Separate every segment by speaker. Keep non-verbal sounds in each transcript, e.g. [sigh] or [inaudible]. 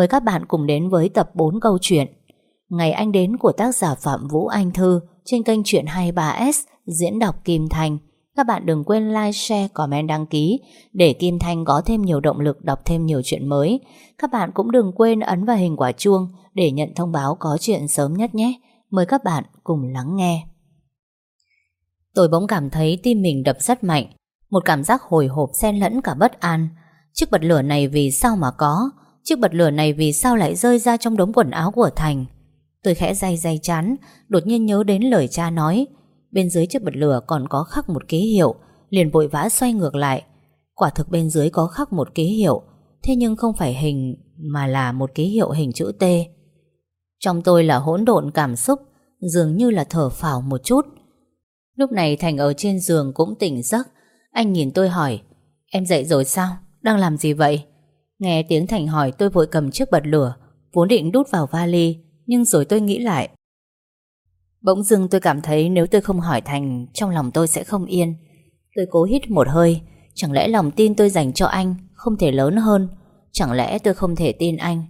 Speaker 1: Mời các bạn cùng đến với tập 4 câu chuyện Ngày anh đến của tác giả Phạm Vũ Anh Thư trên kênh Chuyện 23S diễn đọc Kim Thành. Các bạn đừng quên like, share, comment, đăng ký để Kim Thanh có thêm nhiều động lực đọc thêm nhiều chuyện mới. Các bạn cũng đừng quên ấn vào hình quả chuông để nhận thông báo có chuyện sớm nhất nhé. Mời các bạn cùng lắng nghe. Tôi bỗng cảm thấy tim mình đập rất mạnh. Một cảm giác hồi hộp xen lẫn cả bất an. Chiếc bật lửa này vì sao mà có? Chiếc bật lửa này vì sao lại rơi ra trong đống quần áo của Thành? Tôi khẽ day day chán, đột nhiên nhớ đến lời cha nói. Bên dưới chiếc bật lửa còn có khắc một ký hiệu, liền vội vã xoay ngược lại. Quả thực bên dưới có khắc một ký hiệu, thế nhưng không phải hình mà là một ký hiệu hình chữ T. Trong tôi là hỗn độn cảm xúc, dường như là thở phào một chút. Lúc này Thành ở trên giường cũng tỉnh giấc, anh nhìn tôi hỏi, em dậy rồi sao? Đang làm gì vậy? Nghe tiếng Thành hỏi tôi vội cầm chiếc bật lửa, vốn định đút vào vali, nhưng rồi tôi nghĩ lại. Bỗng dưng tôi cảm thấy nếu tôi không hỏi Thành, trong lòng tôi sẽ không yên. Tôi cố hít một hơi, chẳng lẽ lòng tin tôi dành cho anh không thể lớn hơn? Chẳng lẽ tôi không thể tin anh?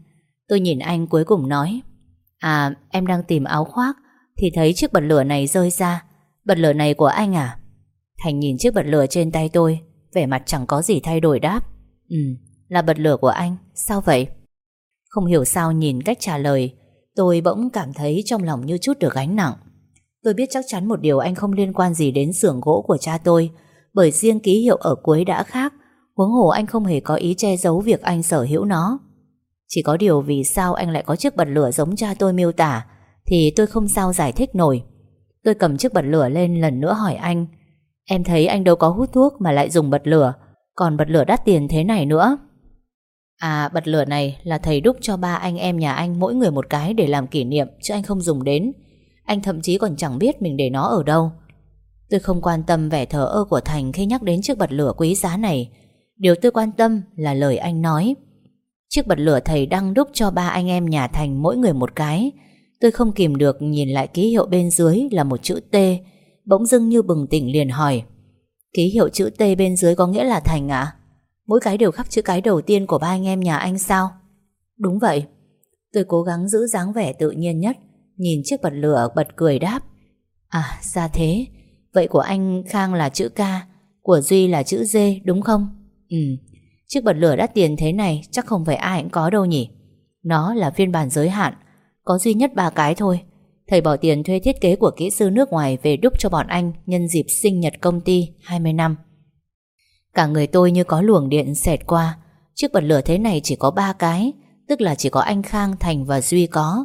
Speaker 1: Tôi nhìn anh cuối cùng nói, À, em đang tìm áo khoác, thì thấy chiếc bật lửa này rơi ra. Bật lửa này của anh à? Thành nhìn chiếc bật lửa trên tay tôi, vẻ mặt chẳng có gì thay đổi đáp. Ừ, là bật lửa của anh, sao vậy? Không hiểu sao nhìn cách trả lời, tôi bỗng cảm thấy trong lòng như chút được gánh nặng. Tôi biết chắc chắn một điều anh không liên quan gì đến xưởng gỗ của cha tôi, bởi riêng ký hiệu ở cuối đã khác, huống hồ anh không hề có ý che giấu việc anh sở hữu nó. Chỉ có điều vì sao anh lại có chiếc bật lửa giống cha tôi miêu tả, thì tôi không sao giải thích nổi. Tôi cầm chiếc bật lửa lên lần nữa hỏi anh, em thấy anh đâu có hút thuốc mà lại dùng bật lửa, còn bật lửa đắt tiền thế này nữa. À bật lửa này là thầy đúc cho ba anh em nhà anh mỗi người một cái để làm kỷ niệm, chứ anh không dùng đến. Anh thậm chí còn chẳng biết mình để nó ở đâu. Tôi không quan tâm vẻ thờ ơ của Thành khi nhắc đến chiếc bật lửa quý giá này. Điều tôi quan tâm là lời anh nói. Chiếc bật lửa thầy đăng đúc cho ba anh em nhà Thành mỗi người một cái. Tôi không kìm được nhìn lại ký hiệu bên dưới là một chữ T. Bỗng dưng như bừng tỉnh liền hỏi. Ký hiệu chữ T bên dưới có nghĩa là Thành ạ? Mỗi cái đều khắc chữ cái đầu tiên của ba anh em nhà anh sao? Đúng vậy. Tôi cố gắng giữ dáng vẻ tự nhiên nhất, Nhìn chiếc bật lửa bật cười đáp. À ra thế. Vậy của anh Khang là chữ K, Của Duy là chữ D, đúng không? Ừ. Chiếc bật lửa đắt tiền thế này, Chắc không phải ai cũng có đâu nhỉ? Nó là phiên bản giới hạn, Có duy nhất ba cái thôi. Thầy bỏ tiền thuê thiết kế của kỹ sư nước ngoài Về đúc cho bọn anh Nhân dịp sinh nhật công ty 20 năm. Cả người tôi như có luồng điện xẹt qua. Chiếc bật lửa thế này chỉ có ba cái Tức là chỉ có anh Khang, Thành và Duy có.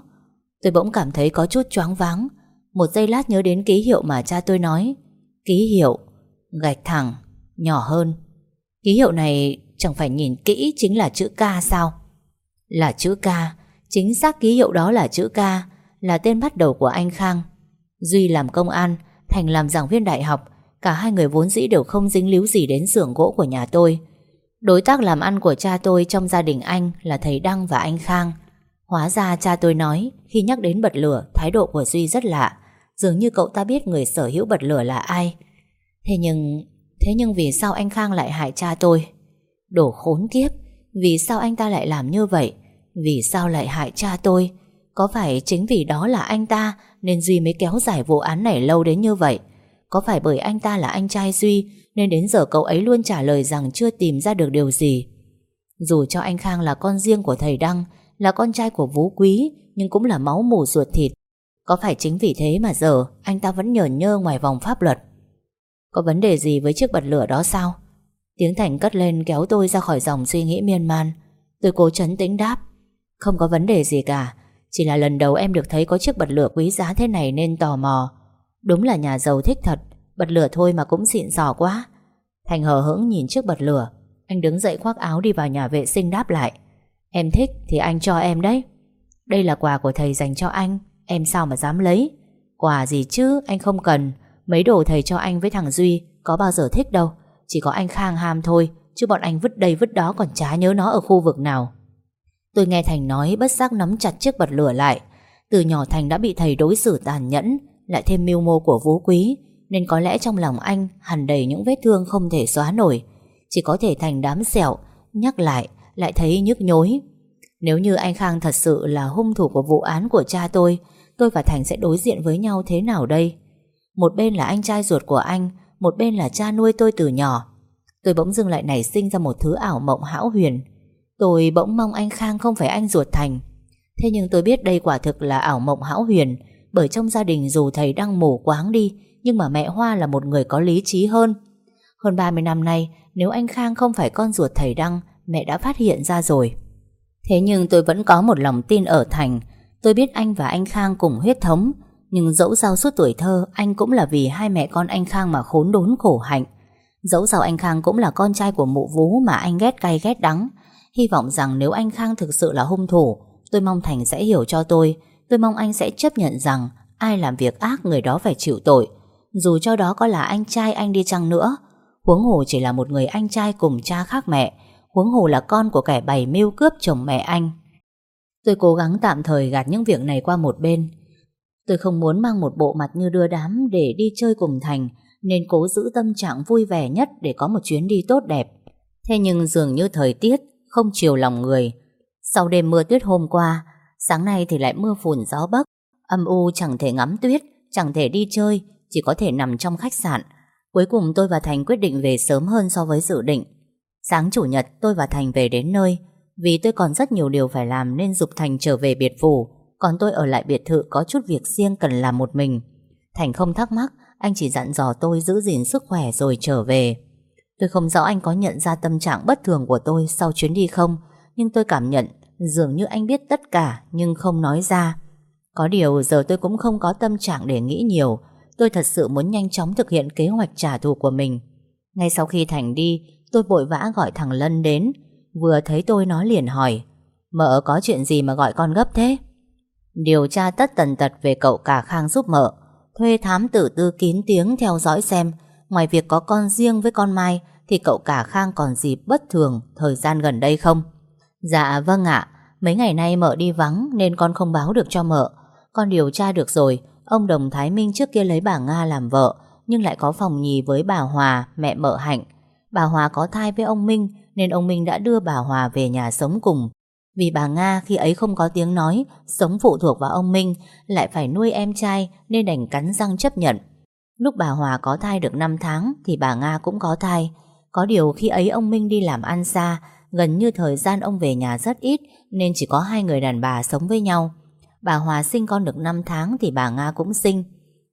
Speaker 1: Tôi bỗng cảm thấy có chút choáng váng. Một giây lát nhớ đến ký hiệu mà cha tôi nói. Ký hiệu Gạch thẳng Nhỏ hơn. Ký hiệu này chẳng phải nhìn kỹ chính là chữ K sao? Là chữ K. Chính xác ký hiệu đó là chữ K Là tên bắt đầu của anh Khang. Duy làm công an Thành làm giảng viên đại học. Cả hai người vốn dĩ đều không dính líu gì đến xưởng gỗ của nhà tôi. Đối tác làm ăn của cha tôi trong gia đình anh là thầy Đăng và anh Khang. Hóa ra cha tôi nói, Khi nhắc đến bật lửa, Thái độ của Duy rất lạ. Dường như cậu ta biết người sở hữu bật lửa là ai. Thế nhưng Thế nhưng vì sao anh Khang lại hại cha tôi? Đổ khốn kiếp, Vì sao anh ta lại làm như vậy? Vì sao lại hại cha tôi? Có phải chính vì đó là anh ta Nên Duy mới kéo dài vụ án này lâu đến như vậy? Có phải bởi anh ta là anh trai Duy Nên đến giờ cậu ấy luôn trả lời rằng Chưa tìm ra được điều gì. Dù cho anh Khang là con riêng của thầy Đăng, Là con trai của Vũ Quý, Nhưng cũng là máu mù ruột thịt, Có phải chính vì thế mà giờ Anh ta vẫn nhờn nhơ ngoài vòng pháp luật? Có vấn đề gì với chiếc bật lửa đó sao? Tiếng Thành cất lên kéo tôi ra khỏi dòng suy nghĩ miên man. Tôi cố chấn tĩnh đáp. Không có vấn đề gì cả, Chỉ là lần đầu em được thấy có chiếc bật lửa quý giá thế này nên tò mò. Đúng là nhà giàu thích thật, Bật lửa thôi mà cũng xịn sò quá. Thành hờ hững nhìn trước bật lửa. Anh đứng dậy khoác áo đi vào nhà vệ sinh đáp lại. Em thích thì anh cho em đấy. Đây là quà của thầy dành cho anh, Em sao mà dám lấy? Quà gì chứ, anh không cần. Mấy đồ thầy cho anh với thằng Duy Có bao giờ thích đâu. Chỉ có anh Khang ham thôi, Chứ bọn anh vứt đây vứt đó còn chả nhớ nó ở khu vực nào. Tôi nghe Thành nói, bất giác nắm chặt chiếc bật lửa lại. Từ nhỏ Thành đã bị thầy đối xử tàn nhẫn lại thêm mưu mô của Vũ Quý Nên có lẽ trong lòng anh hẳn đầy những vết thương không thể xóa nổi Chỉ có thể thành đám sẹo Nhắc lại lại thấy nhức nhối Nếu như anh Khang thật sự là hung thủ của vụ án của cha tôi, tôi và Thành sẽ đối diện với nhau thế nào đây? Một bên là anh trai ruột của anh, một bên là cha nuôi tôi từ nhỏ. Tôi bỗng dưng lại nảy sinh ra một thứ ảo mộng hão huyền. Tôi bỗng mong anh Khang không phải anh ruột Thành. Thế nhưng tôi biết đây quả thực là ảo mộng hão huyền, bởi trong gia đình dù thầy đang mù quáng đi, nhưng mà mẹ Hoa là một người có lý trí hơn. Hơn 30 năm nay, nếu anh Khang không phải con ruột thầy Đăng, mẹ đã phát hiện ra rồi. Thế nhưng tôi vẫn có một lòng tin ở Thành. Tôi biết anh và anh Khang cùng huyết thống, nhưng dẫu sao suốt tuổi thơ, anh cũng là vì hai mẹ con anh Khang mà khốn đốn khổ hạnh. Dẫu sao anh Khang cũng là con trai của mụ vú mà anh ghét cay ghét đắng. Hy vọng rằng nếu anh Khang thực sự là hung thủ, tôi mong Thành sẽ hiểu cho tôi. Tôi mong anh sẽ chấp nhận rằng ai làm việc ác người đó phải chịu tội. Dù cho đó có là anh trai anh đi chăng nữa. Huống hồ chỉ là một người anh trai cùng cha khác mẹ. Huống hồ là con của kẻ bày mưu cướp chồng mẹ anh. Tôi cố gắng tạm thời gạt những việc này qua một bên. Tôi không muốn mang một bộ mặt như đưa đám để đi chơi cùng Thành nên cố giữ tâm trạng vui vẻ nhất để có một chuyến đi tốt đẹp. Thế nhưng dường như thời tiết không chiều lòng người. Sau đêm mưa tuyết hôm qua, sáng nay thì lại mưa phùn gió bấc, âm u chẳng thể ngắm tuyết, chẳng thể đi chơi, chỉ có thể nằm trong khách sạn. Cuối cùng tôi và Thành quyết định về sớm hơn so với dự định. Sáng chủ nhật tôi và Thành về đến nơi, vì tôi còn rất nhiều điều phải làm nên dục Thành trở về biệt phủ, còn tôi ở lại biệt thự có chút việc riêng cần làm một mình. Thành không thắc mắc, anh chỉ dặn dò tôi giữ gìn sức khỏe rồi trở về. Tôi không rõ anh có nhận ra tâm trạng bất thường của tôi sau chuyến đi không, nhưng tôi cảm nhận dường như anh biết tất cả nhưng không nói ra. Có điều giờ tôi cũng không có tâm trạng để nghĩ nhiều, tôi thật sự muốn nhanh chóng thực hiện kế hoạch trả thù của mình. Ngay sau khi Thành đi, tôi vội vã gọi thằng Lân đến, vừa thấy tôi nó liền hỏi, mợ có chuyện gì mà gọi con gấp thế? Điều tra tất tần tật về cậu cả Khang giúp mợ, thuê thám tử tư kín tiếng theo dõi xem Ngoài việc có con riêng với con Mai Thì cậu cả Khang còn gì bất thường Thời gian gần đây không Dạ vâng ạ Mấy ngày nay mợ đi vắng Nên con không báo được cho mợ Con điều tra được rồi Ông Đồng Thái Minh trước kia lấy bà Nga làm vợ Nhưng lại có phòng nhì với bà Hòa Mẹ mợ Hạnh Bà Hòa có thai với ông Minh Nên ông Minh đã đưa bà Hòa về nhà sống cùng vì bà Nga khi ấy không có tiếng nói, sống phụ thuộc vào ông Minh, lại phải nuôi em trai nên đành cắn răng chấp nhận. Lúc bà Hòa có thai được 5 tháng thì bà Nga cũng có thai. Có điều khi ấy ông Minh đi làm ăn xa, gần như thời gian ông về nhà rất ít, nên chỉ có hai người đàn bà sống với nhau. Bà Hòa sinh con được 5 tháng thì bà Nga cũng sinh.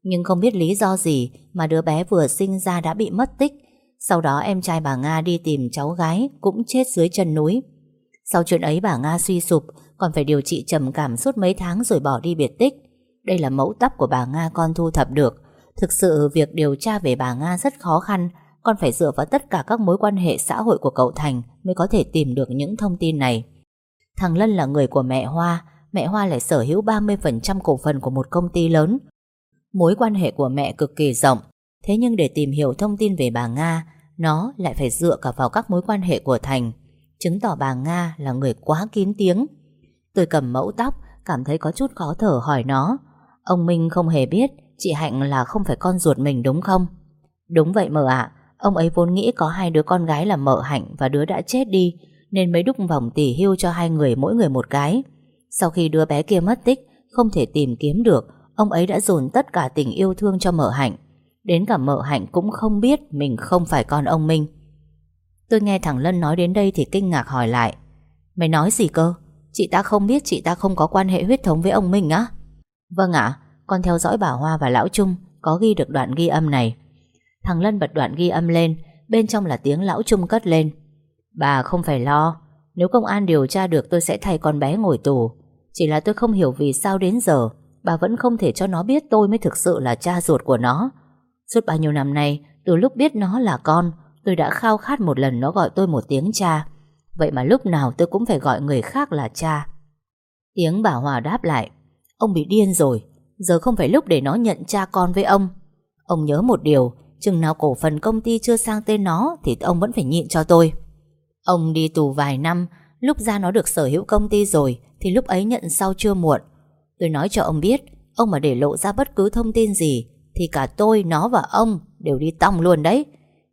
Speaker 1: Nhưng không biết lý do gì mà đứa bé vừa sinh ra đã bị mất tích. Sau đó em trai bà Nga đi tìm cháu gái cũng chết dưới chân núi. Sau chuyện ấy bà Nga suy sụp, Còn phải điều trị trầm cảm suốt mấy tháng Rồi bỏ đi biệt tích Đây là mẫu tắp của bà Nga con thu thập được Thực sự việc điều tra về bà Nga rất khó khăn con phải dựa vào tất cả các mối quan hệ xã hội của cậu Thành Mới có thể tìm được những thông tin này Thằng Lân là người của mẹ Hoa Mẹ Hoa lại sở hữu 30% cổ phần của một công ty lớn Mối quan hệ của mẹ cực kỳ rộng Thế nhưng để tìm hiểu thông tin về bà Nga Nó lại phải dựa cả vào các mối quan hệ của Thành chứng tỏ bà Nga là người quá kín tiếng. Tôi cầm mẫu tóc, cảm thấy có chút khó thở hỏi nó. Ông Minh không hề biết chị Hạnh là không phải con ruột mình đúng không? Đúng vậy mờ ạ, ông ấy vốn nghĩ có hai đứa con gái là mợ Hạnh và đứa đã chết đi, nên mới đúc vòng tỷ hưu cho hai người mỗi người một cái. Sau khi đứa bé kia mất tích, không thể tìm kiếm được, ông ấy đã dồn tất cả tình yêu thương cho mợ Hạnh. Đến cả mợ Hạnh cũng không biết mình không phải con ông Minh. Tôi nghe thằng Lân nói đến đây thì kinh ngạc hỏi lại Mày nói gì cơ Chị ta không biết chị ta không có quan hệ huyết thống với ông Minh á Vâng ạ Con theo dõi bà Hoa và Lão Trung Có ghi được đoạn ghi âm này Thằng Lân bật đoạn ghi âm lên, Bên trong là tiếng Lão Trung cất lên. Bà không phải lo, Nếu công an điều tra được tôi sẽ thay con bé ngồi tù. Chỉ là tôi không hiểu vì sao đến giờ, Bà vẫn không thể cho nó biết tôi mới thực sự là cha ruột của nó. Suốt bao nhiêu năm nay, Từ lúc biết nó là con, Tôi đã khao khát một lần nó gọi tôi một tiếng cha. Vậy mà lúc nào tôi cũng phải gọi người khác là cha. Tiếng bà Hòa đáp lại, Ông bị điên rồi, Giờ không phải lúc để nó nhận cha con với ông. Ông nhớ một điều Chừng nào cổ phần công ty chưa sang tên nó Thì ông vẫn phải nhịn cho tôi. Ông đi tù vài năm Lúc ra nó được sở hữu công ty rồi Thì lúc ấy nhận sau chưa muộn. Tôi nói cho ông biết Ông mà để lộ ra bất cứ thông tin gì Thì cả tôi, nó và ông đều đi tòng luôn đấy.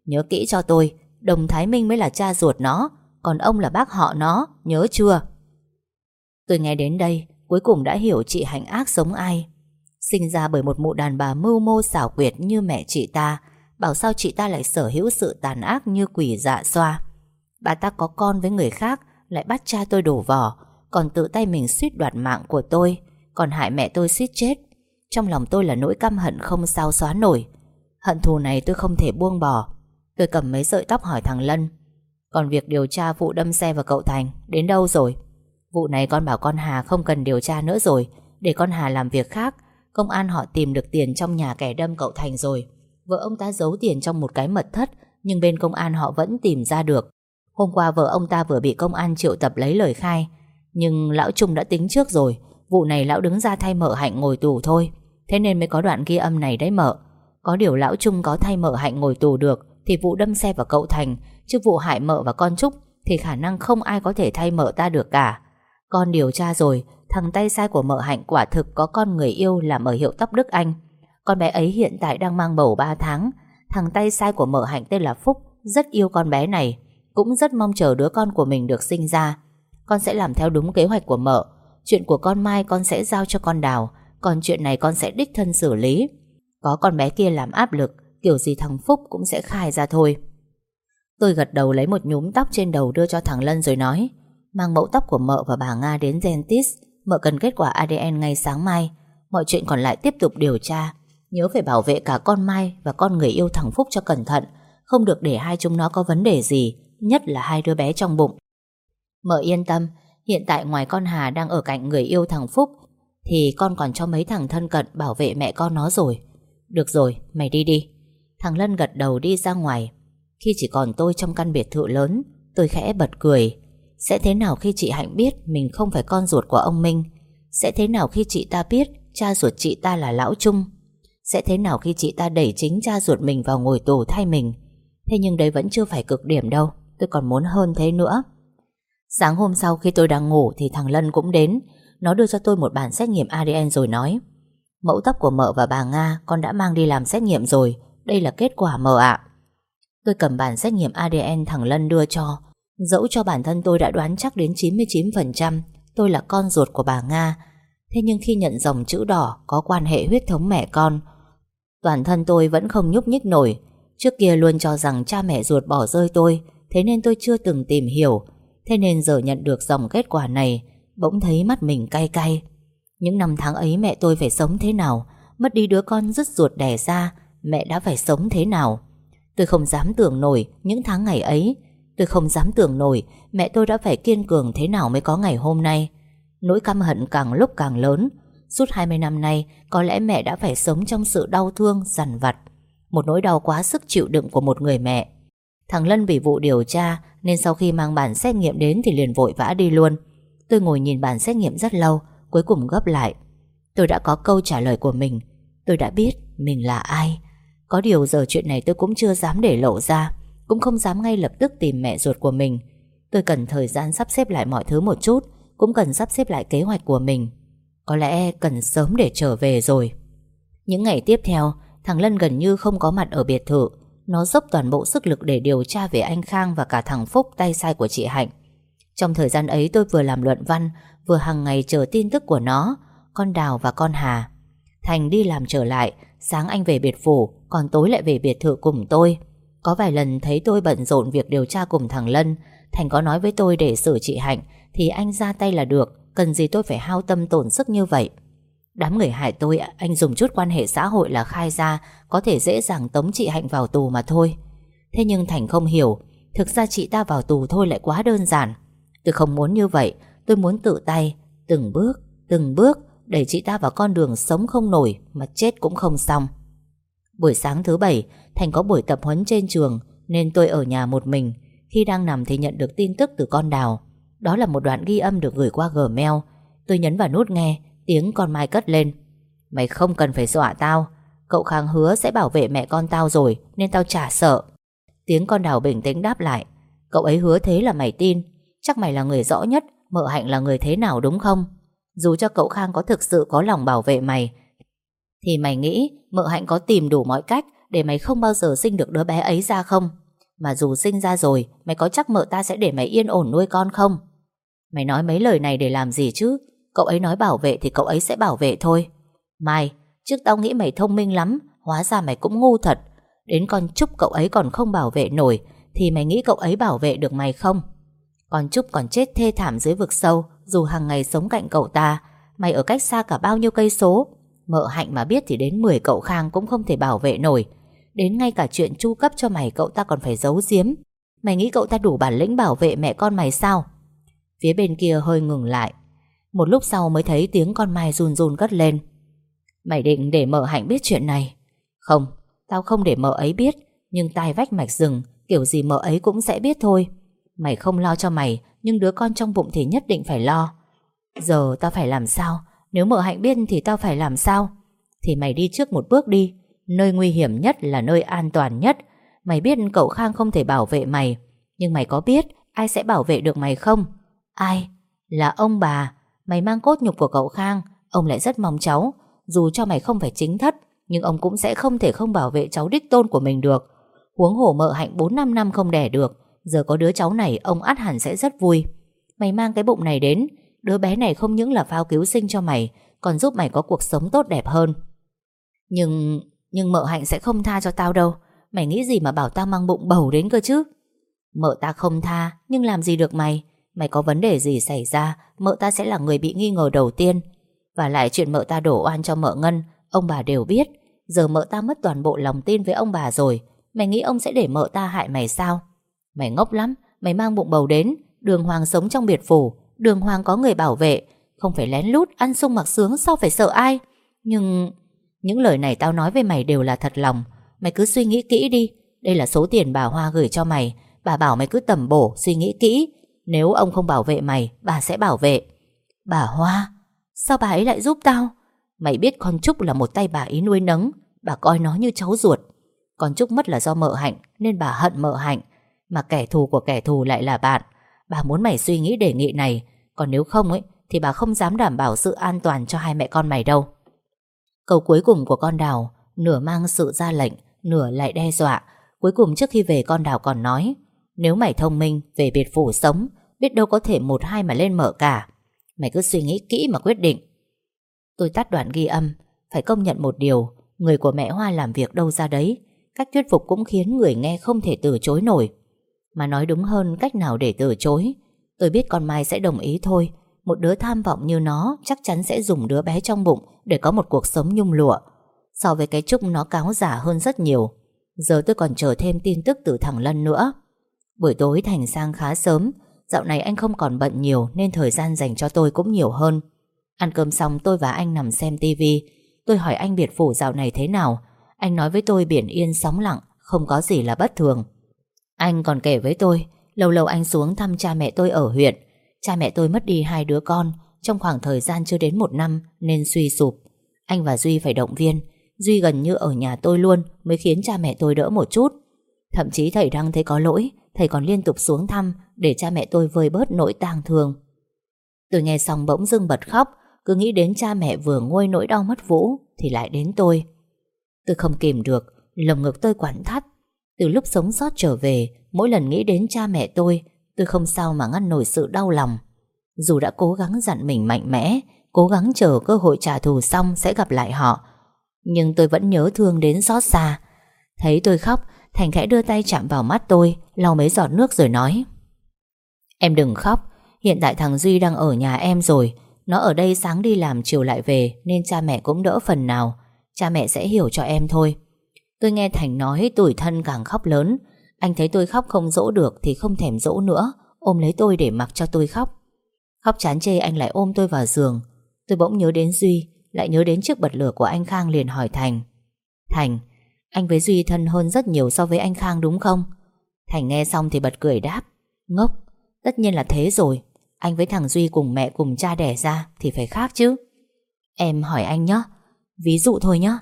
Speaker 1: Nhớ kỹ cho tôi Đồng Thái Minh mới là cha ruột nó Còn ông là bác họ nó Nhớ chưa? Tôi nghe đến đây Cuối cùng đã hiểu chị Hạnh ác sống ai. Sinh ra bởi một mụ đàn bà mưu mô xảo quyệt như mẹ chị ta Bảo sao chị ta lại sở hữu sự tàn ác như quỷ dạ xoa? Bà ta có con với người khác, Lại bắt cha tôi đổ vỏ Còn tự tay mình suýt đoạt mạng của tôi, Còn hại mẹ tôi suýt chết. Trong lòng tôi là nỗi căm hận không sao xóa nổi. Hận thù này tôi không thể buông bỏ. Tôi cầm mấy sợi tóc hỏi thằng Lân. Còn việc điều tra vụ đâm xe vào cậu Thành, Đến đâu rồi? Vụ này con bảo con Hà không cần điều tra nữa rồi. Để con Hà làm việc khác, Công an họ tìm được tiền trong nhà kẻ đâm cậu Thành rồi. Vợ ông ta giấu tiền trong một cái mật thất, Nhưng bên công an họ vẫn tìm ra được. Hôm qua vợ ông ta vừa bị công an triệu tập lấy lời khai. Nhưng lão Trung đã tính trước rồi, Vụ này lão đứng ra thay mợ hạnh ngồi tù thôi. Thế nên mới có đoạn ghi âm này đấy mợ. Có điều lão Trung có thay mợ hạnh ngồi tù được, Thì vụ đâm xe vào cậu Thành. Chứ vụ hại mợ và con Trúc, Thì khả năng không ai có thể thay mợ ta được cả. Con điều tra rồi, Thằng tay sai của mợ hạnh quả thực có con người yêu làm ở hiệu tóc Đức Anh. Con bé ấy hiện tại đang mang bầu 3 tháng. Thằng tay sai của mợ hạnh tên là Phúc, Rất yêu con bé này, Cũng rất mong chờ đứa con của mình được sinh ra. Con sẽ làm theo đúng kế hoạch của mợ. Chuyện của con Mai con sẽ giao cho con Đào, Còn chuyện này con sẽ đích thân xử lý. Có con bé kia làm áp lực, Kiểu gì thằng Phúc cũng sẽ khai ra thôi. Tôi gật đầu lấy một nhúm tóc trên đầu đưa cho thằng Lân rồi nói, Mang mẫu tóc của mợ và bà Nga đến gentis Mợ cần kết quả ADN ngay sáng mai. Mọi chuyện còn lại tiếp tục điều tra. Nhớ phải bảo vệ cả con Mai Và con người yêu thằng Phúc cho cẩn thận Không được để hai chúng nó có vấn đề gì Nhất là hai đứa bé trong bụng. Mợ yên tâm Hiện tại ngoài con Hà đang ở cạnh người yêu thằng Phúc Thì con còn cho mấy thằng thân cận Bảo vệ mẹ con nó rồi. Được rồi, mày đi đi. Thằng Lân gật đầu đi ra ngoài. Khi chỉ còn tôi trong căn biệt thự lớn Tôi khẽ bật cười. Sẽ thế nào khi chị Hạnh biết Mình không phải con ruột của ông Minh? Sẽ thế nào khi chị ta biết Cha ruột chị ta là Lão Trung? Sẽ thế nào khi chị ta đẩy chính cha ruột mình vào ngồi tù thay mình? Thế nhưng đấy vẫn chưa phải cực điểm đâu, Tôi còn muốn hơn thế nữa. Sáng hôm sau khi tôi đang ngủ Thì thằng Lân cũng đến. Nó đưa cho tôi một bản xét nghiệm ADN rồi nói, Mẫu tóc của mợ và bà Nga, Con đã mang đi làm xét nghiệm rồi. Đây là kết quả mợ ạ. Tôi cầm bản xét nghiệm ADN thằng Lân đưa cho. Dẫu cho bản thân tôi đã đoán chắc đến 99% Tôi là con ruột của bà Nga. Thế nhưng khi nhận dòng chữ đỏ Có quan hệ huyết thống mẹ con Toàn thân tôi vẫn không nhúc nhích nổi. Trước kia luôn cho rằng cha mẹ ruột bỏ rơi tôi, Thế nên tôi chưa từng tìm hiểu. Thế nên giờ nhận được dòng kết quả này, Bỗng thấy mắt mình cay cay. Những năm tháng ấy mẹ tôi phải sống thế nào? Mất đi đứa con rứt ruột đẻ ra, Mẹ đã phải sống thế nào? Tôi không dám tưởng nổi Những tháng ngày ấy. Tôi không dám tưởng nổi Mẹ tôi đã phải kiên cường thế nào mới có ngày hôm nay. Nỗi căm hận càng lúc càng lớn Suốt 20 năm nay, Có lẽ mẹ đã phải sống trong sự đau thương, Dằn vặt. Một nỗi đau quá sức chịu đựng của một người mẹ. Thằng Lân bị vụ điều tra, Nên sau khi mang bản xét nghiệm đến Thì liền vội vã đi luôn. Tôi ngồi nhìn bản xét nghiệm rất lâu, Cuối cùng gấp lại. Tôi đã có câu trả lời của mình. Tôi đã biết mình là ai. Có điều giờ chuyện này tôi cũng chưa dám để lộ ra, Cũng không dám ngay lập tức tìm mẹ ruột của mình. Tôi cần thời gian sắp xếp lại mọi thứ một chút, Cũng cần sắp xếp lại kế hoạch của mình. Có lẽ cần sớm để trở về rồi. Những ngày tiếp theo, Thằng Lân gần như không có mặt ở biệt thự. Nó dốc toàn bộ sức lực để điều tra về anh Khang Và cả thằng Phúc, tay sai của chị Hạnh. Trong thời gian ấy tôi vừa làm luận văn, Vừa hàng ngày chờ tin tức của nó, Con Đào và con Hà. Thành đi làm trở lại, Sáng anh về biệt phủ, Còn tối lại về biệt thự cùng tôi. Có vài lần thấy tôi bận rộn việc điều tra cùng thằng Lân, Thành có nói với tôi để xử chị Hạnh, Thì anh ra tay là được. Cần gì tôi phải hao tâm tổn sức như vậy? Đám người hại tôi Anh dùng chút quan hệ xã hội là khai ra Có thể dễ dàng tống chị Hạnh vào tù mà thôi. Thế nhưng Thành không hiểu Thực ra chị ta vào tù thôi lại quá đơn giản. Tôi không muốn như vậy Tôi muốn tự tay Từng bước, từng bước Đẩy chị ta vào con đường sống không nổi Mà chết cũng không xong. Buổi sáng thứ bảy Thành có buổi tập huấn trên trường Nên tôi ở nhà một mình. Khi đang nằm thì nhận được tin tức từ con đào. Đó là một đoạn ghi âm được gửi qua Gmail. Tôi nhấn vào nút nghe, Tiếng con Mai cất lên. Mày không cần phải dọa tao. Cậu Khang hứa sẽ bảo vệ mẹ con tao rồi, Nên tao chả sợ. Tiếng con đào bình tĩnh đáp lại. Cậu ấy hứa thế là mày tin. Chắc mày là người rõ nhất, Mợ hạnh là người thế nào đúng không? Dù cho cậu Khang có thực sự có lòng bảo vệ mày, Thì mày nghĩ Mợ hạnh có tìm đủ mọi cách Để mày không bao giờ sinh được đứa bé ấy ra không? Mà dù sinh ra rồi, Mày có chắc mợ ta sẽ để mày yên ổn nuôi con không? Mày nói mấy lời này để làm gì chứ? Cậu ấy nói bảo vệ thì cậu ấy sẽ bảo vệ thôi. Mai, Trước tao nghĩ mày thông minh lắm, Hóa ra mày cũng ngu thật. Đến con Trúc cậu ấy còn không bảo vệ nổi, Thì mày nghĩ cậu ấy bảo vệ được mày không? Con Trúc còn chết thê thảm dưới vực sâu, Dù hàng ngày sống cạnh cậu ta. Mày ở cách xa cả bao nhiêu cây số? Mợ hạnh mà biết thì đến 10 cậu Khang Cũng không thể bảo vệ nổi. Đến ngay cả chuyện chu cấp cho mày cậu ta còn phải giấu giếm. Mày nghĩ cậu ta đủ bản lĩnh bảo vệ mẹ con mày sao? Phía bên kia hơi ngừng lại. Một lúc sau mới thấy tiếng con Mai run run cất lên. Mày định để mợ hạnh biết chuyện này? Không, Tao không để mợ ấy biết, Nhưng tai vách mạch rừng, Kiểu gì mợ ấy cũng sẽ biết thôi. Mày không lo cho mày, Nhưng đứa con trong bụng thì nhất định phải lo. Giờ tao phải làm sao? Nếu mợ hạnh biết thì tao phải làm sao? Thì mày đi trước một bước đi. Nơi nguy hiểm nhất là nơi an toàn nhất. Mày biết cậu Khang không thể bảo vệ mày, Nhưng mày có biết Ai sẽ bảo vệ được mày không? Ai? Là ông bà. Mày mang cốt nhục của cậu Khang, Ông lại rất mong cháu. Dù cho mày không phải chính thất, Nhưng ông cũng sẽ không thể không bảo vệ cháu đích tôn của mình được. Huống hổ mợ hạnh 4-5 năm không đẻ được, Giờ có đứa cháu này, Ông át hẳn sẽ rất vui. Mày mang cái bụng này đến, Đứa bé này không những là phao cứu sinh cho mày, Còn giúp mày có cuộc sống tốt đẹp hơn. Nhưng Nhưng mợ hạnh sẽ không tha cho tao đâu. Mày nghĩ gì mà bảo tao mang bụng bầu đến cơ chứ? Mợ ta không tha, Nhưng làm gì được mày? Mày có vấn đề gì xảy ra, Mợ ta sẽ là người bị nghi ngờ đầu tiên. Và lại chuyện mợ ta đổ oan cho mợ Ngân, Ông bà đều biết. Giờ mợ ta mất toàn bộ lòng tin với ông bà rồi. Mày nghĩ ông sẽ để mợ ta hại mày sao? Mày ngốc lắm, Mày mang bụng bầu đến. Đường Hoàng sống trong biệt phủ, Đường Hoàng có người bảo vệ. Không phải lén lút, ăn sung mặc sướng, Sao phải sợ ai? Nhưng Những lời này tao nói với mày đều là thật lòng. Mày cứ suy nghĩ kỹ đi. Đây là số tiền bà Hoa gửi cho mày. Bà bảo mày cứ tầm bổ, suy nghĩ kỹ. Nếu ông không bảo vệ mày, Bà sẽ bảo vệ. Bà Hoa, Sao bà ấy lại giúp tao? Mày biết con Trúc là một tay bà ấy nuôi nấng, Bà coi nó như cháu ruột. Con Trúc mất là do mợ hạnh, Nên bà hận mợ hạnh. Mà kẻ thù của kẻ thù lại là bạn. Bà muốn mày suy nghĩ đề nghị này. Còn nếu không ấy, Thì bà không dám đảm bảo sự an toàn cho hai mẹ con mày đâu. Câu cuối cùng của con đào, Nửa mang sự ra lệnh, Nửa lại đe dọa. Cuối cùng trước khi về, con đào còn nói, Nếu mày thông minh, về biệt phủ sống Biết đâu có thể một hai mà lên mở cả. Mày cứ suy nghĩ kỹ mà quyết định. Tôi tắt đoạn ghi âm, Phải công nhận một điều, Người của mẹ Hoa làm việc đâu ra đấy. Cách thuyết phục cũng khiến người nghe không thể từ chối nổi. Mà nói đúng hơn cách nào để từ chối, Tôi biết con Mai sẽ đồng ý thôi. Một đứa tham vọng như nó Chắc chắn sẽ dùng đứa bé trong bụng Để có một cuộc sống nhung lụa. So với cái chúc nó cáo giả hơn rất nhiều. Giờ tôi còn chờ thêm tin tức từ thằng Lân nữa. Buổi tối Thành sang khá sớm Dạo này anh không còn bận nhiều Nên thời gian dành cho tôi cũng nhiều hơn. Ăn cơm xong tôi và anh nằm xem tivi Tôi hỏi anh biệt phủ dạo này thế nào. Anh nói với tôi biển yên sóng lặng, Không có gì là bất thường. Anh còn kể với tôi, Lâu lâu anh xuống thăm cha mẹ tôi ở huyện. Cha mẹ tôi mất đi hai đứa con, Trong khoảng thời gian chưa đến một năm Nên suy sụp. Anh và Duy phải động viên. Duy gần như ở nhà tôi luôn Mới khiến cha mẹ tôi đỡ một chút. Thậm chí thầy Đăng thấy có lỗi Thầy còn liên tục xuống thăm Để cha mẹ tôi vơi bớt nỗi tang thương. Tôi nghe xong bỗng dưng bật khóc, Cứ nghĩ đến cha mẹ vừa nguôi nỗi đau mất Vũ Thì lại đến tôi. Tôi không kìm được, Lồng ngực tôi quặn thắt. Từ lúc sống sót trở về, Mỗi lần nghĩ đến cha mẹ tôi Tôi không sao mà ngăn nổi sự đau lòng. Dù đã cố gắng dặn mình mạnh mẽ, Cố gắng chờ cơ hội trả thù xong Sẽ gặp lại họ, Nhưng tôi vẫn nhớ thương đến xót xa. Thấy tôi khóc Thành khẽ đưa tay chạm vào mắt tôi, lau mấy giọt nước rồi nói. Em đừng khóc, Hiện tại thằng Duy đang ở nhà em rồi. Nó ở đây sáng đi làm, chiều lại về, Nên cha mẹ cũng đỡ phần nào. Cha mẹ sẽ hiểu cho em thôi. Tôi nghe Thành nói tuổi thân càng khóc lớn. Anh thấy tôi khóc không dỗ được Thì không thèm dỗ nữa. Ôm lấy tôi để mặc cho tôi khóc. Khóc chán chê, anh lại ôm tôi vào giường. Tôi bỗng nhớ đến Duy, Lại nhớ đến chiếc bật lửa của anh Khang liền hỏi Thành. Thành anh với Duy thân hơn rất nhiều so với anh Khang đúng không? Thành nghe xong thì bật cười đáp, Ngốc, Tất nhiên là thế rồi. Anh với thằng Duy cùng mẹ cùng cha đẻ ra Thì phải khác chứ. Em hỏi anh nhé Ví dụ thôi nhé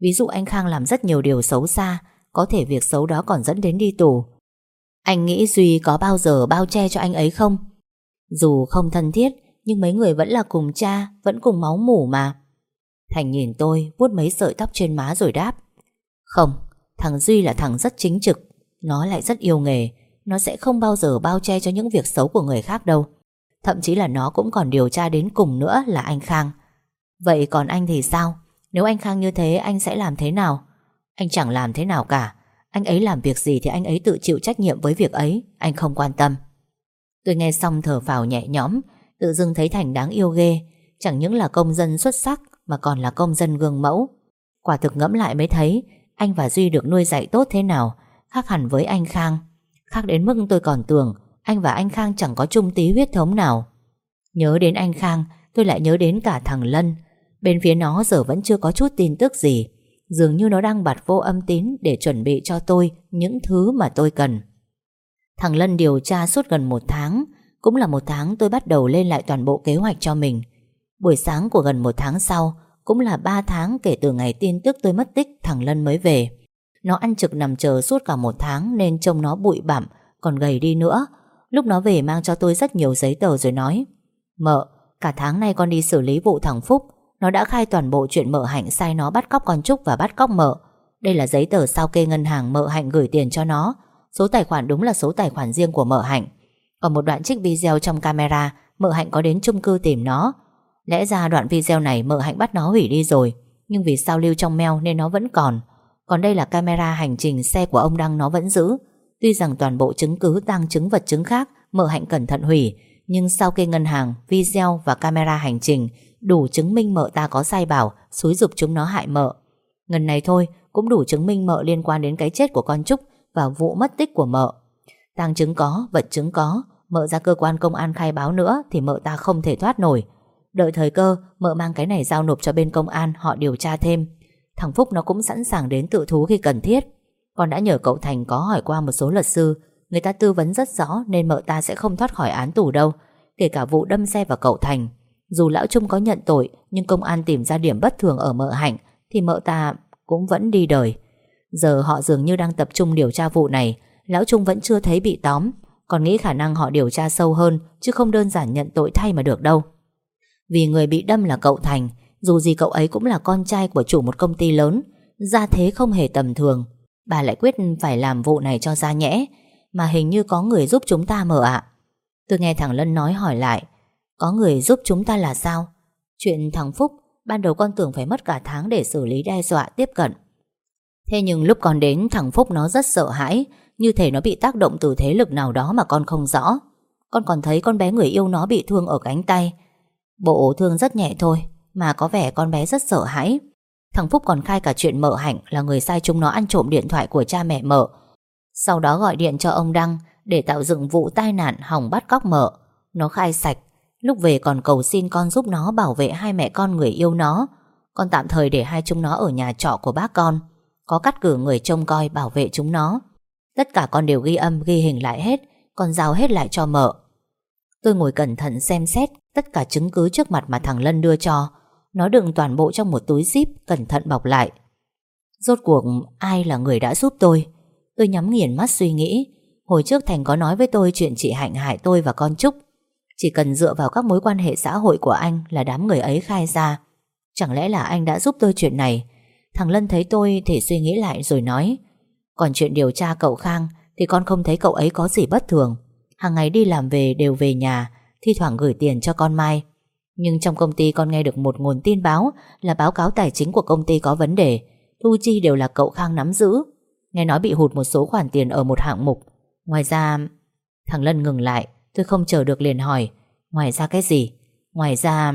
Speaker 1: Ví dụ anh Khang làm rất nhiều điều xấu xa, Có thể việc xấu đó còn dẫn đến đi tù. Anh nghĩ Duy có bao giờ bao che cho anh ấy không? Dù không thân thiết, Nhưng mấy người vẫn là cùng cha, Vẫn cùng máu mủ mà. Thành nhìn tôi, vuốt mấy sợi tóc trên má rồi đáp không, Thằng Duy là thằng rất chính trực. Nó lại rất yêu nghề. Nó sẽ không bao giờ bao che cho những việc xấu của người khác đâu. Thậm chí là nó cũng còn điều tra đến cùng nữa là anh Khang. Vậy còn anh thì sao? Nếu anh Khang như thế, anh sẽ làm thế nào? Anh chẳng làm thế nào cả. Anh ấy làm việc gì thì anh ấy tự chịu trách nhiệm với việc ấy. Anh không quan tâm. Tôi nghe xong thở phào nhẹ nhõm, Tự dưng thấy Thành đáng yêu ghê. Chẳng những là công dân xuất sắc, Mà còn là công dân gương mẫu. Quả thực ngẫm lại mới thấy anh và Duy được nuôi dạy tốt thế nào, Khác hẳn với anh Khang. Khác đến mức tôi còn tưởng Anh và anh Khang chẳng có chung tí huyết thống nào. Nhớ đến anh Khang, Tôi lại nhớ đến cả thằng Lân. Bên phía nó giờ vẫn chưa có chút tin tức gì. Dường như nó đang bật vô âm tín Để chuẩn bị cho tôi Những thứ mà tôi cần. Thằng Lân điều tra suốt gần một tháng. Cũng là một tháng tôi bắt đầu lên lại toàn bộ kế hoạch cho mình. Buổi sáng của gần một tháng sau cũng là ba tháng kể từ ngày tin tức tôi mất tích Thằng Lân mới về. Nó ăn trực nằm chờ suốt cả một tháng Nên trông nó bụi bặm Còn gầy đi nữa. Lúc nó về mang cho tôi rất nhiều giấy tờ rồi nói Mợ, cả tháng nay con đi xử lý vụ thằng Phúc. Nó đã khai toàn bộ chuyện mợ Hạnh sai nó bắt cóc con Trúc và bắt cóc mợ. Đây là giấy tờ sao kê ngân hàng mợ Hạnh gửi tiền cho nó. Số tài khoản đúng là số tài khoản riêng của mợ Hạnh. Còn một đoạn trích video trong camera Mợ Hạnh có đến chung cư tìm nó. Lẽ ra đoạn video này mợ Hạnh bắt nó hủy đi rồi Nhưng vì sao lưu trong mail nên nó vẫn còn? Còn đây là camera hành trình xe của ông Đăng nó vẫn giữ. Tuy rằng toàn bộ chứng cứ tăng chứng vật chứng khác Mợ Hạnh cẩn thận hủy Nhưng sau kê ngân hàng, video và camera hành trình Đủ chứng minh mợ ta có sai bảo Xúi dục chúng nó hại mợ. Ngần này thôi cũng đủ chứng minh mợ liên quan đến cái chết của con Trúc Và vụ mất tích của mợ. Tăng chứng có, vật chứng có Mợ ra cơ quan công an khai báo nữa Thì mợ ta không thể thoát nổi. Đợi thời cơ, mợ mang cái này giao nộp cho bên công an, Họ điều tra thêm. Thằng Phúc nó cũng sẵn sàng đến tự thú khi cần thiết. Con đã nhờ cậu Thành có hỏi qua một số luật sư. Người ta tư vấn rất rõ Nên mợ ta sẽ không thoát khỏi án tù đâu, Kể cả vụ đâm xe vào cậu Thành. Dù lão Trung có nhận tội, Nhưng công an tìm ra điểm bất thường ở mợ Hạnh, Thì mợ ta cũng vẫn đi đời. Giờ họ dường như đang tập trung điều tra vụ này. Lão Trung vẫn chưa thấy bị tóm. Còn nghĩ khả năng họ điều tra sâu hơn, Chứ không đơn giản nhận tội thay mà được đâu. Vì người bị đâm là cậu Thành, Dù gì cậu ấy cũng là con trai của chủ một công ty lớn, Gia thế không hề tầm thường. Bà lại quyết phải làm vụ này cho ra nhẽ, Mà hình như có người giúp chúng ta mở ạ. Tôi nghe thằng Lân nói hỏi lại, Có người giúp chúng ta là sao? Chuyện thằng Phúc, Ban đầu con tưởng phải mất cả tháng để xử lý đe dọa tiếp cận. Thế nhưng lúc con đến, thằng Phúc nó rất sợ hãi, Như thể nó bị tác động từ thế lực nào đó mà con không rõ. Con còn thấy con bé người yêu nó bị thương ở cánh tay Bộ thương rất nhẹ thôi, Mà có vẻ con bé rất sợ hãi. Thằng Phúc còn khai cả chuyện mợ hạnh Là người sai chúng nó ăn trộm điện thoại của cha mẹ mợ. Sau đó gọi điện cho ông Đăng Để tạo dựng vụ tai nạn hỏng bắt cóc mợ. Nó khai sạch, Lúc về còn cầu xin con giúp nó bảo vệ hai mẹ con người yêu nó. Con tạm thời để hai chúng nó ở nhà trọ của bác con, có cắt cử người trông coi bảo vệ chúng nó. Tất cả con đều ghi âm, ghi hình lại hết Còn giao hết lại cho mợ. Tôi ngồi cẩn thận xem xét Tất cả chứng cứ trước mặt mà thằng Lân đưa cho. Nó đựng toàn bộ trong một túi zip, Cẩn thận bọc lại. Rốt cuộc, ai là người đã giúp tôi? Tôi nhắm nghiền mắt suy nghĩ. Hồi trước Thành có nói với tôi chuyện chị Hạnh hại tôi và con Trúc. Chỉ cần dựa vào các mối quan hệ xã hội của anh Là đám người ấy khai ra. Chẳng lẽ là anh đã giúp tôi chuyện này? Thằng Lân thấy tôi thì suy nghĩ lại rồi nói. Còn chuyện điều tra cậu Khang Thì con không thấy cậu ấy có gì bất thường. Hàng ngày đi làm về đều về nhà, Thi thoảng gửi tiền cho con Mai. Nhưng trong công ty con nghe được một nguồn tin báo Là báo cáo tài chính của công ty có vấn đề. Thu chi đều là cậu Khang nắm giữ. Nghe nói bị hụt một số khoản tiền ở một hạng mục. Ngoài ra, Thằng Lân ngừng lại, Tôi không chờ được liền hỏi, Ngoài ra cái gì? Ngoài ra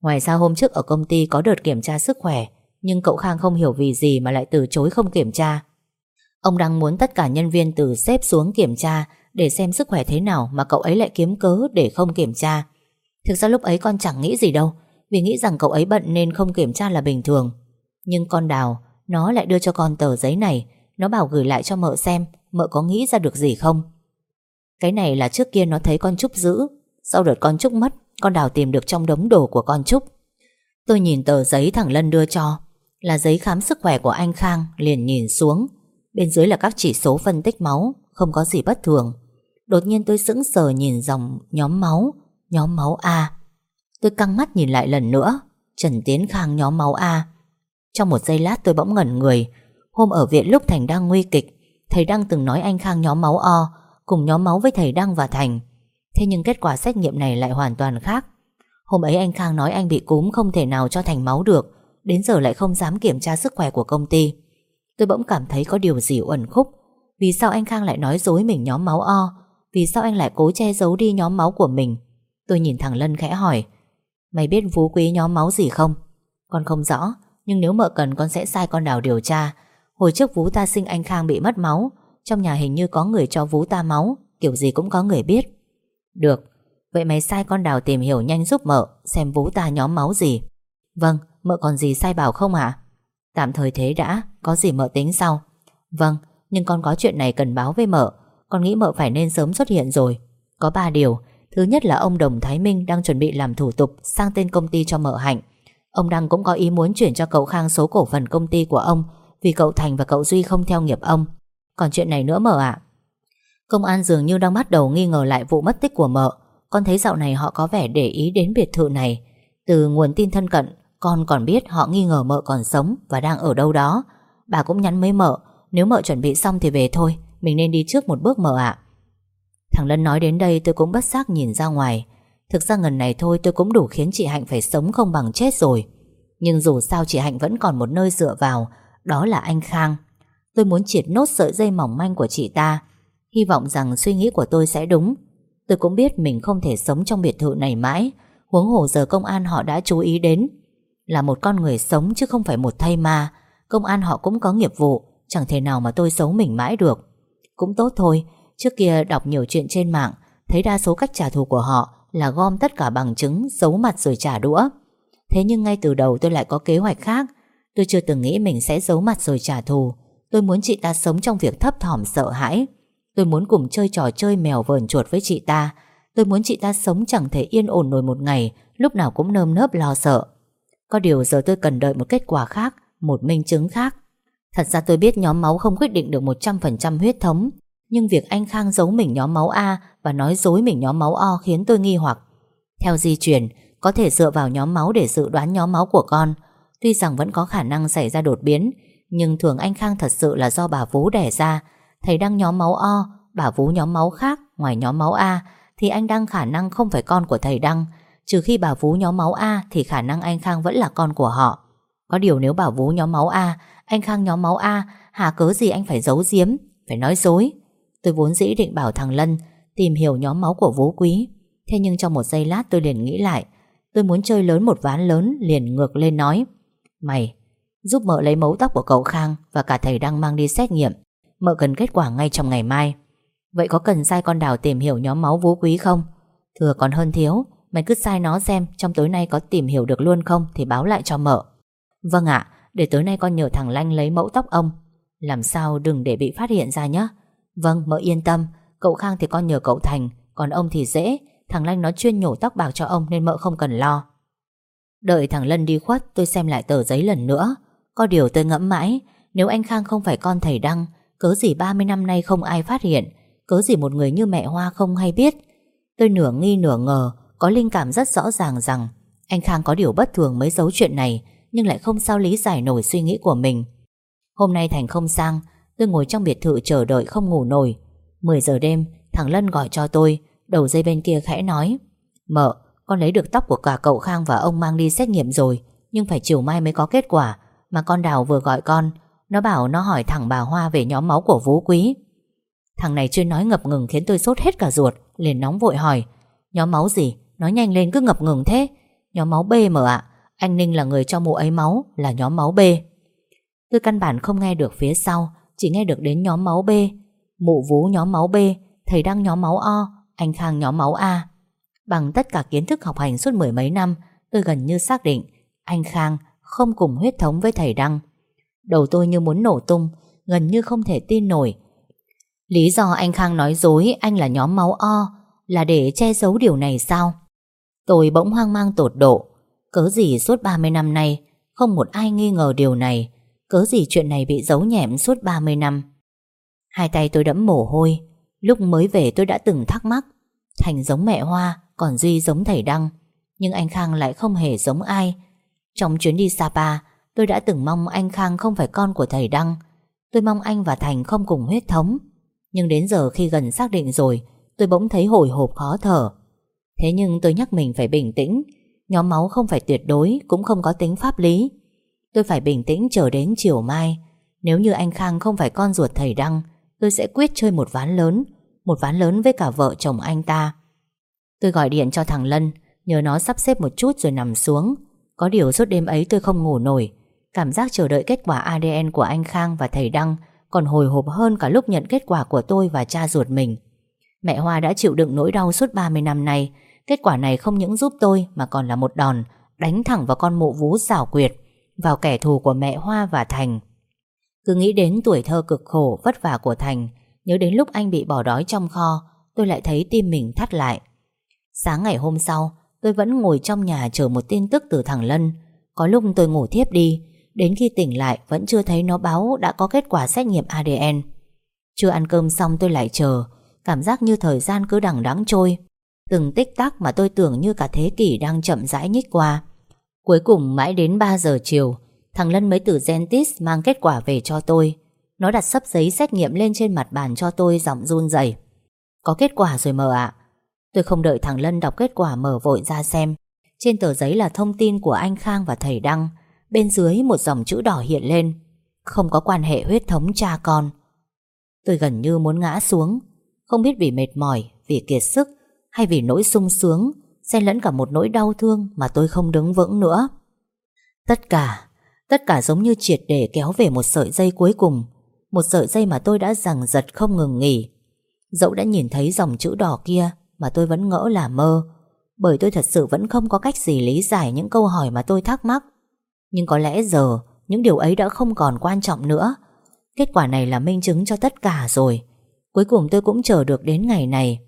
Speaker 1: Ngoài ra hôm trước ở công ty có đợt kiểm tra sức khỏe, nhưng cậu Khang không hiểu vì gì mà lại từ chối không kiểm tra. Ông đang muốn tất cả nhân viên từ xếp xuống kiểm tra để xem sức khỏe thế nào Mà cậu ấy lại kiếm cớ để không kiểm tra. Thực ra lúc ấy con chẳng nghĩ gì đâu Vì nghĩ rằng cậu ấy bận nên không kiểm tra là bình thường. Nhưng con Đào Nó lại đưa cho con tờ giấy này Nó bảo gửi lại cho mợ xem Mợ có nghĩ ra được gì không? Cái này là trước kia nó thấy con Trúc giữ Sau đợt con Trúc mất Con Đào tìm được trong đống đồ của con Trúc. Tôi nhìn tờ giấy thằng Lân đưa cho là giấy khám sức khỏe của anh Khang liền nhìn xuống. Bên dưới là các chỉ số phân tích máu, không có gì bất thường. Đột nhiên tôi sững sờ nhìn dòng nhóm máu, nhóm máu A. Tôi căng mắt nhìn lại lần nữa, Trần Tiến Khang nhóm máu A. Trong một giây lát tôi bỗng ngẩn người. Hôm ở viện lúc Thành đang nguy kịch, thầy Đăng từng nói anh Khang nhóm máu O, cùng nhóm máu với thầy Đăng và Thành. Thế nhưng kết quả xét nghiệm này lại hoàn toàn khác Hôm ấy anh Khang nói anh bị cúm không thể nào cho thành máu được Đến giờ lại không dám kiểm tra sức khỏe của công ty Tôi bỗng cảm thấy có điều gì uẩn khúc vì sao anh Khang lại nói dối mình nhóm máu O? Vì sao anh lại cố che giấu đi nhóm máu của mình? Tôi nhìn thằng Lân khẽ hỏi. Mày biết Phú Quý nhóm máu gì không? Con không rõ, Nhưng nếu mợ cần con sẽ sai con đào điều tra. Hồi trước Vú ta sinh anh Khang bị mất máu. Trong nhà hình như có người cho Vú ta máu. Kiểu gì cũng có người biết. Được, Vậy mày sai con đào tìm hiểu nhanh giúp mợ, Xem Vú ta nhóm máu gì. Vâng Mợ còn gì sai bảo không ạ Tạm thời thế đã, Có gì mợ tính sau. Vâng nhưng con có chuyện này cần báo với mợ Con nghĩ mợ phải nên sớm xuất hiện rồi Có ba điều Thứ nhất là ông Đồng Thái Minh đang chuẩn bị làm thủ tục sang tên công ty cho mợ Hạnh. Ông Đăng cũng có ý muốn chuyển cho cậu Khang số cổ phần công ty của ông vì cậu Thành và cậu Duy không theo nghiệp ông. Còn chuyện này nữa mợ ạ. Công an dường như đang bắt đầu nghi ngờ lại vụ mất tích của mợ. Con thấy dạo này họ có vẻ để ý đến biệt thự này. Từ nguồn tin thân cận, con còn biết họ nghi ngờ mợ còn sống và đang ở đâu đó. Bà cũng nhắn mấy mợ, nếu mợ chuẩn bị xong thì về thôi, mình nên đi trước một bước mợ ạ. Thằng Lân nói đến đây tôi cũng bất giác nhìn ra ngoài. Thực ra ngần này thôi tôi cũng đủ khiến chị Hạnh phải sống không bằng chết rồi. Nhưng dù sao chị Hạnh vẫn còn một nơi dựa vào Đó là anh Khang. Tôi muốn triệt nốt sợi dây mỏng manh của chị ta. Hy vọng rằng suy nghĩ của tôi sẽ đúng. Tôi cũng biết mình không thể sống trong biệt thự này mãi. Huống hồ giờ công an họ đã chú ý đến. Là một con người sống chứ không phải một thay ma. Công an họ cũng có nghiệp vụ. Chẳng thể nào mà tôi giấu mình mãi được. Cũng tốt thôi, Trước kia đọc nhiều chuyện trên mạng, Thấy đa số cách trả thù của họ Là gom tất cả bằng chứng, Giấu mặt rồi trả đũa. Thế nhưng ngay từ đầu tôi lại có kế hoạch khác. Tôi chưa từng nghĩ mình sẽ giấu mặt rồi trả thù. Tôi muốn chị ta sống trong việc thấp thỏm sợ hãi. Tôi muốn cùng chơi trò chơi mèo vờn chuột với chị ta. Tôi muốn chị ta sống chẳng thể yên ổn nổi một ngày, Lúc nào cũng nơm nớp lo sợ. Có điều giờ tôi cần đợi một kết quả khác, Một minh chứng khác. Thật ra tôi biết nhóm máu không quyết định được 100% huyết thống nhưng việc anh Khang giấu mình nhóm máu A và nói dối mình nhóm máu O khiến tôi nghi hoặc. Theo di truyền, có thể dựa vào nhóm máu để dự đoán nhóm máu của con. Tuy rằng vẫn có khả năng xảy ra đột biến, nhưng thường anh Khang thật sự là do bà Vú đẻ ra. Thầy Đăng nhóm máu O, bà Vú nhóm máu khác ngoài nhóm máu A, thì anh đang khả năng không phải con của thầy Đăng. Trừ khi bà Vú nhóm máu A thì khả năng anh Khang vẫn là con của họ. Có điều nếu bà Vú nhóm máu A, anh Khang nhóm máu A, hà cớ gì anh phải giấu giếm, phải nói dối. Tôi vốn dĩ định bảo thằng Lân Tìm hiểu nhóm máu của Vũ Quý. Thế nhưng trong một giây lát tôi liền nghĩ lại. Tôi muốn chơi lớn một ván lớn Liền ngược lên nói. Mày giúp mợ lấy mẫu tóc của cậu Khang Và cả thầy đang mang đi xét nghiệm. Mợ cần kết quả ngay trong ngày mai. Vậy có cần sai con đào tìm hiểu nhóm máu Vũ Quý không? Thừa còn hơn thiếu Mày cứ sai nó xem Trong tối nay có tìm hiểu được luôn không Thì báo lại cho mợ. Vâng ạ. Để tối nay con nhờ thằng Lanh lấy mẫu tóc ông. Làm sao đừng để bị phát hiện ra nhé Vâng mợ yên tâm. Cậu Khang thì con nhờ cậu Thành, Còn ông thì dễ. Thằng Lanh nó chuyên nhổ tóc bạc cho ông Nên mợ không cần lo. Đợi thằng Lân đi khuất, tôi xem lại tờ giấy lần nữa. Có điều tôi ngẫm mãi, Nếu anh Khang không phải con thầy Đăng, Cớ gì 30 năm nay không ai phát hiện? Cớ gì một người như mẹ Hoa không hay biết? Tôi nửa nghi nửa ngờ, Có linh cảm rất rõ ràng rằng Anh Khang có điều bất thường mới giấu chuyện này. Nhưng lại không sao lý giải nổi suy nghĩ của mình. Hôm nay Thành không sang, Tôi ngồi trong biệt thự chờ đợi không ngủ nổi. 10 giờ đêm, Thằng Lân gọi cho tôi, Đầu dây bên kia khẽ nói, Mợ, con lấy được tóc của cả cậu Khang và ông mang đi xét nghiệm rồi, Nhưng phải chiều mai mới có kết quả, Mà con Đào vừa gọi con, Nó bảo nó hỏi thẳng bà Hoa về nhóm máu của Vũ Quý. Thằng này chuyên nói ngập ngừng Khiến tôi sốt hết cả ruột, Liền nóng vội hỏi, Nhóm máu gì? Nói nhanh lên cứ ngập ngừng thế. Nhóm máu B mà ạ anh Ninh là người cho mụ ấy máu, Là nhóm máu B. Tôi căn bản không nghe được phía sau, chỉ nghe được đến nhóm máu B. Mụ vú nhóm máu B, Thầy Đăng nhóm máu O, Anh Khang nhóm máu A. Bằng tất cả kiến thức học hành suốt mười mấy năm, Tôi gần như xác định Anh Khang không cùng huyết thống với thầy Đăng. Đầu tôi như muốn nổ tung, Gần như không thể tin nổi. Lý do anh Khang nói dối Anh là nhóm máu O Là để che giấu điều này sao? Tôi bỗng hoang mang tột độ Cớ gì suốt 30 năm nay Không một ai nghi ngờ điều này? Cớ gì chuyện này bị giấu nhẹm suốt 30 năm? Hai tay tôi đẫm mồ hôi. Lúc mới về tôi đã từng thắc mắc. Thành giống mẹ Hoa, Còn Duy giống thầy Đăng. Nhưng anh Khang lại không hề giống ai. Trong chuyến đi Sapa, Tôi đã từng mong anh Khang không phải con của thầy Đăng. Tôi mong anh và Thành không cùng huyết thống. Nhưng đến giờ khi gần xác định rồi, Tôi bỗng thấy hồi hộp khó thở. Thế nhưng tôi nhắc mình phải bình tĩnh. Nhóm máu không phải tuyệt đối, Cũng không có tính pháp lý. Tôi phải bình tĩnh chờ đến chiều mai. Nếu như anh Khang không phải con ruột thầy Đăng, Tôi sẽ quyết chơi một ván lớn, Một ván lớn với cả vợ chồng anh ta. Tôi gọi điện cho thằng Lân, Nhờ nó sắp xếp một chút rồi nằm xuống. Có điều suốt đêm ấy tôi không ngủ nổi. Cảm giác chờ đợi kết quả ADN của anh Khang và thầy Đăng Còn hồi hộp hơn cả lúc nhận kết quả của tôi và cha ruột mình. Mẹ Hoa đã chịu đựng nỗi đau suốt 30 năm nay Kết quả này không những giúp tôi Mà còn là một đòn Đánh thẳng vào con mụ vú xảo quyệt, Vào kẻ thù của mẹ Hoa và Thành. Cứ nghĩ đến tuổi thơ cực khổ, Vất vả của Thành, Nhớ đến lúc anh bị bỏ đói trong kho, Tôi lại thấy tim mình thắt lại. Sáng ngày hôm sau, Tôi vẫn ngồi trong nhà chờ một tin tức từ thằng Lân. Có lúc tôi ngủ thiếp đi, Đến khi tỉnh lại vẫn chưa thấy nó báo Đã có kết quả xét nghiệm ADN Chưa ăn cơm xong tôi lại chờ, Cảm giác như thời gian cứ đằng đắng trôi. Từng tích tắc mà tôi tưởng như cả thế kỷ đang chậm rãi nhích qua. Cuối cùng mãi đến 3 giờ chiều, Thằng Lân mới từ Gentis mang kết quả về cho tôi. Nó đặt sấp giấy xét nghiệm lên trên mặt bàn cho tôi, giọng run rẩy. Có kết quả rồi mờ ạ. Tôi không đợi thằng Lân đọc kết quả mở vội ra xem. Trên tờ giấy là thông tin của anh Khang và thầy Đăng. Bên dưới một dòng chữ đỏ hiện lên. Không có quan hệ huyết thống cha con. Tôi gần như muốn ngã xuống. Không biết vì mệt mỏi, Vì kiệt sức hay vì nỗi sung sướng, Xen lẫn cả một nỗi đau thương Mà tôi không đứng vững nữa. Tất cả Tất cả giống như triệt để kéo về một sợi dây cuối cùng, Một sợi dây mà tôi đã rằng giật không ngừng nghỉ. Dẫu đã nhìn thấy dòng chữ đỏ kia Mà tôi vẫn ngỡ là mơ, Bởi tôi thật sự vẫn không có cách gì lý giải Những câu hỏi mà tôi thắc mắc. Nhưng có lẽ giờ, Những điều ấy đã không còn quan trọng nữa. Kết quả này là minh chứng cho tất cả rồi. Cuối cùng tôi cũng chờ được đến ngày này.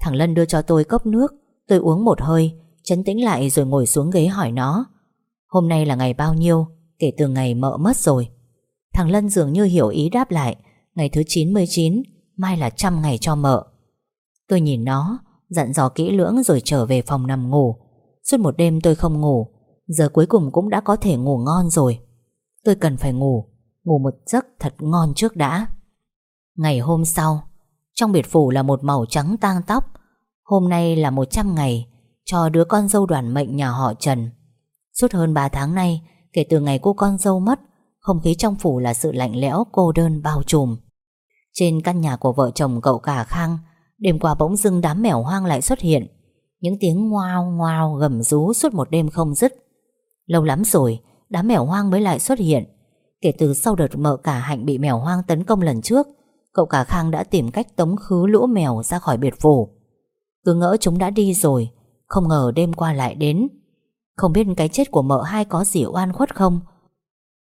Speaker 1: Thằng Lân đưa cho tôi cốc nước. Tôi uống một hơi, Chấn tĩnh lại rồi ngồi xuống ghế hỏi nó. Hôm nay là ngày bao nhiêu? Kể từ ngày mợ mất rồi. Thằng Lân dường như hiểu ý đáp lại. Ngày thứ 99 Mai là trăm ngày cho mợ. Tôi nhìn nó, Dặn dò kỹ lưỡng rồi trở về phòng nằm ngủ. Suốt một đêm tôi không ngủ. Giờ cuối cùng cũng đã có thể ngủ ngon rồi. Tôi cần phải ngủ. Ngủ một giấc thật ngon trước đã. Ngày hôm sau trong biệt phủ là một màu trắng tang tóc. Hôm nay là 100 ngày, Cho đứa con dâu đoàn mệnh nhà họ Trần. Suốt hơn 3 tháng nay, Kể từ ngày cô con dâu mất, Không khí trong phủ là sự lạnh lẽo, cô đơn, bao trùm. Trên căn nhà của vợ chồng cậu cả Khang, Đêm qua bỗng dưng đám mèo hoang lại xuất hiện. Những tiếng ngoao ngoao gầm rú suốt một đêm không dứt. Lâu lắm rồi, Đám mèo hoang mới lại xuất hiện. Kể từ sau đợt mợ cả hạnh bị mèo hoang tấn công lần trước Cậu cả Khang đã tìm cách tống khứ lũ mèo ra khỏi biệt phủ. Cứ ngỡ chúng đã đi rồi, Không ngờ đêm qua lại đến. Không biết cái chết của mợ hai có gì oan khuất không?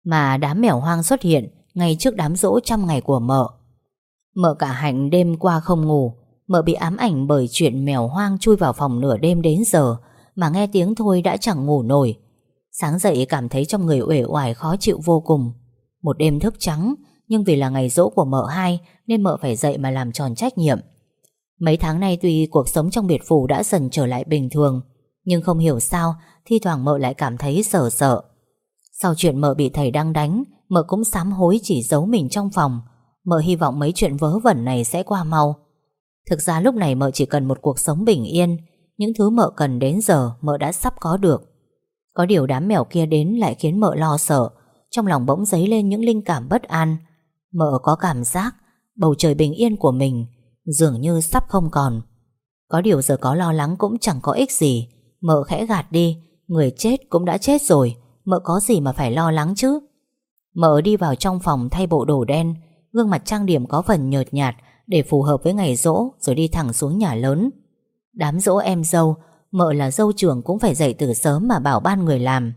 Speaker 1: Mà đám mèo hoang xuất hiện Ngay trước đám rỗ trăm ngày của mợ. Mợ cả hạnh đêm qua không ngủ, Mợ bị ám ảnh bởi chuyện mèo hoang chui vào phòng nửa đêm đến giờ, Mà nghe tiếng thôi đã chẳng ngủ nổi. Sáng dậy cảm thấy trong người uể oải khó chịu vô cùng. Một đêm thức trắng nhưng vì là ngày dỗ của mợ hai, Nên mợ phải dậy mà làm tròn trách nhiệm. Mấy tháng nay tuy cuộc sống trong biệt phủ đã dần trở lại bình thường, Nhưng không hiểu sao Thi thoảng mợ lại cảm thấy sợ sợ. Sau chuyện mợ bị thầy đăng đánh, Mợ cũng sám hối chỉ giấu mình trong phòng. Mợ hy vọng mấy chuyện vớ vẩn này sẽ qua mau. Thực ra lúc này mợ chỉ cần một cuộc sống bình yên, Những thứ mợ cần đến giờ Mợ đã sắp có được. Có điều đám mèo kia đến lại khiến mợ lo sợ, Trong lòng bỗng dấy lên những linh cảm bất an. Mợ có cảm giác Bầu trời bình yên của mình Dường như sắp không còn. Có điều giờ có lo lắng cũng chẳng có ích gì. Mợ khẽ gạt đi, Người chết cũng đã chết rồi, Mợ có gì mà phải lo lắng chứ? Mợ đi vào trong phòng thay bộ đồ đen, Gương mặt trang điểm có phần nhợt nhạt Để phù hợp với ngày rỗ Rồi đi thẳng xuống nhà lớn. Đám rỗ em dâu, Mợ là dâu trưởng cũng phải dậy từ sớm mà bảo ban người làm.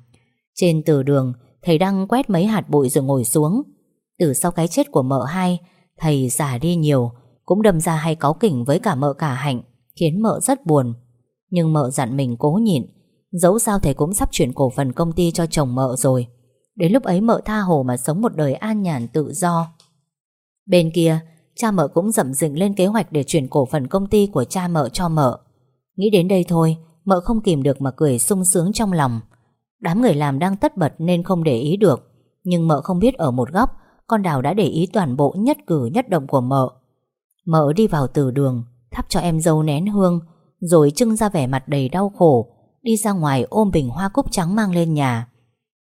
Speaker 1: Trên từ đường, Thầy đang quét mấy hạt bụi rồi ngồi xuống. Từ sau cái chết của mợ hai, Thầy già đi nhiều, Cũng đâm ra hay cáu kỉnh với cả mợ cả hạnh, Khiến mợ rất buồn. Nhưng mợ dặn mình cố nhịn, Dẫu sao thầy cũng sắp chuyển cổ phần công ty cho chồng mợ rồi. Đến lúc ấy mợ tha hồ mà sống một đời an nhàn tự do. Bên kia, Cha mợ cũng dậm dịnh lên kế hoạch Để chuyển cổ phần công ty của cha mợ cho mợ. Nghĩ đến đây thôi, Mợ không kìm được mà cười sung sướng trong lòng. Đám người làm đang tất bật Nên không để ý được, Nhưng mợ không biết ở một góc con đào đã để ý toàn bộ nhất cử nhất động của mợ Mợ đi vào từ đường thắp cho em dâu nén hương, rồi trưng ra vẻ mặt đầy đau khổ, đi ra ngoài ôm bình hoa cúc trắng mang lên nhà.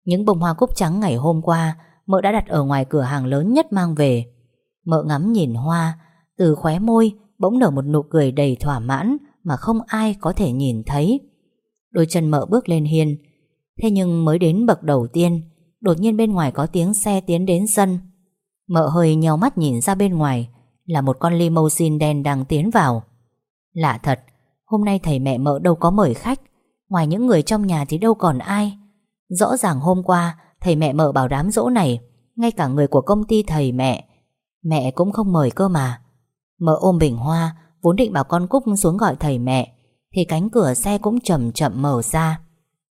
Speaker 1: Những bông hoa cúc trắng ngày hôm qua mợ đã đặt ở ngoài cửa hàng lớn nhất mang về. Mợ ngắm nhìn hoa, từ khóe môi bỗng nở một nụ cười đầy thỏa mãn mà không ai có thể nhìn thấy. Đôi chân mợ bước lên hiên, thế nhưng mới đến bậc đầu tiên, đột nhiên bên ngoài có tiếng xe tiến đến sân. Mợ hơi nhau mắt nhìn ra bên ngoài, là một con limousine đen đang tiến vào. Lạ thật, hôm nay thầy mẹ mợ đâu có mời khách, ngoài những người trong nhà thì đâu còn ai. Rõ ràng hôm qua Thầy mẹ mợ bảo đám dỗ này Ngay cả người của công ty thầy mẹ Mẹ cũng không mời cơ mà Mợ ôm bình hoa Vốn định bảo con Cúc xuống gọi thầy mẹ Thì cánh cửa xe cũng chậm chậm mở ra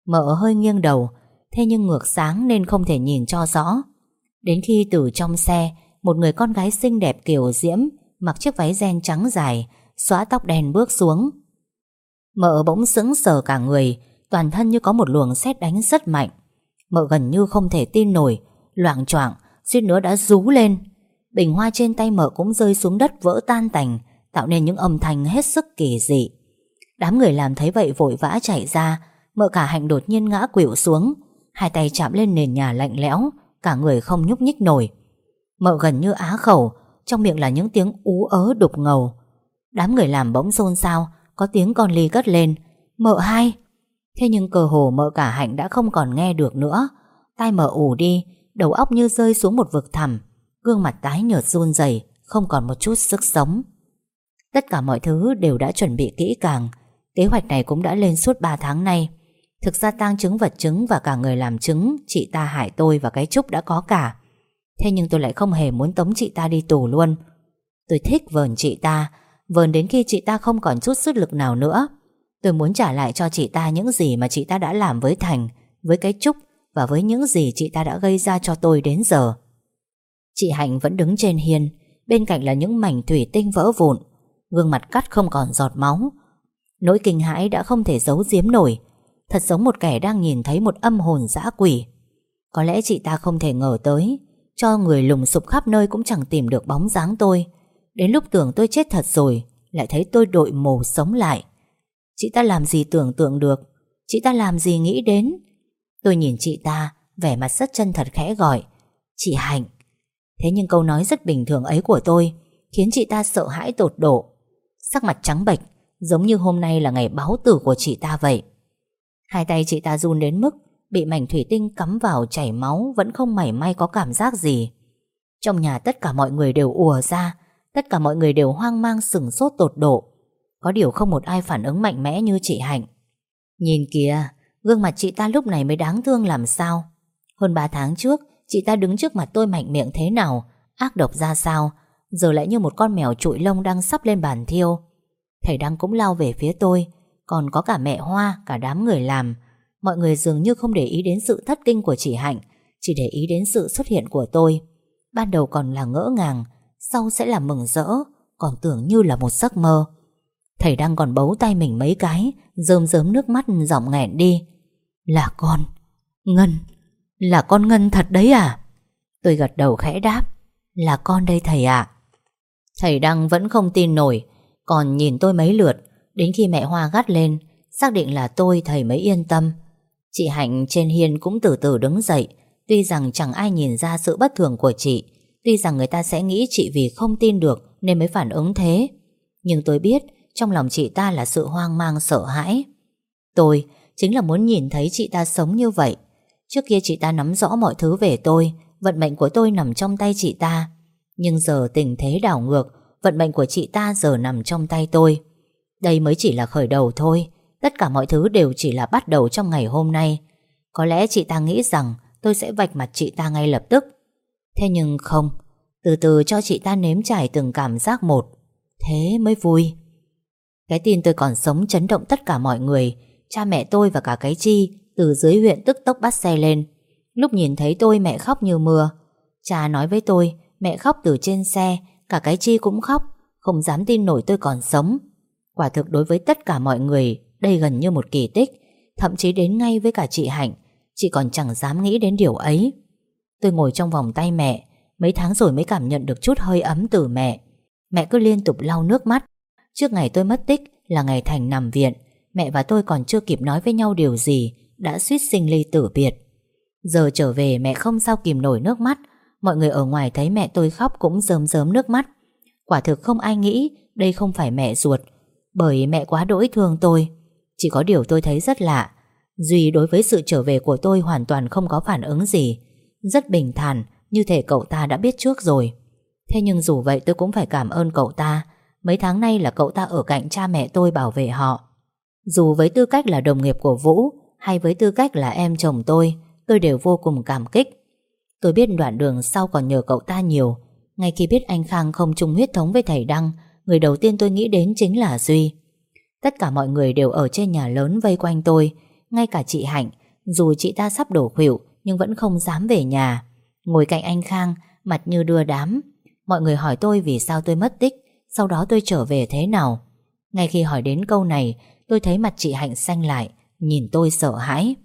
Speaker 1: Mợ hơi nghiêng đầu Thế nhưng ngược sáng nên không thể nhìn cho rõ. Đến khi từ trong xe, Một người con gái xinh đẹp kiểu diễm, Mặc chiếc váy ren trắng dài, Xóa tóc đen bước xuống. Mợ bỗng sững sờ cả người, Toàn thân như có một luồng sét đánh rất mạnh. Mợ gần như không thể tin nổi Loạn choạng, suýt nữa đã rú lên. Bình hoa trên tay mợ cũng rơi xuống đất vỡ tan tành, Tạo nên những âm thanh hết sức kỳ dị. Đám người làm thấy vậy vội vã chạy ra, Mợ cả hạnh đột nhiên ngã quỵu xuống. Hai tay chạm lên nền nhà lạnh lẽo, Cả người không nhúc nhích nổi. Mợ gần như á khẩu, Trong miệng là những tiếng ú ớ đục ngầu. Đám người làm bỗng xôn xao, Có tiếng con ly cất lên. Mợ hai. Thế nhưng cơ hồ mợ cả hạnh đã không còn nghe được nữa. Tai mợ ủ đi, Đầu óc như rơi xuống một vực thẳm, Gương mặt tái nhợt run rẩy, Không còn một chút sức sống. Tất cả mọi thứ đều đã chuẩn bị kỹ càng, Kế hoạch này cũng đã lên suốt 3 tháng nay. Thực ra tang chứng vật chứng Và cả người làm chứng Chị ta hại tôi và cái Trúc đã có cả. Thế nhưng tôi lại không hề muốn tống chị ta đi tù luôn. Tôi thích vờn chị ta. Vờn đến khi chị ta không còn chút sức lực nào nữa. Tôi muốn trả lại cho chị ta những gì mà chị ta đã làm với Thành, với cái Trúc và với những gì chị ta đã gây ra cho tôi đến giờ. Chị Hạnh vẫn đứng trên hiên, bên cạnh là những mảnh thủy tinh vỡ vụn, gương mặt cắt không còn giọt máu. Nỗi kinh hãi đã không thể giấu giếm nổi, thật giống một kẻ đang nhìn thấy một âm hồn dã quỷ. Có lẽ chị ta không thể ngờ tới, cho người lùng sụp khắp nơi cũng chẳng tìm được bóng dáng tôi. Đến lúc tưởng tôi chết thật rồi, lại thấy tôi đội mồ sống lại. Chị ta làm gì tưởng tượng được Chị ta làm gì nghĩ đến Tôi nhìn chị ta Vẻ mặt rất chân thật khẽ gọi Chị Hạnh Thế nhưng câu nói rất bình thường ấy của tôi Khiến chị ta sợ hãi tột độ Sắc mặt trắng bệch Giống như hôm nay là ngày báo tử của chị ta vậy Hai tay chị ta run đến mức Bị mảnh thủy tinh cắm vào chảy máu Vẫn không mảy may có cảm giác gì. Trong nhà tất cả mọi người đều ùa ra, Tất cả mọi người đều hoang mang sừng sốt, tột độ. Có điều không một ai phản ứng mạnh mẽ như chị Hạnh. Nhìn kìa, Gương mặt chị ta lúc này mới đáng thương làm sao? Hơn 3 tháng trước, Chị ta đứng trước mặt tôi mạnh miệng thế nào, Ác độc ra sao? Giờ lại như một con mèo trụi lông đang sắp lên bàn thiêu. Thầy Đăng cũng lao về phía tôi còn có cả mẹ Hoa, Cả đám người làm. Mọi người dường như không để ý đến sự thất kinh của chị Hạnh, Chỉ để ý đến sự xuất hiện của tôi. Ban đầu còn là ngỡ ngàng, Sau sẽ là mừng rỡ, Còn tưởng như là một giấc mơ. Thầy đang còn bấu tay mình mấy cái, Rơm rớm nước mắt giọng nghẹn đi. Là con, Ngân, Là con Ngân thật đấy à? Tôi gật đầu khẽ đáp, Là con đây thầy ạ. Thầy Đăng vẫn không tin nổi, Còn nhìn tôi mấy lượt Đến khi mẹ Hoa gắt lên, Xác định là tôi thầy mới yên tâm. Chị Hạnh trên hiên cũng từ từ đứng dậy, Tuy rằng chẳng ai nhìn ra sự bất thường của chị, Tuy rằng người ta sẽ nghĩ chị vì không tin được Nên mới phản ứng thế. Nhưng tôi biết trong lòng chị ta là sự hoang mang, sợ hãi. Tôi chính là muốn nhìn thấy chị ta sống như vậy. Trước kia chị ta nắm rõ mọi thứ về tôi, Vận mệnh của tôi nằm trong tay chị ta. Nhưng giờ tình thế đảo ngược, Vận mệnh của chị ta giờ nằm trong tay tôi. Đây mới chỉ là khởi đầu thôi. Tất cả mọi thứ đều chỉ là bắt đầu trong ngày hôm nay. Có lẽ chị ta nghĩ rằng Tôi sẽ vạch mặt chị ta ngay lập tức. Thế nhưng không. Từ từ cho chị ta nếm trải từng cảm giác một. Thế mới vui. Cái tin tôi còn sống chấn động tất cả mọi người. Cha mẹ tôi và cả cái chi Từ dưới huyện tức tốc bắt xe lên. Lúc nhìn thấy tôi mẹ khóc như mưa. Cha nói với tôi, Mẹ khóc từ trên xe, Cả cái chi cũng khóc, Không dám tin nổi tôi còn sống. Quả thực đối với tất cả mọi người, Đây gần như một kỳ tích, Thậm chí đến ngay với cả chị Hạnh, Chị còn chẳng dám nghĩ đến điều ấy. Tôi ngồi trong vòng tay mẹ, Mấy tháng rồi mới cảm nhận được chút hơi ấm từ mẹ. Mẹ cứ liên tục lau nước mắt. Trước ngày tôi mất tích là ngày Thành nằm viện, Mẹ và tôi còn chưa kịp nói với nhau điều gì, Đã suýt sinh ly tử biệt. Giờ trở về mẹ không sao kìm nổi nước mắt, Mọi người ở ngoài thấy mẹ tôi khóc cũng rơm rớm nước mắt. Quả thực không ai nghĩ đây không phải mẹ ruột bởi mẹ quá đỗi thương tôi. Chỉ có điều tôi thấy rất lạ. Duy đối với sự trở về của tôi hoàn toàn không có phản ứng gì. Rất bình thản, Như thể cậu ta đã biết trước rồi. Thế nhưng dù vậy tôi cũng phải cảm ơn cậu ta. Mấy tháng nay là cậu ta ở cạnh cha mẹ tôi bảo vệ họ. Dù với tư cách là đồng nghiệp của Vũ, Hay với tư cách là em chồng tôi Tôi đều vô cùng cảm kích. Tôi biết đoạn đường sau còn nhờ cậu ta nhiều. Ngay khi biết anh Khang không chung huyết thống với thầy Đăng Người đầu tiên tôi nghĩ đến chính là Duy. Tất cả mọi người đều ở trên nhà lớn vây quanh tôi, Ngay cả chị Hạnh. Dù chị ta sắp đổ khuỵu, Nhưng vẫn không dám về nhà. Ngồi cạnh anh Khang, Mặt như đưa đám. Mọi người hỏi tôi vì sao tôi mất tích, Sau đó tôi trở về thế nào. Ngay khi hỏi đến câu này, Tôi thấy mặt chị Hạnh xanh lại, Nhìn tôi sợ hãi.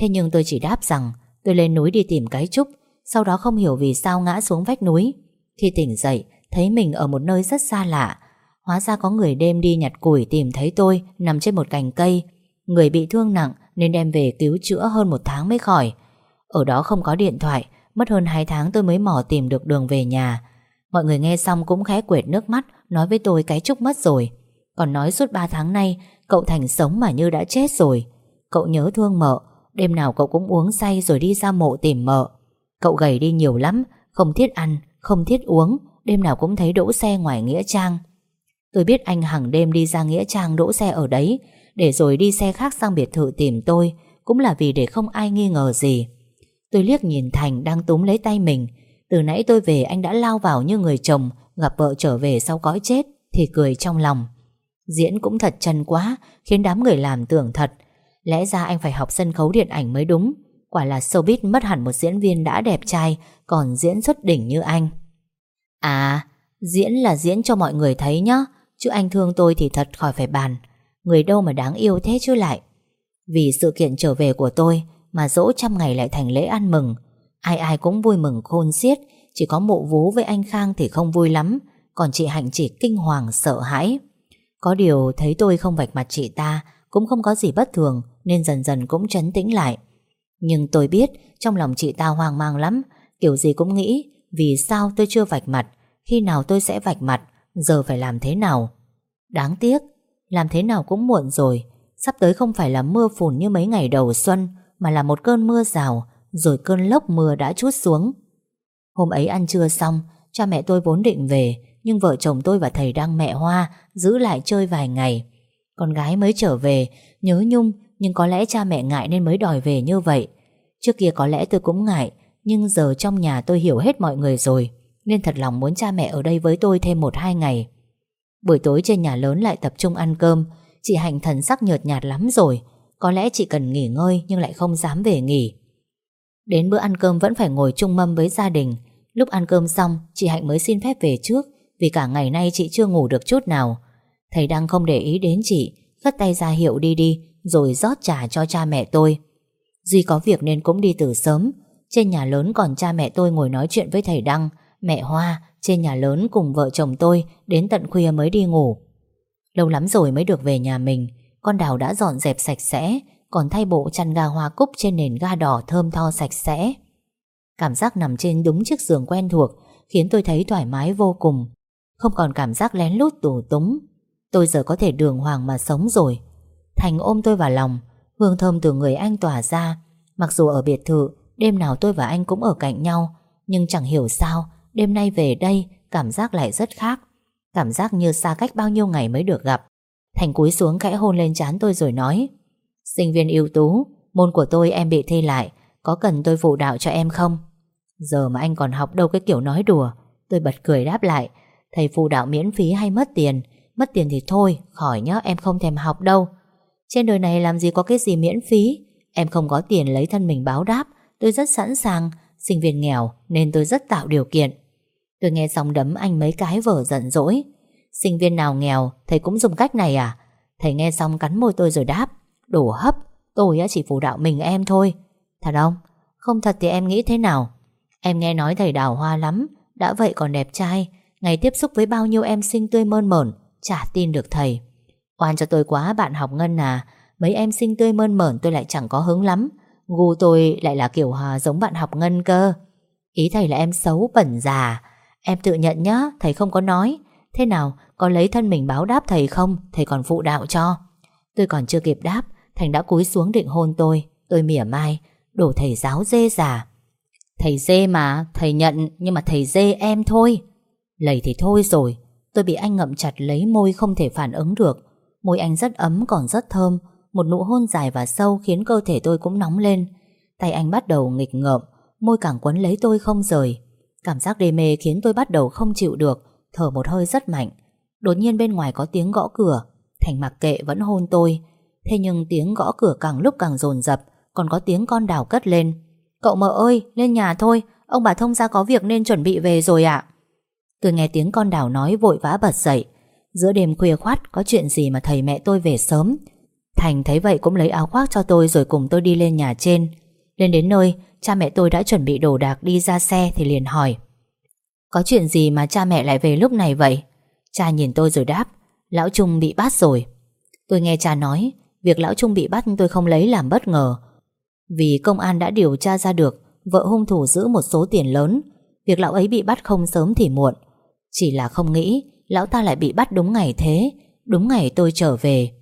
Speaker 1: Thế nhưng tôi chỉ đáp rằng, Tôi lên núi đi tìm cái trúc, Sau đó không hiểu vì sao ngã xuống vách núi. Khi tỉnh dậy Thấy mình ở một nơi rất xa lạ. Hóa ra có người đêm đi nhặt củi tìm thấy tôi Nằm trên một cành cây. Người bị thương nặng nên đem về cứu chữa hơn một tháng mới khỏi. Ở đó không có điện thoại Mất hơn 2 tháng tôi mới mò tìm được đường về nhà. Mọi người nghe xong cũng khẽ quệt nước mắt Nói với tôi cái Trúc mất rồi. Còn nói suốt 3 tháng nay Cậu Thành sống mà như đã chết rồi. Cậu nhớ thương mợ Đêm nào cậu cũng uống say rồi đi ra mộ tìm mợ. Cậu gầy đi nhiều lắm Không thiết ăn, không thiết uống. Đêm nào cũng thấy đỗ xe ngoài Nghĩa Trang. Tôi biết anh hàng đêm đi ra Nghĩa Trang đỗ xe ở đấy, Để rồi đi xe khác sang biệt thự tìm tôi, Cũng là vì để không ai nghi ngờ gì. Tôi liếc nhìn Thành đang túm lấy tay mình. Từ nãy tôi về anh đã lao vào như người chồng, Gặp vợ trở về sau cõi chết, Thì cười trong lòng. Diễn cũng thật chân quá, Khiến đám người làm tưởng thật. Lẽ ra anh phải học sân khấu điện ảnh mới đúng. Quả là showbiz mất hẳn một diễn viên đã đẹp trai, Còn diễn xuất đỉnh như anh. À Diễn là diễn cho mọi người thấy nhá, Chứ anh thương tôi thì thật khỏi phải bàn. Người đâu mà đáng yêu thế chứ lại. Vì sự kiện trở về của tôi Mà dỗ trăm ngày lại thành lễ ăn mừng. Ai ai cũng vui mừng khôn xiết, Chỉ có mụ vú với anh Khang thì không vui lắm, Còn chị Hạnh chỉ kinh hoàng, sợ hãi. Có điều thấy tôi không vạch mặt chị ta Cũng không có gì bất thường Nên dần dần cũng trấn tĩnh lại. Nhưng tôi biết trong lòng chị ta hoang mang lắm, Kiểu gì cũng nghĩ vì sao tôi chưa vạch mặt? Khi nào tôi sẽ vạch mặt? Giờ phải làm thế nào? Đáng tiếc, Làm thế nào cũng muộn rồi. Sắp tới không phải là mưa phùn như mấy ngày đầu xuân, Mà là một cơn mưa rào, Rồi cơn lốc mưa đã chút xuống. Hôm ấy ăn trưa xong, Cha mẹ tôi vốn định về, Nhưng vợ chồng tôi và thầy đang mẹ Hoa, Giữ lại chơi vài ngày. Con gái mới trở về, Nhớ nhung, Nhưng có lẽ cha mẹ ngại nên mới đòi về như vậy. Trước kia có lẽ tôi cũng ngại nhưng giờ trong nhà tôi hiểu hết mọi người rồi, Nên thật lòng muốn cha mẹ ở đây với tôi thêm một hai ngày. Buổi tối trên nhà lớn lại tập trung ăn cơm, Chị Hạnh thần sắc nhợt nhạt lắm rồi, Có lẽ chị cần nghỉ ngơi Nhưng lại không dám về nghỉ. Đến bữa ăn cơm vẫn phải ngồi chung mâm với gia đình, Lúc ăn cơm xong, Chị Hạnh mới xin phép về trước, Vì cả ngày nay chị chưa ngủ được chút nào. Thầy đang không để ý đến chị Khất tay ra hiệu đi đi, Rồi rót trà cho cha mẹ tôi. Duy có việc nên cũng đi từ sớm trên nhà lớn còn cha mẹ tôi ngồi nói chuyện với thầy Đăng Mẹ Hoa trên nhà lớn cùng vợ chồng tôi đến tận khuya mới đi ngủ. Lâu lắm rồi mới được về nhà mình, con đào đã dọn dẹp sạch sẽ, còn thay bộ chăn ga hoa cúc trên nền ga đỏ thơm tho sạch sẽ. Cảm giác nằm trên đúng chiếc giường quen thuộc khiến tôi thấy thoải mái vô cùng. Không còn cảm giác lén lút tủ túng. Tôi giờ có thể đường hoàng mà sống rồi. Thành ôm tôi vào lòng, hương thơm từ người anh tỏa ra. Mặc dù ở biệt thự, đêm nào tôi và anh cũng ở cạnh nhau, nhưng chẳng hiểu sao Đêm nay về đây Cảm giác lại rất khác. Cảm giác như xa cách bao nhiêu ngày mới được gặp. Thành cúi xuống khẽ hôn lên trán tôi rồi nói Sinh viên ưu tú Môn của tôi em bị thi lại Có cần tôi phụ đạo cho em không? Giờ mà anh còn học đâu cái kiểu nói đùa Tôi bật cười đáp lại Thầy phụ đạo miễn phí hay mất tiền? Mất tiền thì thôi khỏi nhá em không thèm học đâu. Trên đời này làm gì có cái gì miễn phí? Em không có tiền lấy thân mình báo đáp Tôi rất sẵn sàng, Sinh viên nghèo nên tôi rất tạo điều kiện. Tôi nghe xong đấm anh mấy cái vở giận dỗi. Sinh viên nào nghèo, Thầy cũng dùng cách này à? Thầy nghe xong cắn môi tôi rồi đáp, Đổ hấp, Tôi chỉ phụ đạo mình em thôi. Thật không? Không thật thì em nghĩ thế nào? Em nghe nói thầy đào hoa lắm, Đã vậy còn đẹp trai, Ngày tiếp xúc với bao nhiêu em xinh tươi mơn mởn, Chả tin được thầy. Oan cho tôi quá, bạn học Ngân à Mấy em xinh tươi mơn mởn tôi lại chẳng có hứng lắm. Gu tôi lại là kiểu Hà giống bạn học Ngân cơ. Ý thầy là em xấu bẩn già. Em tự nhận nhá, Thầy không có nói. Thế nào, có lấy thân mình báo đáp thầy không? Thầy còn phụ đạo cho. Tôi còn chưa kịp đáp Thành đã cúi xuống định hôn tôi. Tôi mỉa mai, Đổ thầy giáo dê già. Thầy dê mà, Thầy nhận, Nhưng mà thầy dê em thôi. Lầy thì thôi rồi, Tôi bị anh ngậm chặt lấy môi không thể phản ứng được. Môi anh rất ấm còn rất thơm. Một nụ hôn dài và sâu khiến cơ thể tôi cũng nóng lên. Tay anh bắt đầu nghịch ngợm, Môi càng quấn lấy tôi không rời. Cảm giác đê mê khiến tôi bắt đầu không chịu được, Thở một hơi rất mạnh. Đột nhiên bên ngoài có tiếng gõ cửa, Thành mặc kệ vẫn hôn tôi. Thế nhưng tiếng gõ cửa càng lúc càng dồn dập, Còn có tiếng con đào cất lên. Cậu mợ ơi, lên nhà thôi, Ông bà thông ra có việc nên chuẩn bị về rồi ạ. Tôi nghe tiếng con đào nói vội vã bật dậy. Giữa đêm khuya khoát Có chuyện gì mà thầy mẹ tôi về sớm? Thành thấy vậy cũng lấy áo khoác cho tôi Rồi cùng tôi đi lên nhà trên. Lên đến nơi, Cha mẹ tôi đã chuẩn bị đồ đạc đi ra xe Thì liền hỏi. Có chuyện gì mà cha mẹ lại về lúc này vậy? Cha nhìn tôi rồi đáp, Lão Trung bị bắt rồi. Tôi nghe cha nói, Việc Lão Trung bị bắt tôi không lấy làm bất ngờ. Vì công an đã điều tra ra được, Vợ hung thủ giữ một số tiền lớn. Việc lão ấy bị bắt không sớm thì muộn. Chỉ là không nghĩ, Lão ta lại bị bắt đúng ngày thế. Đúng ngày tôi trở về.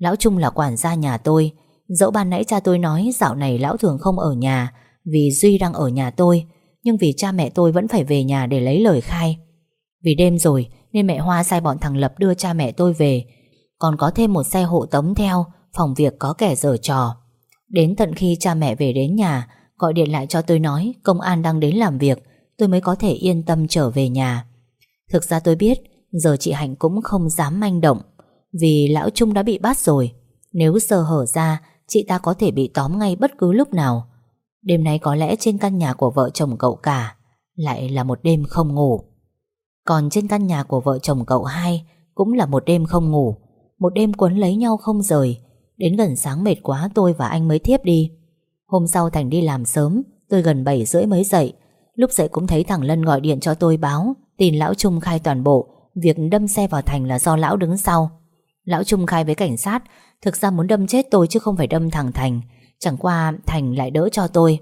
Speaker 1: Lão Trung là quản gia nhà tôi. Dẫu ban nãy cha tôi nói dạo này lão thường không ở nhà, Vì Duy đang ở nhà tôi, Nhưng vì cha mẹ tôi vẫn phải về nhà để lấy lời khai. Vì đêm rồi, Nên mẹ Hoa sai bọn thằng Lập đưa cha mẹ tôi về. Còn có thêm một xe hộ tống theo, Phòng việc có kẻ dở trò. Đến tận khi cha mẹ về đến nhà, Gọi điện lại cho tôi nói Công an đang đến làm việc, Tôi mới có thể yên tâm trở về nhà. Thực ra tôi biết, Giờ chị Hạnh cũng không dám manh động. Vì lão Trung đã bị bắt rồi. Nếu sơ hở ra, Chị ta có thể bị tóm ngay bất cứ lúc nào. Đêm nay có lẽ trên căn nhà của vợ chồng cậu cả, Lại là một đêm không ngủ. Còn trên căn nhà của vợ chồng cậu hai Cũng là một đêm không ngủ, Một đêm quấn lấy nhau không rời. Đến gần sáng mệt quá, tôi và anh mới thiếp đi. Hôm sau Thành đi làm sớm, Tôi gần 7 rưỡi mới dậy. Lúc dậy cũng thấy thằng Lân gọi điện cho tôi báo, Tin lão Trung khai toàn bộ, Việc đâm xe vào Thành là do lão đứng sau. Lão Trung khai với cảnh sát, Thực ra muốn đâm chết tôi chứ không phải đâm thằng Thành, Chẳng qua Thành lại đỡ cho tôi.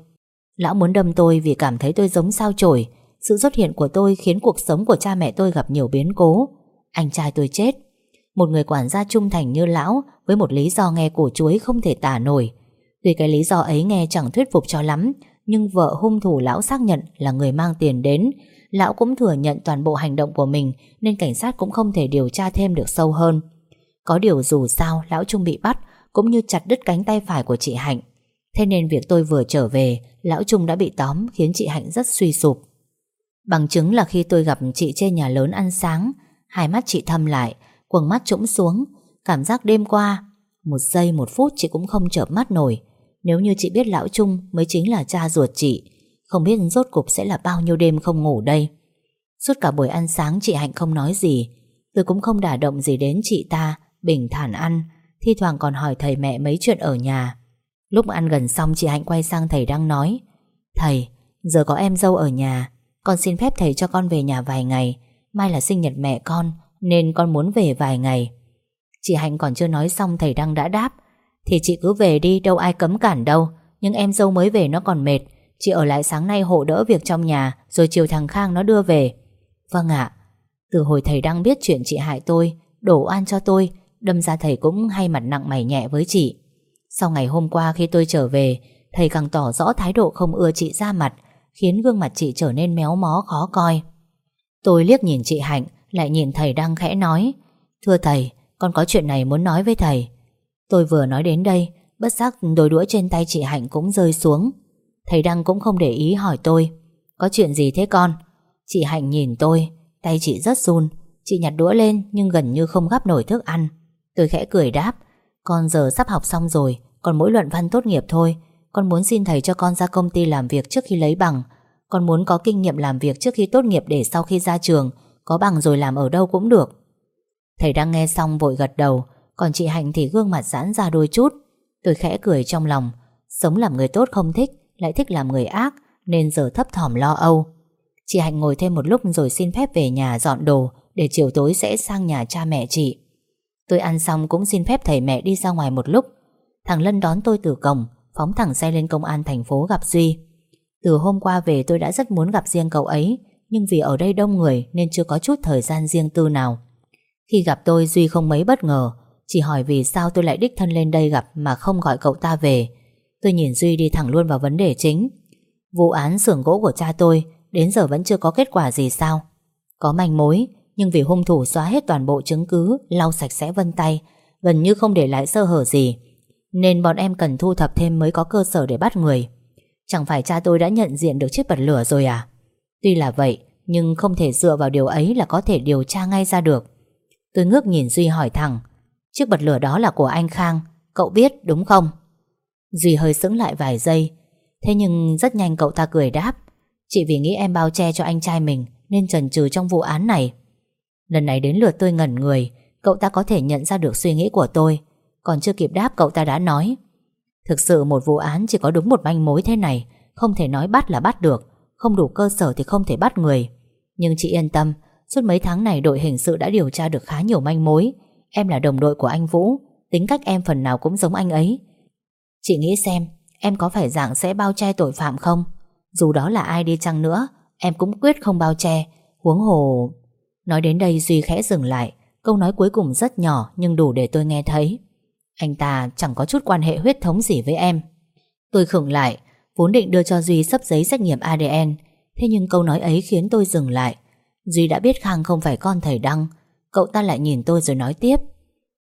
Speaker 1: Lão muốn đâm tôi vì cảm thấy tôi giống sao chổi, Sự xuất hiện của tôi khiến cuộc sống của cha mẹ tôi gặp nhiều biến cố. Anh trai tôi chết. Một người quản gia trung thành như lão Với một lý do nghe cổ chuối không thể tả nổi. Tuy cái lý do ấy nghe chẳng thuyết phục cho lắm, Nhưng vợ hung thủ lão xác nhận là người mang tiền đến. Lão cũng thừa nhận toàn bộ hành động của mình, Nên cảnh sát cũng không thể điều tra thêm được sâu hơn. Có điều dù sao, Lão Trung bị bắt, Cũng như chặt đứt cánh tay phải của chị Hạnh. Thế nên việc tôi vừa trở về, Lão Trung đã bị tóm, khiến chị Hạnh rất suy sụp. Bằng chứng là khi tôi gặp chị trên nhà lớn ăn sáng, Hai mắt chị thâm lại Quầng mắt trũng xuống. Cảm giác đêm qua, Một giây, một phút chị cũng không chợp mắt nổi. Nếu như chị biết Lão Trung mới chính là cha ruột chị, Không biết rốt cục sẽ là bao nhiêu đêm không ngủ đây. Suốt cả buổi ăn sáng chị Hạnh không nói gì. Tôi cũng không đả động gì đến chị ta. Bình thản ăn Thi thoảng còn hỏi thầy mẹ mấy chuyện ở nhà. Lúc ăn gần xong chị Hạnh quay sang thầy đang nói Thầy, giờ có em dâu ở nhà Con xin phép thầy cho con về nhà vài ngày Mai là sinh nhật mẹ con Nên con muốn về vài ngày. Chị Hạnh còn chưa nói xong thầy đang đã đáp Thì chị cứ về đi đâu ai cấm cản đâu Nhưng em dâu mới về nó còn mệt Chị ở lại sáng nay hộ đỡ việc trong nhà Rồi chiều thằng Khang nó đưa về. Vâng ạ. Từ hồi thầy đang biết chuyện chị hại tôi Đổ oan cho tôi Đâm ra thầy cũng hay mặt nặng mày nhẹ với chị. Sau ngày hôm qua khi tôi trở về, Thầy càng tỏ rõ thái độ không ưa chị ra mặt, Khiến gương mặt chị trở nên méo mó khó coi. Tôi liếc nhìn chị Hạnh, Lại nhìn thầy đang khẽ nói, Thưa thầy, Con có chuyện này muốn nói với thầy. Tôi vừa nói đến đây, Bất giác đôi đũa trên tay chị Hạnh cũng rơi xuống. Thầy Đăng cũng không để ý hỏi tôi, Có chuyện gì thế con? Chị Hạnh nhìn tôi, Tay chị rất run, Chị nhặt đũa lên nhưng gần như không gắp nổi thức ăn. Tôi khẽ cười đáp, Con giờ sắp học xong rồi, Còn mỗi luận văn tốt nghiệp thôi. Con muốn xin thầy cho con ra công ty làm việc trước khi lấy bằng. Con muốn có kinh nghiệm làm việc trước khi tốt nghiệp Để sau khi ra trường, Có bằng rồi làm ở đâu cũng được. Thầy đang nghe xong vội gật đầu, Còn chị Hạnh thì gương mặt giãn ra đôi chút. Tôi khẽ cười trong lòng, Sống làm người tốt không thích, Lại thích làm người ác, Nên giờ thấp thỏm lo âu. Chị Hạnh ngồi thêm một lúc rồi xin phép về nhà dọn đồ, Để chiều tối sẽ sang nhà cha mẹ chị. Tôi ăn xong cũng xin phép thầy mẹ đi ra ngoài một lúc. Thằng Lân đón tôi từ cổng, Phóng thẳng xe lên công an thành phố gặp Duy. Từ hôm qua về tôi đã rất muốn gặp riêng cậu ấy, Nhưng vì ở đây đông người Nên chưa có chút thời gian riêng tư nào. Khi gặp tôi, Duy không mấy bất ngờ, Chỉ hỏi vì sao tôi lại đích thân lên đây gặp Mà không gọi cậu ta về. Tôi nhìn Duy đi thẳng luôn vào vấn đề chính. Vụ án xưởng gỗ của cha tôi, Đến giờ vẫn chưa có kết quả gì sao? Có manh mối nhưng vì hung thủ xóa hết toàn bộ chứng cứ, Lau sạch sẽ vân tay, Gần như không để lại sơ hở gì, Nên bọn em cần thu thập thêm mới có cơ sở để bắt người. Chẳng phải cha tôi đã nhận diện được chiếc bật lửa rồi à? Tuy là vậy, Nhưng không thể dựa vào điều ấy là có thể điều tra ngay ra được. Tôi ngước nhìn Duy hỏi thẳng, Chiếc bật lửa đó là của anh Khang, Cậu biết, đúng không? Duy hơi sững lại vài giây, Thế nhưng rất nhanh cậu ta cười đáp, Chỉ vì nghĩ em bao che cho anh trai mình, Nên chần chừ trong vụ án này. Lần này đến lượt tôi ngẩn người, Cậu ta có thể nhận ra được suy nghĩ của tôi, Còn chưa kịp đáp cậu ta đã nói. Thực sự một vụ án chỉ có đúng một manh mối thế này, Không thể nói bắt là bắt được, Không đủ cơ sở thì không thể bắt người. Nhưng chị yên tâm, Suốt mấy tháng này đội hình sự đã điều tra được khá nhiều manh mối. Em là đồng đội của anh Vũ, Tính cách em phần nào cũng giống anh ấy. Chị nghĩ xem, Em có phải dạng sẽ bao che tội phạm không? Dù đó là ai đi chăng nữa, Em cũng quyết không bao che. Huống hồ Nói đến đây Duy khẽ dừng lại. Câu nói cuối cùng rất nhỏ nhưng đủ để tôi nghe thấy. Anh ta chẳng có chút quan hệ huyết thống gì với em. Tôi khựng lại, Vốn định đưa cho Duy sắp giấy xét nghiệm ADN Thế nhưng câu nói ấy khiến tôi dừng lại. Duy đã biết Khang không phải con thầy Đăng. Cậu ta lại nhìn tôi rồi nói tiếp.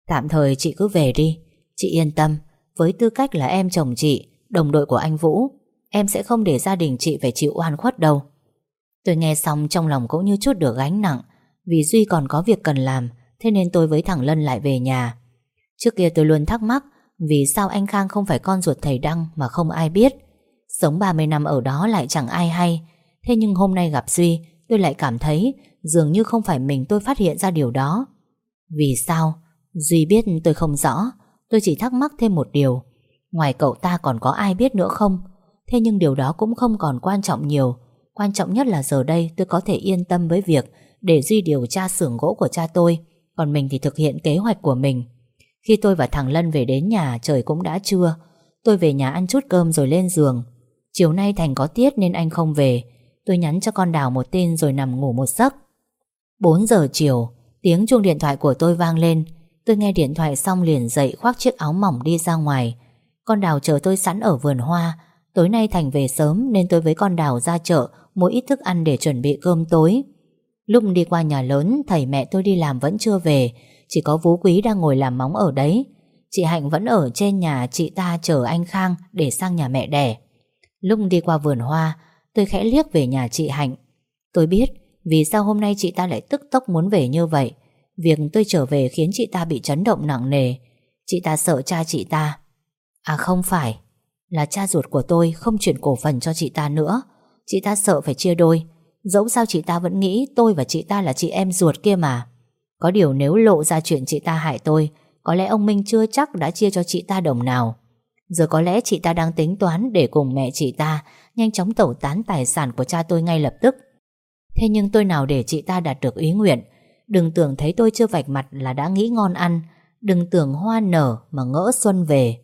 Speaker 1: Tạm thời chị cứ về đi. Chị yên tâm. Với tư cách là em chồng chị, Đồng đội của anh Vũ, Em sẽ không để gia đình chị phải chịu oan khuất đâu. Tôi nghe xong trong lòng cũng như chút được gánh nặng. Vì Duy còn có việc cần làm, Thế nên tôi với thằng Lân lại về nhà. Trước kia tôi luôn thắc mắc, Vì sao anh Khang không phải con ruột thầy Đăng Mà không ai biết? Sống 30 năm ở đó lại chẳng ai hay. Thế nhưng hôm nay gặp Duy, Tôi lại cảm thấy Dường như không phải mình tôi phát hiện ra điều đó. Vì sao? Duy biết tôi không rõ, Tôi chỉ thắc mắc thêm một điều. Ngoài cậu ta còn có ai biết nữa không? Thế nhưng điều đó cũng không còn quan trọng nhiều. Quan trọng nhất là giờ đây tôi có thể yên tâm với việc để Duy điều tra xưởng gỗ của cha tôi, Còn mình thì thực hiện kế hoạch của mình. Khi tôi và thằng Lân về đến nhà, Trời cũng đã trưa. Tôi về nhà ăn chút cơm rồi lên giường. Chiều nay Thành có tiết nên anh không về. Tôi nhắn cho con Đào một tin rồi nằm ngủ một giấc. 4 giờ chiều, Tiếng chuông điện thoại của tôi vang lên. Tôi nghe điện thoại xong liền dậy khoác chiếc áo mỏng đi ra ngoài. Con Đào chờ tôi sẵn ở vườn hoa. Tối nay Thành về sớm Nên tôi với con Đào ra chợ Mua ít thức ăn để chuẩn bị cơm tối. Lúc đi qua nhà lớn, Thầy mẹ tôi đi làm vẫn chưa về. Chỉ có Vũ Quý đang ngồi làm móng ở đấy. Chị Hạnh vẫn ở trên nhà chị ta chờ anh Khang Để sang nhà mẹ đẻ. Lúc đi qua vườn hoa, Tôi khẽ liếc về nhà chị Hạnh. Tôi biết, vì sao hôm nay chị ta lại tức tốc muốn về như vậy? Việc tôi trở về khiến chị ta bị chấn động nặng nề. Chị ta sợ cha chị ta. À không phải, Là cha ruột của tôi, không chuyển cổ phần cho chị ta nữa. Chị ta sợ phải chia đôi. Dẫu sao chị ta vẫn nghĩ tôi và chị ta là chị em ruột kia mà. Có điều nếu lộ ra chuyện chị ta hại tôi, Có lẽ ông Minh chưa chắc đã chia cho chị ta đồng nào. Giờ có lẽ chị ta đang tính toán để cùng mẹ chị ta Nhanh chóng tẩu tán tài sản của cha tôi ngay lập tức. Thế nhưng tôi nào để chị ta đạt được ý nguyện? Đừng tưởng thấy tôi chưa vạch mặt là đã nghĩ ngon ăn. Đừng tưởng hoa nở mà ngỡ xuân về.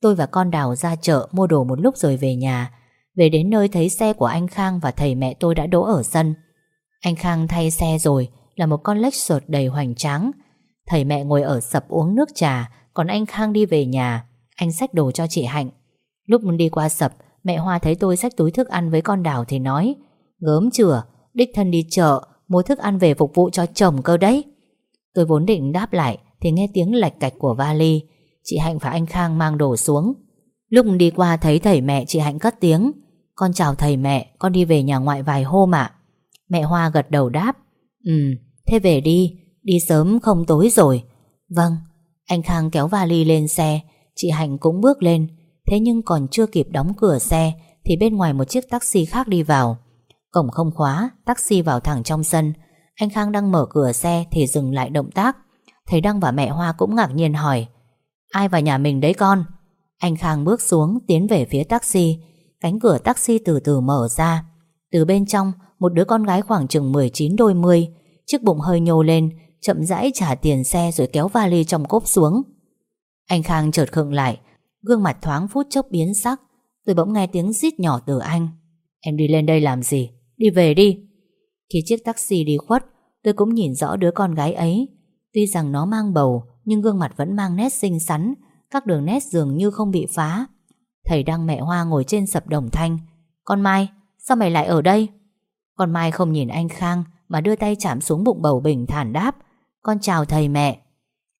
Speaker 1: Tôi và con Đào ra chợ mua đồ một lúc rồi về nhà. Về đến nơi thấy xe của anh Khang và thầy mẹ tôi đã đỗ ở sân. Anh Khang thay xe rồi, là một con Lexus đầy hoành tráng. Thầy mẹ ngồi ở sập uống nước trà, còn anh Khang đi về nhà. Anh xách đồ cho chị Hạnh. Lúc đi qua sập, mẹ Hoa thấy tôi xách túi thức ăn với con Đào thì nói Gớm chửa, đích thân đi chợ, mua thức ăn về phục vụ cho chồng cơ đấy. Tôi vốn định đáp lại thì nghe tiếng lạch cạch của vali. Chị Hạnh và anh Khang mang đồ xuống Lúc đi qua thấy thầy mẹ chị Hạnh cất tiếng. Con chào thầy mẹ, Con đi về nhà ngoại vài hôm ạ. Mẹ Hoa gật đầu đáp. Ừ thế về đi Đi sớm không tối rồi. Vâng. Anh Khang kéo vali lên xe, Chị Hạnh cũng bước lên. Thế nhưng còn chưa kịp đóng cửa xe Thì bên ngoài một chiếc taxi khác đi vào. Cổng không khóa, Taxi vào thẳng trong sân. Anh Khang đang mở cửa xe thì dừng lại động tác. Thầy Đăng và mẹ Hoa cũng ngạc nhiên hỏi. Ai vào nhà mình đấy con? Anh Khang bước xuống, tiến về phía taxi. Cánh cửa taxi từ từ mở ra. Từ bên trong, Một đứa con gái khoảng chừng 19 đôi mươi, Chiếc bụng hơi nhô lên, Chậm rãi trả tiền xe rồi kéo vali trong cốp xuống. Anh Khang chợt khựng lại, Gương mặt thoáng phút chốc biến sắc. Tôi bỗng nghe tiếng rít nhỏ từ anh. Em đi lên đây làm gì? Đi về đi. Khi chiếc taxi đi khuất, Tôi cũng nhìn rõ đứa con gái ấy. Tuy rằng nó mang bầu, Nhưng gương mặt vẫn mang nét xinh xắn các đường nét dường như không bị phá. Thầy đang mẹ Hoa ngồi trên sập đồng thanh. Con Mai, Sao mày lại ở đây? Con Mai không nhìn anh Khang Mà đưa tay chạm xuống bụng bầu bình thản đáp. Con chào thầy mẹ.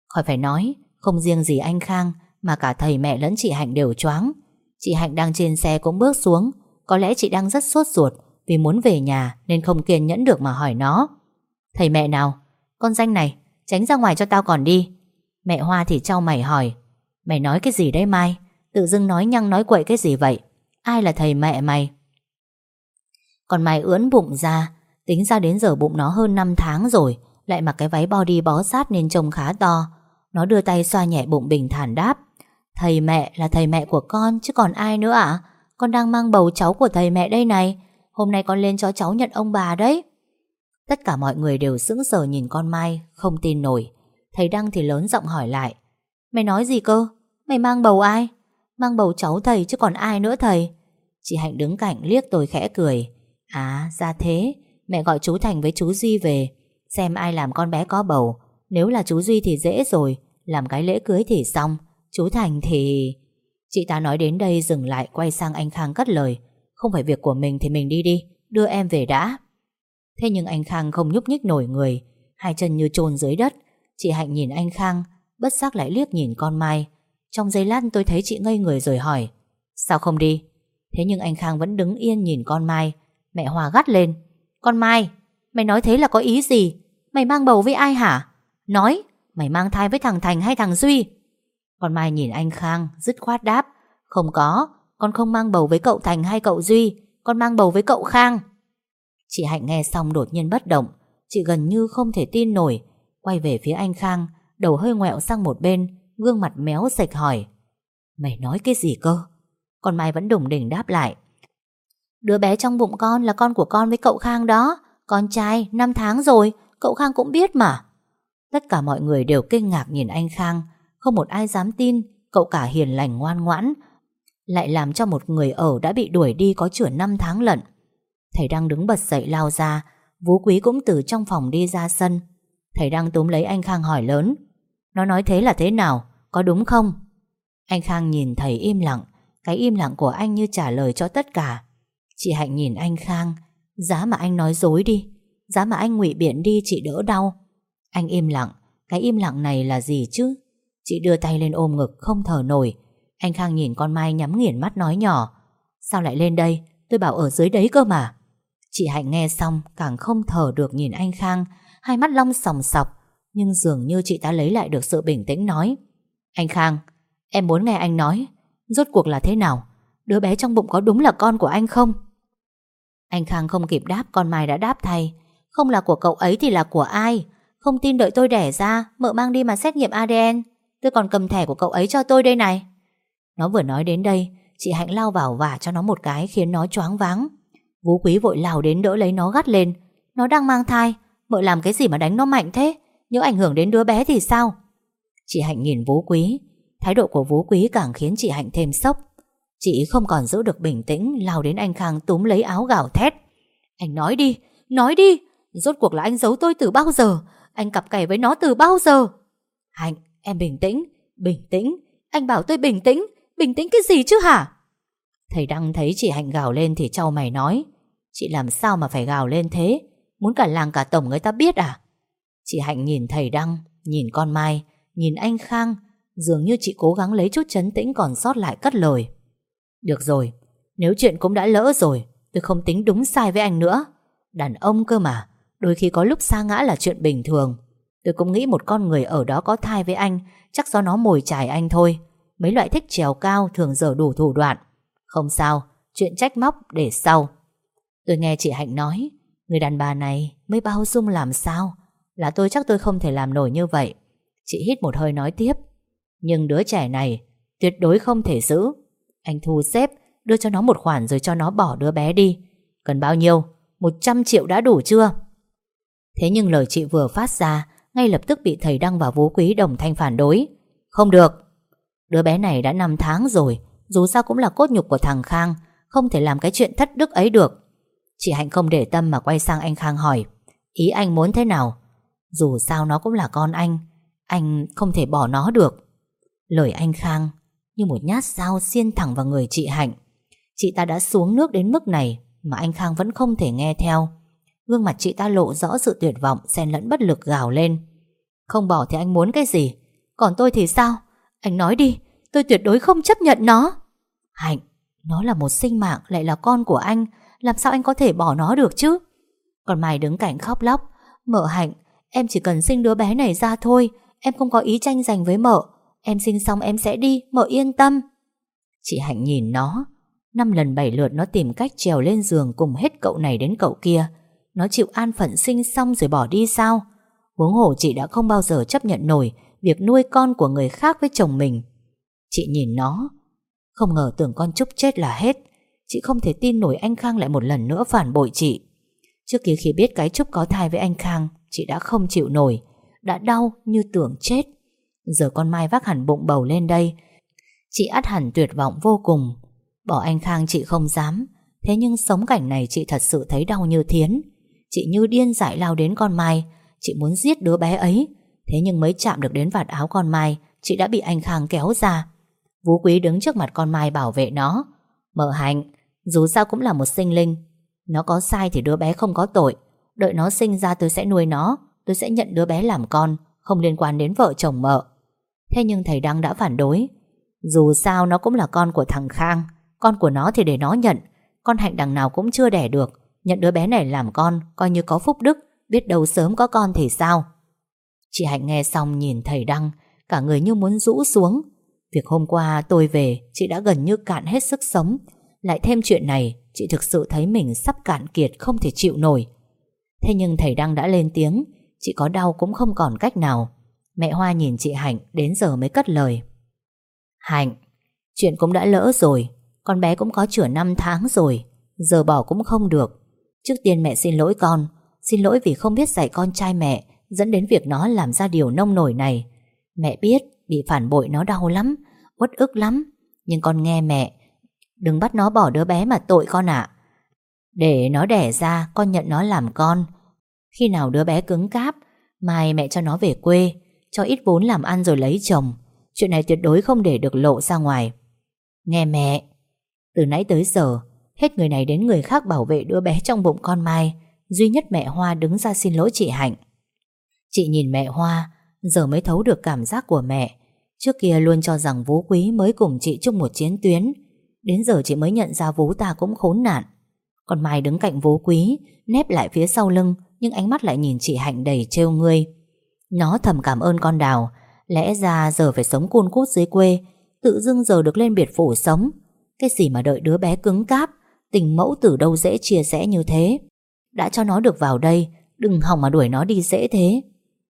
Speaker 1: Khỏi phải nói, Không riêng gì anh Khang Mà cả thầy mẹ lẫn chị Hạnh đều choáng. Chị Hạnh đang trên xe cũng bước xuống. Có lẽ chị đang rất sốt ruột Vì muốn về nhà nên không kiên nhẫn được mà hỏi nó. Thầy mẹ nào? Con danh này, tránh ra ngoài cho tao còn đi. Mẹ Hoa thì trao mày hỏi. Mày nói cái gì đấy Mai? Tự dưng nói nhăng nói quậy cái gì vậy? Ai là thầy mẹ mày? Còn mày ưỡn bụng ra. Tính ra đến giờ bụng nó hơn 5 tháng rồi, Lại mặc cái váy body bó sát nên trông khá to. Nó đưa tay xoa nhẹ bụng bình thản đáp, Thầy mẹ là thầy mẹ của con, Chứ còn ai nữa ạ? Con đang mang bầu cháu của thầy mẹ đây này. Hôm nay con lên cho cháu nhận ông bà đấy. Tất cả mọi người đều sững sờ nhìn con Mai, Không tin nổi. Thầy Đăng thì lớn giọng hỏi lại Mày nói gì cơ? Mày mang bầu ai? Mang bầu cháu thầy chứ còn ai nữa thầy? Chị Hạnh đứng cạnh liếc tôi khẽ cười. À ra thế. Mẹ gọi chú Thành với chú Duy về. Xem ai làm con bé có bầu. Nếu là chú Duy thì dễ rồi. Làm cái lễ cưới thì xong. Chú Thành thì... Chị ta nói đến đây dừng lại quay sang anh Khang cất lời. Không phải việc của mình thì mình đi đi. Đưa em về đã. Thế nhưng anh Khang không nhúc nhích nổi người. Hai chân như chôn dưới đất. Chị Hạnh nhìn anh Khang. Bất giác lại liếc nhìn con Mai. Trong giây lát tôi thấy chị ngây người rồi hỏi, Sao không đi? Thế nhưng anh Khang vẫn đứng yên nhìn con Mai. Mẹ Hòa gắt lên, Con Mai, Mày nói thế là có ý gì? Mày mang bầu với ai hả? Nói, Mày mang thai với thằng Thành hay thằng Duy? Con Mai nhìn anh Khang, Dứt khoát đáp, Không có, Con không mang bầu với cậu Thành hay cậu Duy, Con mang bầu với cậu Khang. Chị Hạnh nghe xong đột nhiên bất động, Chị gần như không thể tin nổi, Quay về phía anh Khang. Đầu hơi ngoẹo sang một bên, Gương mặt méo sạch hỏi. Mày nói cái gì cơ? Còn Mai vẫn đủng đỉnh đáp lại. Đứa bé trong bụng con là con của con với cậu Khang đó. Con trai 5 tháng rồi, Cậu Khang cũng biết mà. Tất cả mọi người đều kinh ngạc nhìn anh Khang. Không một ai dám tin, Cậu cả hiền lành ngoan ngoãn, Lại làm cho một người ở đã bị đuổi đi Có chửa 5 tháng lận. Thầy đang đứng bật dậy lao ra Vũ Quý cũng từ trong phòng đi ra sân. Thầy đang túm lấy anh Khang hỏi lớn. Nó nói thế là thế nào, Có đúng không? Anh Khang nhìn thầy im lặng. Cái im lặng của anh như trả lời cho tất cả. Chị Hạnh nhìn anh Khang. Giá mà anh nói dối đi. Giá mà anh ngụy biện đi, chị đỡ đau. Anh im lặng. Cái im lặng này là gì chứ? Chị đưa tay lên ôm ngực, không thở nổi. Anh Khang nhìn con Mai nhắm nghiền mắt nói nhỏ. Sao lại lên đây? Tôi bảo ở dưới đấy cơ mà. Chị Hạnh nghe xong, càng không thở được nhìn anh Khang. Hai mắt long sòng sọc. Nhưng dường như chị ta lấy lại được sự bình tĩnh nói, Anh Khang, Em muốn nghe anh nói, Rốt cuộc là thế nào? Đứa bé trong bụng có đúng là con của anh không? Anh Khang không kịp đáp, Con Mai đã đáp thay, Không là của cậu ấy thì là của ai? Không tin đợi tôi đẻ ra, Mợ mang đi mà xét nghiệm ADN Tôi còn cầm thẻ của cậu ấy cho tôi đây này. Nó vừa nói đến đây, Chị Hạnh lao vào và cho nó một cái Khiến nó choáng váng. Vũ Quý vội lao đến đỡ lấy nó gắt lên, Nó đang mang thai, Mợ làm cái gì mà đánh nó mạnh thế? Nếu ảnh hưởng đến đứa bé thì sao? Chị Hạnh nhìn Vũ Quý. Thái độ của Vũ Quý càng khiến chị Hạnh thêm sốc. Chị không còn giữ được bình tĩnh Lao đến anh Khang túm lấy áo gào thét. Anh nói đi, nói đi Rốt cuộc là anh giấu tôi từ bao giờ? Anh cặp kè với nó từ bao giờ? Hạnh, em bình tĩnh, bình tĩnh. Anh bảo tôi bình tĩnh Bình tĩnh cái gì chứ hả? Thầy Đăng thấy chị Hạnh gào lên thì trao mày nói. Chị làm sao mà phải gào lên thế? Muốn cả làng cả tổng người ta biết à? Chị Hạnh nhìn thầy Đăng, Nhìn con Mai, Nhìn anh Khang, Dường như chị cố gắng lấy chút chấn tĩnh còn sót lại cất lời. Được rồi, Nếu chuyện cũng đã lỡ rồi, Tôi không tính đúng sai với anh nữa. Đàn ông cơ mà, Đôi khi có lúc xa ngã là chuyện bình thường. Tôi cũng nghĩ một con người ở đó có thai với anh, Chắc do nó mồi chài anh thôi. Mấy loại thích trèo cao thường dở đủ thủ đoạn. Không sao, Chuyện trách móc để sau. Tôi nghe chị Hạnh nói, Người đàn bà này mới bao dung làm sao? Là tôi chắc tôi không thể làm nổi như vậy. Chị hít một hơi nói tiếp. Nhưng đứa trẻ này, Tuyệt đối không thể giữ. Anh thu xếp, đưa cho nó một khoản rồi cho nó bỏ đứa bé đi. Cần bao nhiêu? 100 triệu đã đủ chưa? Thế nhưng lời chị vừa phát ra, Ngay lập tức bị thầy Đăng và Vũ Quý đồng thanh phản đối. Không được. Đứa bé này đã 5 tháng rồi, Dù sao cũng là cốt nhục của thằng Khang, Không thể làm cái chuyện thất đức ấy được. Chị Hạnh không để tâm mà quay sang anh Khang hỏi, Ý anh muốn thế nào? Dù sao nó cũng là con anh Anh không thể bỏ nó được. Lời anh Khang Như một nhát dao xiên thẳng vào người chị Hạnh. Chị ta đã xuống nước đến mức này Mà anh Khang vẫn không thể nghe theo. Gương mặt chị ta lộ rõ sự tuyệt vọng, xen lẫn bất lực gào lên. Không bỏ thì anh muốn cái gì? Còn tôi thì sao? Anh nói đi, Tôi tuyệt đối không chấp nhận nó. Hạnh, Nó là một sinh mạng, lại là con của anh, Làm sao anh có thể bỏ nó được chứ? Còn Mai đứng cạnh khóc lóc. Mợ Hạnh Em chỉ cần sinh đứa bé này ra thôi, Em không có ý tranh giành với mợ. Em sinh xong em sẽ đi, Mợ yên tâm. Chị Hạnh nhìn nó. Năm lần bảy lượt nó tìm cách trèo lên giường Cùng hết cậu này đến cậu kia. Nó chịu an phận sinh xong rồi bỏ đi sao? Huống hồ chị đã không bao giờ chấp nhận nổi Việc nuôi con của người khác với chồng mình. Chị nhìn nó. Không ngờ tưởng con Trúc chết là hết. Chị không thể tin nổi anh Khang lại một lần nữa phản bội chị. Trước kia khi biết cái Trúc có thai với anh Khang Chị đã không chịu nổi, Đã đau như tưởng chết. Giờ con Mai vác hẳn bụng bầu lên đây. Chị ắt hẳn tuyệt vọng vô cùng. Bỏ anh Khang chị không dám. Thế nhưng sống cảnh này chị thật sự thấy đau như thiến. Chị như điên dại lao đến con Mai. Chị muốn giết đứa bé ấy. Thế nhưng mới chạm được đến vạt áo con Mai, Chị đã bị anh Khang kéo ra. Vũ Quý đứng trước mặt con Mai bảo vệ nó. Mở hạnh, Dù sao cũng là một sinh linh. Nó có sai thì đứa bé không có tội. Đợi nó sinh ra tôi sẽ nuôi nó. Tôi sẽ nhận đứa bé làm con, Không liên quan đến vợ chồng mợ. Thế nhưng thầy Đăng đã phản đối. Dù sao nó cũng là con của thằng Khang. Con của nó thì để nó nhận. Con hạnh đằng nào cũng chưa đẻ được. Nhận đứa bé này làm con, Coi như có phúc đức. Biết đâu sớm có con thì sao? Chị Hạnh nghe xong nhìn thầy Đăng, Cả người như muốn rũ xuống. Việc hôm qua tôi về, Chị đã gần như cạn hết sức sống. Lại thêm chuyện này, Chị thực sự thấy mình sắp cạn kiệt, không thể chịu nổi. Thế nhưng thầy Đăng đã lên tiếng, Chị có đau cũng không còn cách nào. Mẹ Hoa nhìn chị Hạnh, Đến giờ mới cất lời. Hạnh, Chuyện cũng đã lỡ rồi, Con bé cũng có chữa 5 tháng rồi, Giờ bỏ cũng không được. Trước tiên mẹ xin lỗi con, Xin lỗi vì không biết dạy con trai mẹ, Dẫn đến việc nó làm ra điều nông nổi này. Mẹ biết bị phản bội nó đau lắm, Uất ức lắm, Nhưng con nghe mẹ, Đừng bắt nó bỏ đứa bé mà tội con ạ. Để nó đẻ ra, Con nhận nó làm con. Khi nào đứa bé cứng cáp, Mai mẹ cho nó về quê, Cho ít vốn làm ăn rồi lấy chồng. Chuyện này tuyệt đối không để được lộ ra ngoài. Nghe mẹ. Từ nãy tới giờ, Hết người này đến người khác bảo vệ đứa bé trong bụng con Mai. Duy nhất mẹ Hoa đứng ra xin lỗi chị Hạnh. Chị nhìn mẹ Hoa, Giờ mới thấu được cảm giác của mẹ. Trước kia luôn cho rằng Vũ Quý mới cùng chị chung một chiến tuyến. Đến giờ chị mới nhận ra Vũ ta cũng khốn nạn. Còn Mai đứng cạnh vố Quý, Nép lại phía sau lưng, Nhưng ánh mắt lại nhìn chị Hạnh đầy trêu ngươi. Nó thầm cảm ơn con Đào, Lẽ ra giờ phải sống côn cút dưới quê, Tự dưng giờ được lên biệt phủ sống. Cái gì mà đợi đứa bé cứng cáp, Tình mẫu từ đâu dễ chia sẻ như thế. Đã cho nó được vào đây, Đừng hòng mà đuổi nó đi dễ thế.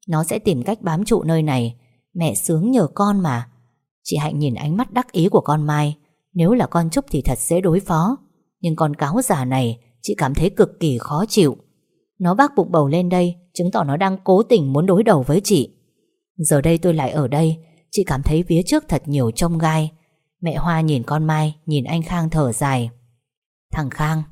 Speaker 1: Nó sẽ tìm cách bám trụ nơi này, Mẹ sướng nhờ con mà. Chị Hạnh nhìn ánh mắt đắc ý của con Mai, Nếu là con Trúc thì thật dễ đối phó. Nhưng con cáo giả này, Chị cảm thấy cực kỳ khó chịu. Nó vác bụng bầu lên đây, Chứng tỏ nó đang cố tình muốn đối đầu với chị. Giờ đây tôi lại ở đây, Chị cảm thấy phía trước thật nhiều trông gai. Mẹ Hoa nhìn con Mai, Nhìn anh Khang thở dài. Thằng Khang,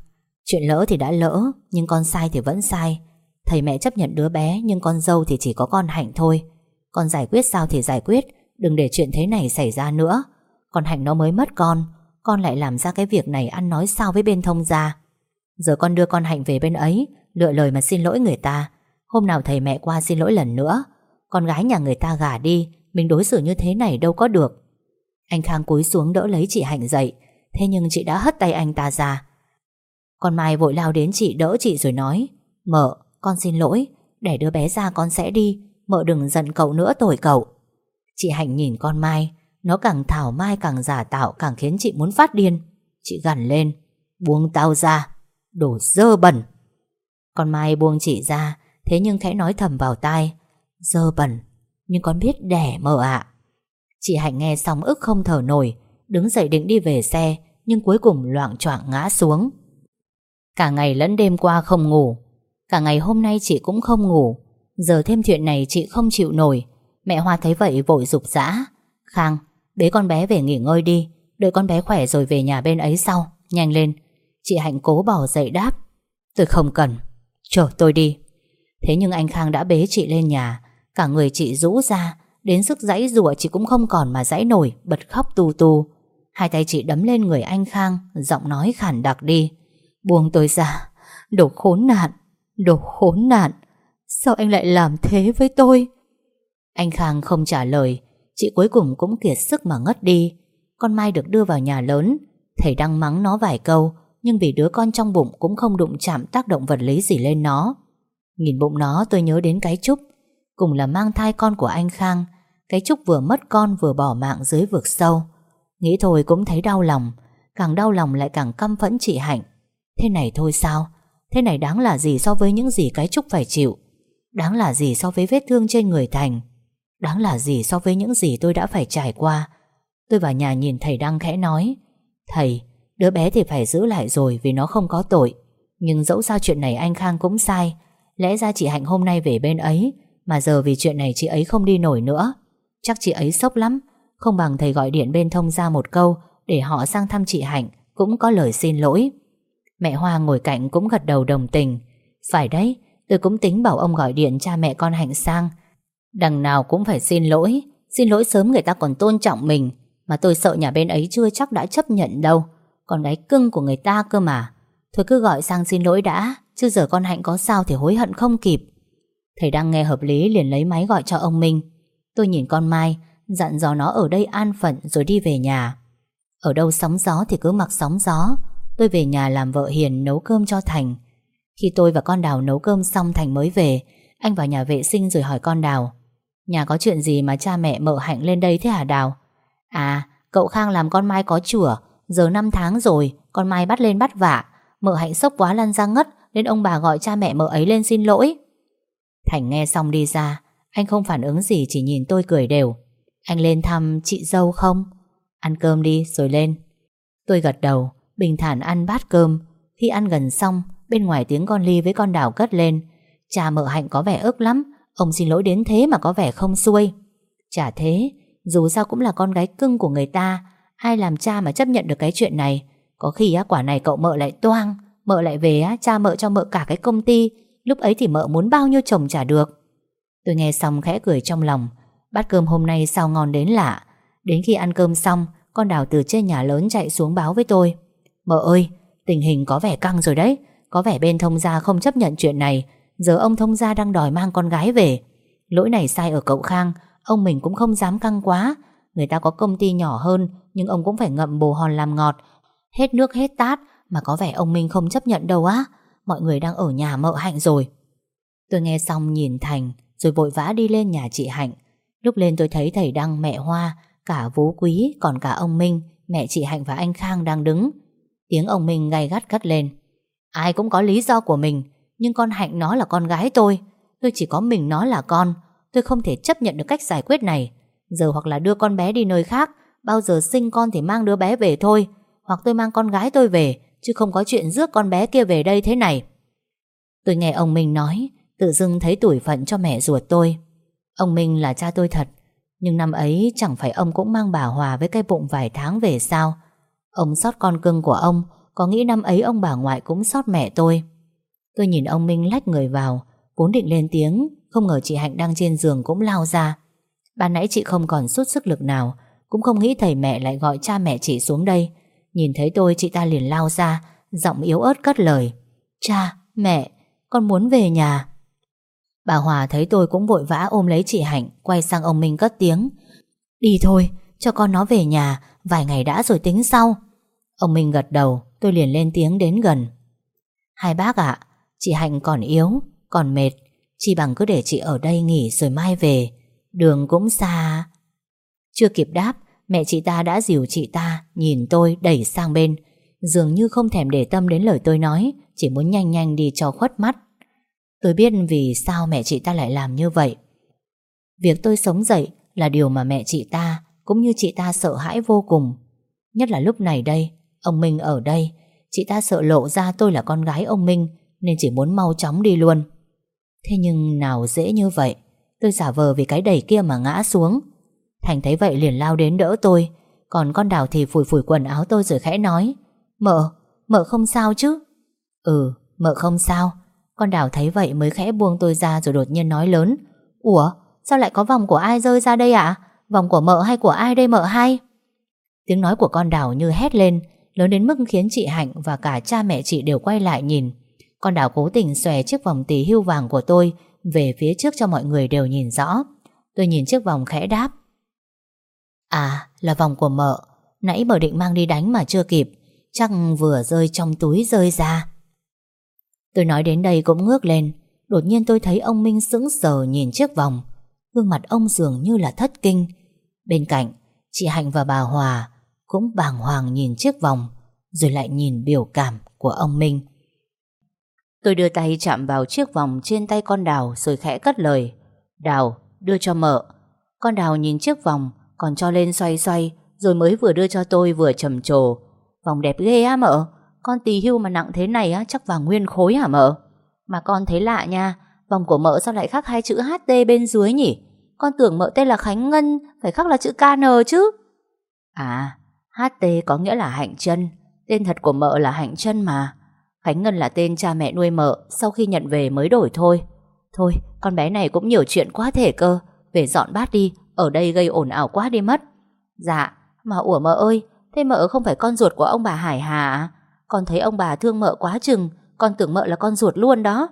Speaker 1: Chuyện lỡ thì đã lỡ, Nhưng con sai thì vẫn sai. Thầy mẹ chấp nhận đứa bé, Nhưng con dâu thì chỉ có con Hạnh thôi. Con giải quyết sao thì giải quyết, Đừng để chuyện thế này xảy ra nữa. Con Hạnh nó mới mất con con lại làm ra cái việc này ăn nói sao với bên thông gia. Giờ con đưa con Hạnh về bên ấy Lựa lời mà xin lỗi người ta. Hôm nào thầy mẹ qua xin lỗi lần nữa. Con gái nhà người ta gả đi Mình đối xử như thế này đâu có được. Anh Khang cúi xuống đỡ lấy chị Hạnh dậy. Thế nhưng chị đã hất tay anh ta ra. Con Mai vội lao đến chị đỡ chị rồi nói Mợ, con xin lỗi. Để đứa bé ra con sẽ đi. Mợ đừng giận cậu nữa tội cậu. Chị Hạnh nhìn con Mai nó càng thảo mai càng giả tạo Càng khiến chị muốn phát điên. Chị gằn lên Buông tao ra Đồ dơ bẩn. Con Mai buông chị ra Thế nhưng khẽ nói thầm vào tai Dơ bẩn Nhưng con biết đẻ mờ ạ. Chị Hạnh nghe xong ức không thở nổi Đứng dậy định đi về xe Nhưng cuối cùng loạn choạng ngã xuống. Cả ngày lẫn đêm qua không ngủ Cả ngày hôm nay chị cũng không ngủ. Giờ thêm chuyện này chị không chịu nổi. Mẹ Hoa thấy vậy vội rục rã Khang, bế con bé về nghỉ ngơi đi, Đợi con bé khỏe rồi về nhà bên ấy sau. Nhanh lên. Chị Hạnh cố bỏ dậy đáp. Tôi không cần. Chờ tôi đi. Thế nhưng anh Khang đã bế chị lên nhà. Cả người chị rũ ra. Đến sức giãy rủa chị cũng không còn mà giãy nổi, Bật khóc tu tu. Hai tay chị đấm lên người anh Khang, Giọng nói khản đặc đi. Buông tôi ra. Đồ khốn nạn. Đồ khốn nạn. Sao anh lại làm thế với tôi? Anh Khang không trả lời. Chị cuối cùng cũng kiệt sức mà ngất đi. Con Mai được đưa vào nhà lớn. Thầy đang mắng nó vài câu, Nhưng vì đứa con trong bụng cũng không đụng chạm tác động vật lý gì lên nó. Nhìn bụng nó, tôi nhớ đến cái Trúc. Cùng là mang thai con của anh Khang, Cái Trúc vừa mất con vừa bỏ mạng dưới vực sâu. Nghĩ thôi cũng thấy đau lòng, Càng đau lòng lại càng căm phẫn chị Hạnh. Thế này thôi sao? Thế này đáng là gì so với những gì cái Trúc phải chịu? Đáng là gì so với vết thương trên người Thành? Đáng là gì so với những gì tôi đã phải trải qua? Tôi vào nhà nhìn thầy đang khẽ nói. Thầy, đứa bé thì phải giữ lại rồi vì nó không có tội. Nhưng dẫu sao chuyện này anh Khang cũng sai. Lẽ ra chị Hạnh hôm nay về bên ấy Mà giờ vì chuyện này chị ấy không đi nổi nữa. Chắc chị ấy sốc lắm. Không bằng thầy gọi điện bên thông ra một câu Để họ sang thăm chị Hạnh Cũng có lời xin lỗi. Mẹ Hoa ngồi cạnh cũng gật đầu đồng tình. Phải đấy Tôi cũng tính bảo ông gọi điện cha mẹ con Hạnh sang. Đằng nào cũng phải xin lỗi. Xin lỗi sớm người ta còn tôn trọng mình. Mà tôi sợ nhà bên ấy chưa chắc đã chấp nhận đâu. Còn gái cưng của người ta cơ mà. Thôi cứ gọi sang xin lỗi đã. Chứ giờ con Hạnh có sao thì hối hận không kịp. Thầy đang nghe hợp lý liền lấy máy gọi cho ông Minh. Tôi nhìn con Mai, Dặn dò nó ở đây an phận rồi đi về nhà. Ở đâu sóng gió thì cứ mặc sóng gió. Tôi về nhà làm vợ hiền nấu cơm cho Thành. Khi tôi và con Đào nấu cơm xong Thành mới về, Anh vào nhà vệ sinh rồi hỏi con Đào. Nhà có chuyện gì mà cha mẹ mợ Hạnh lên đây thế hả Đào? À cậu Khang làm con Mai có chửa Giờ 5 tháng rồi, Con Mai bắt lên bắt vạ. Mợ Hạnh sốc quá lăn ra ngất, Nên ông bà gọi cha mẹ mợ ấy lên xin lỗi. Thành nghe xong đi ra, Anh không phản ứng gì, chỉ nhìn tôi cười đều. Anh lên thăm chị dâu không? Ăn cơm đi, rồi lên. Tôi gật đầu, Bình thản ăn bát cơm. Khi ăn gần xong, Bên ngoài tiếng con Ly với con Đào cất lên. Cha mợ Hạnh có vẻ ức lắm Ông xin lỗi đến thế mà có vẻ không xuôi. Chả thế, Dù sao cũng là con gái cưng của người ta, Ai làm cha mà chấp nhận được cái chuyện này? Có khi á, quả này cậu mợ lại toang, Mợ lại về á, cha mợ cho mợ cả cái công ty, Lúc ấy thì mợ muốn bao nhiêu chồng trả được. Tôi nghe xong khẽ cười trong lòng, Bát cơm hôm nay sao ngon đến lạ. Đến khi ăn cơm xong, Con đào từ trên nhà lớn chạy xuống báo với tôi. Mợ ơi, Tình hình có vẻ căng rồi đấy, Có vẻ bên thông gia không chấp nhận chuyện này Giờ ông thông gia đang đòi mang con gái về. Lỗi này sai ở cậu Khang, Ông mình cũng không dám căng quá. Người ta có công ty nhỏ hơn, Nhưng ông cũng phải ngậm bồ hòn làm ngọt. Hết nước, hết tát, Mà có vẻ ông Minh không chấp nhận đâu á. Mọi người đang ở nhà mợ Hạnh rồi. Tôi nghe xong nhìn Thành, Rồi vội vã đi lên nhà chị Hạnh. Lúc lên tôi thấy thầy Đăng, mẹ Hoa, Cả vú Quý, còn cả ông Minh, Mẹ chị Hạnh và anh Khang đang đứng. Tiếng ông Minh gay gắt cất lên. Ai cũng có lý do của mình nhưng con Hạnh nó là con gái tôi. Tôi chỉ có mình nó là con. Tôi không thể chấp nhận được cách giải quyết này. Giờ hoặc là đưa con bé đi nơi khác, Bao giờ sinh con thì mang đứa bé về thôi. Hoặc tôi mang con gái tôi về, Chứ không có chuyện rước con bé kia về đây thế này. Tôi nghe ông Minh nói, Tự dưng thấy tủi phận cho mẹ ruột tôi. Ông Minh là cha tôi thật, Nhưng năm ấy chẳng phải ông cũng mang bà Hòa Với cái bụng vài tháng về sao? Ông sót con cưng của ông, Có nghĩ năm ấy ông bà ngoại cũng sót mẹ tôi? Tôi nhìn ông Minh lách người vào Vốn định lên tiếng Không ngờ chị Hạnh đang trên giường cũng lao ra. Ban nãy chị không còn chút sức lực nào Cũng không nghĩ thầy mẹ lại gọi cha mẹ chị xuống đây. Nhìn thấy tôi chị ta liền lao ra Giọng yếu ớt cất lời. Cha, mẹ, con muốn về nhà. Bà Hòa thấy tôi cũng vội vã ôm lấy chị Hạnh Quay sang ông Minh cất tiếng. Đi thôi, cho con nó về nhà Vài ngày đã rồi tính sau. Ông Minh gật đầu Tôi liền lên tiếng đến gần. Hai bác ạ Chị Hạnh còn yếu, còn mệt. Chị bằng cứ để chị ở đây nghỉ rồi mai về. Đường cũng xa. Chưa kịp đáp Mẹ chị ta đã dìu chị ta Nhìn tôi đẩy sang bên. Dường như không thèm để tâm đến lời tôi nói Chỉ muốn nhanh nhanh đi cho khuất mắt. Tôi biết vì sao mẹ chị ta lại làm như vậy. Việc tôi sống dậy Là điều mà mẹ chị ta Cũng như chị ta sợ hãi vô cùng. Nhất là lúc này đây Ông Minh ở đây. Chị ta sợ lộ ra tôi là con gái ông Minh nên chỉ muốn mau chóng đi luôn. Thế nhưng nào dễ như vậy Tôi giả vờ vì cái đẩy kia mà ngã xuống. Thành thấy vậy liền lao đến đỡ tôi Còn con đào thì phủi phủi quần áo tôi rồi khẽ nói Mợ, mợ không sao chứ? Ừ, mợ không sao. Con đào thấy vậy mới khẽ buông tôi ra rồi đột nhiên nói lớn Ủa, sao lại có vòng của ai rơi ra đây ạ? Vòng của mợ hay của ai đây mợ hay? Tiếng nói của con đào như hét lên Lớn đến mức khiến chị Hạnh và cả cha mẹ chị đều quay lại nhìn. Con đào cố tình xòe chiếc vòng tỷ hưu vàng của tôi Về phía trước cho mọi người đều nhìn rõ. Tôi nhìn chiếc vòng khẽ đáp. À là vòng của mợ. Nãy mợ định mang đi đánh mà chưa kịp. Chắc vừa rơi trong túi rơi ra. Tôi nói đến đây cũng ngước lên. Đột nhiên tôi thấy ông Minh sững sờ nhìn chiếc vòng. Gương mặt ông dường như là thất kinh. Bên cạnh, Chị Hạnh và bà Hòa Cũng bàng hoàng nhìn chiếc vòng, Rồi lại nhìn biểu cảm của ông Minh. Tôi đưa tay chạm vào chiếc vòng trên tay con Đào Rồi khẽ cất lời. Đào, đưa cho mợ. Con Đào nhìn chiếc vòng, Còn cho lên xoay xoay, Rồi mới vừa đưa cho tôi vừa trầm trồ. Vòng đẹp ghê á mợ, Con tỳ hưu mà nặng thế này á, chắc vàng nguyên khối hả mợ? Mà con thấy lạ nha, Vòng của mợ sao lại khắc hai chữ HT bên dưới nhỉ? Con tưởng mợ tên là Khánh Ngân, Phải khắc là chữ KN chứ. À HT có nghĩa là Hạnh chân, Tên thật của mợ là Hạnh chân mà. Khánh Ngân là tên cha mẹ nuôi mợ, Sau khi nhận về mới đổi thôi. Thôi, con bé này cũng nhiều chuyện quá thể cơ. Về dọn bát đi, Ở đây gây ồn ào quá đi mất. Dạ mà ủa mợ ơi, Thế mợ không phải con ruột của ông bà Hải Hà à? Con thấy ông bà thương mợ quá chừng, Con tưởng mợ là con ruột luôn đó.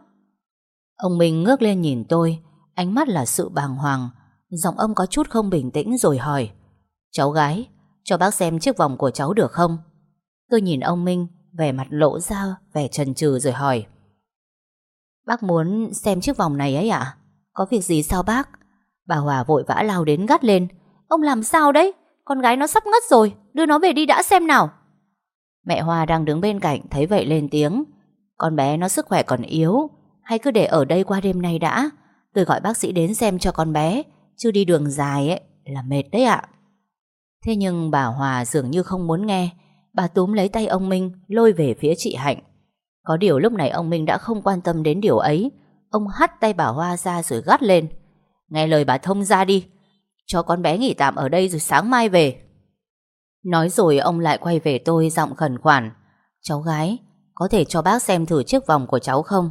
Speaker 1: Ông Minh ngước lên nhìn tôi, Ánh mắt là sự bàng hoàng, Giọng ông có chút không bình tĩnh rồi hỏi. Cháu gái, Cho bác xem chiếc vòng của cháu được không? Tôi nhìn ông Minh Vẻ mặt lỗ ra vẻ trần trừ rồi hỏi. Bác muốn xem chiếc vòng này ấy ạ? Có việc gì sao bác? Bà Hòa vội vã lao đến gắt lên. Ông làm sao đấy? Con gái nó sắp ngất rồi. Đưa nó về đi đã xem nào. Mẹ Hoa đang đứng bên cạnh thấy vậy lên tiếng. Con bé nó sức khỏe còn yếu. Hay cứ để ở đây qua đêm nay đã. Tôi gọi bác sĩ đến xem cho con bé. Chứ đi đường dài ấy là mệt đấy ạ. Thế nhưng bà Hòa dường như không muốn nghe. Bà túm lấy tay ông Minh, Lôi về phía chị Hạnh. Có điều lúc này ông Minh đã không quan tâm đến điều ấy. Ông hắt tay bà Hoa ra rồi gắt lên. Nghe lời bà thông ra đi. Cho con bé nghỉ tạm ở đây rồi sáng mai về. Nói rồi ông lại quay về tôi giọng khẩn khoản. Cháu gái, Có thể cho bác xem thử chiếc vòng của cháu không?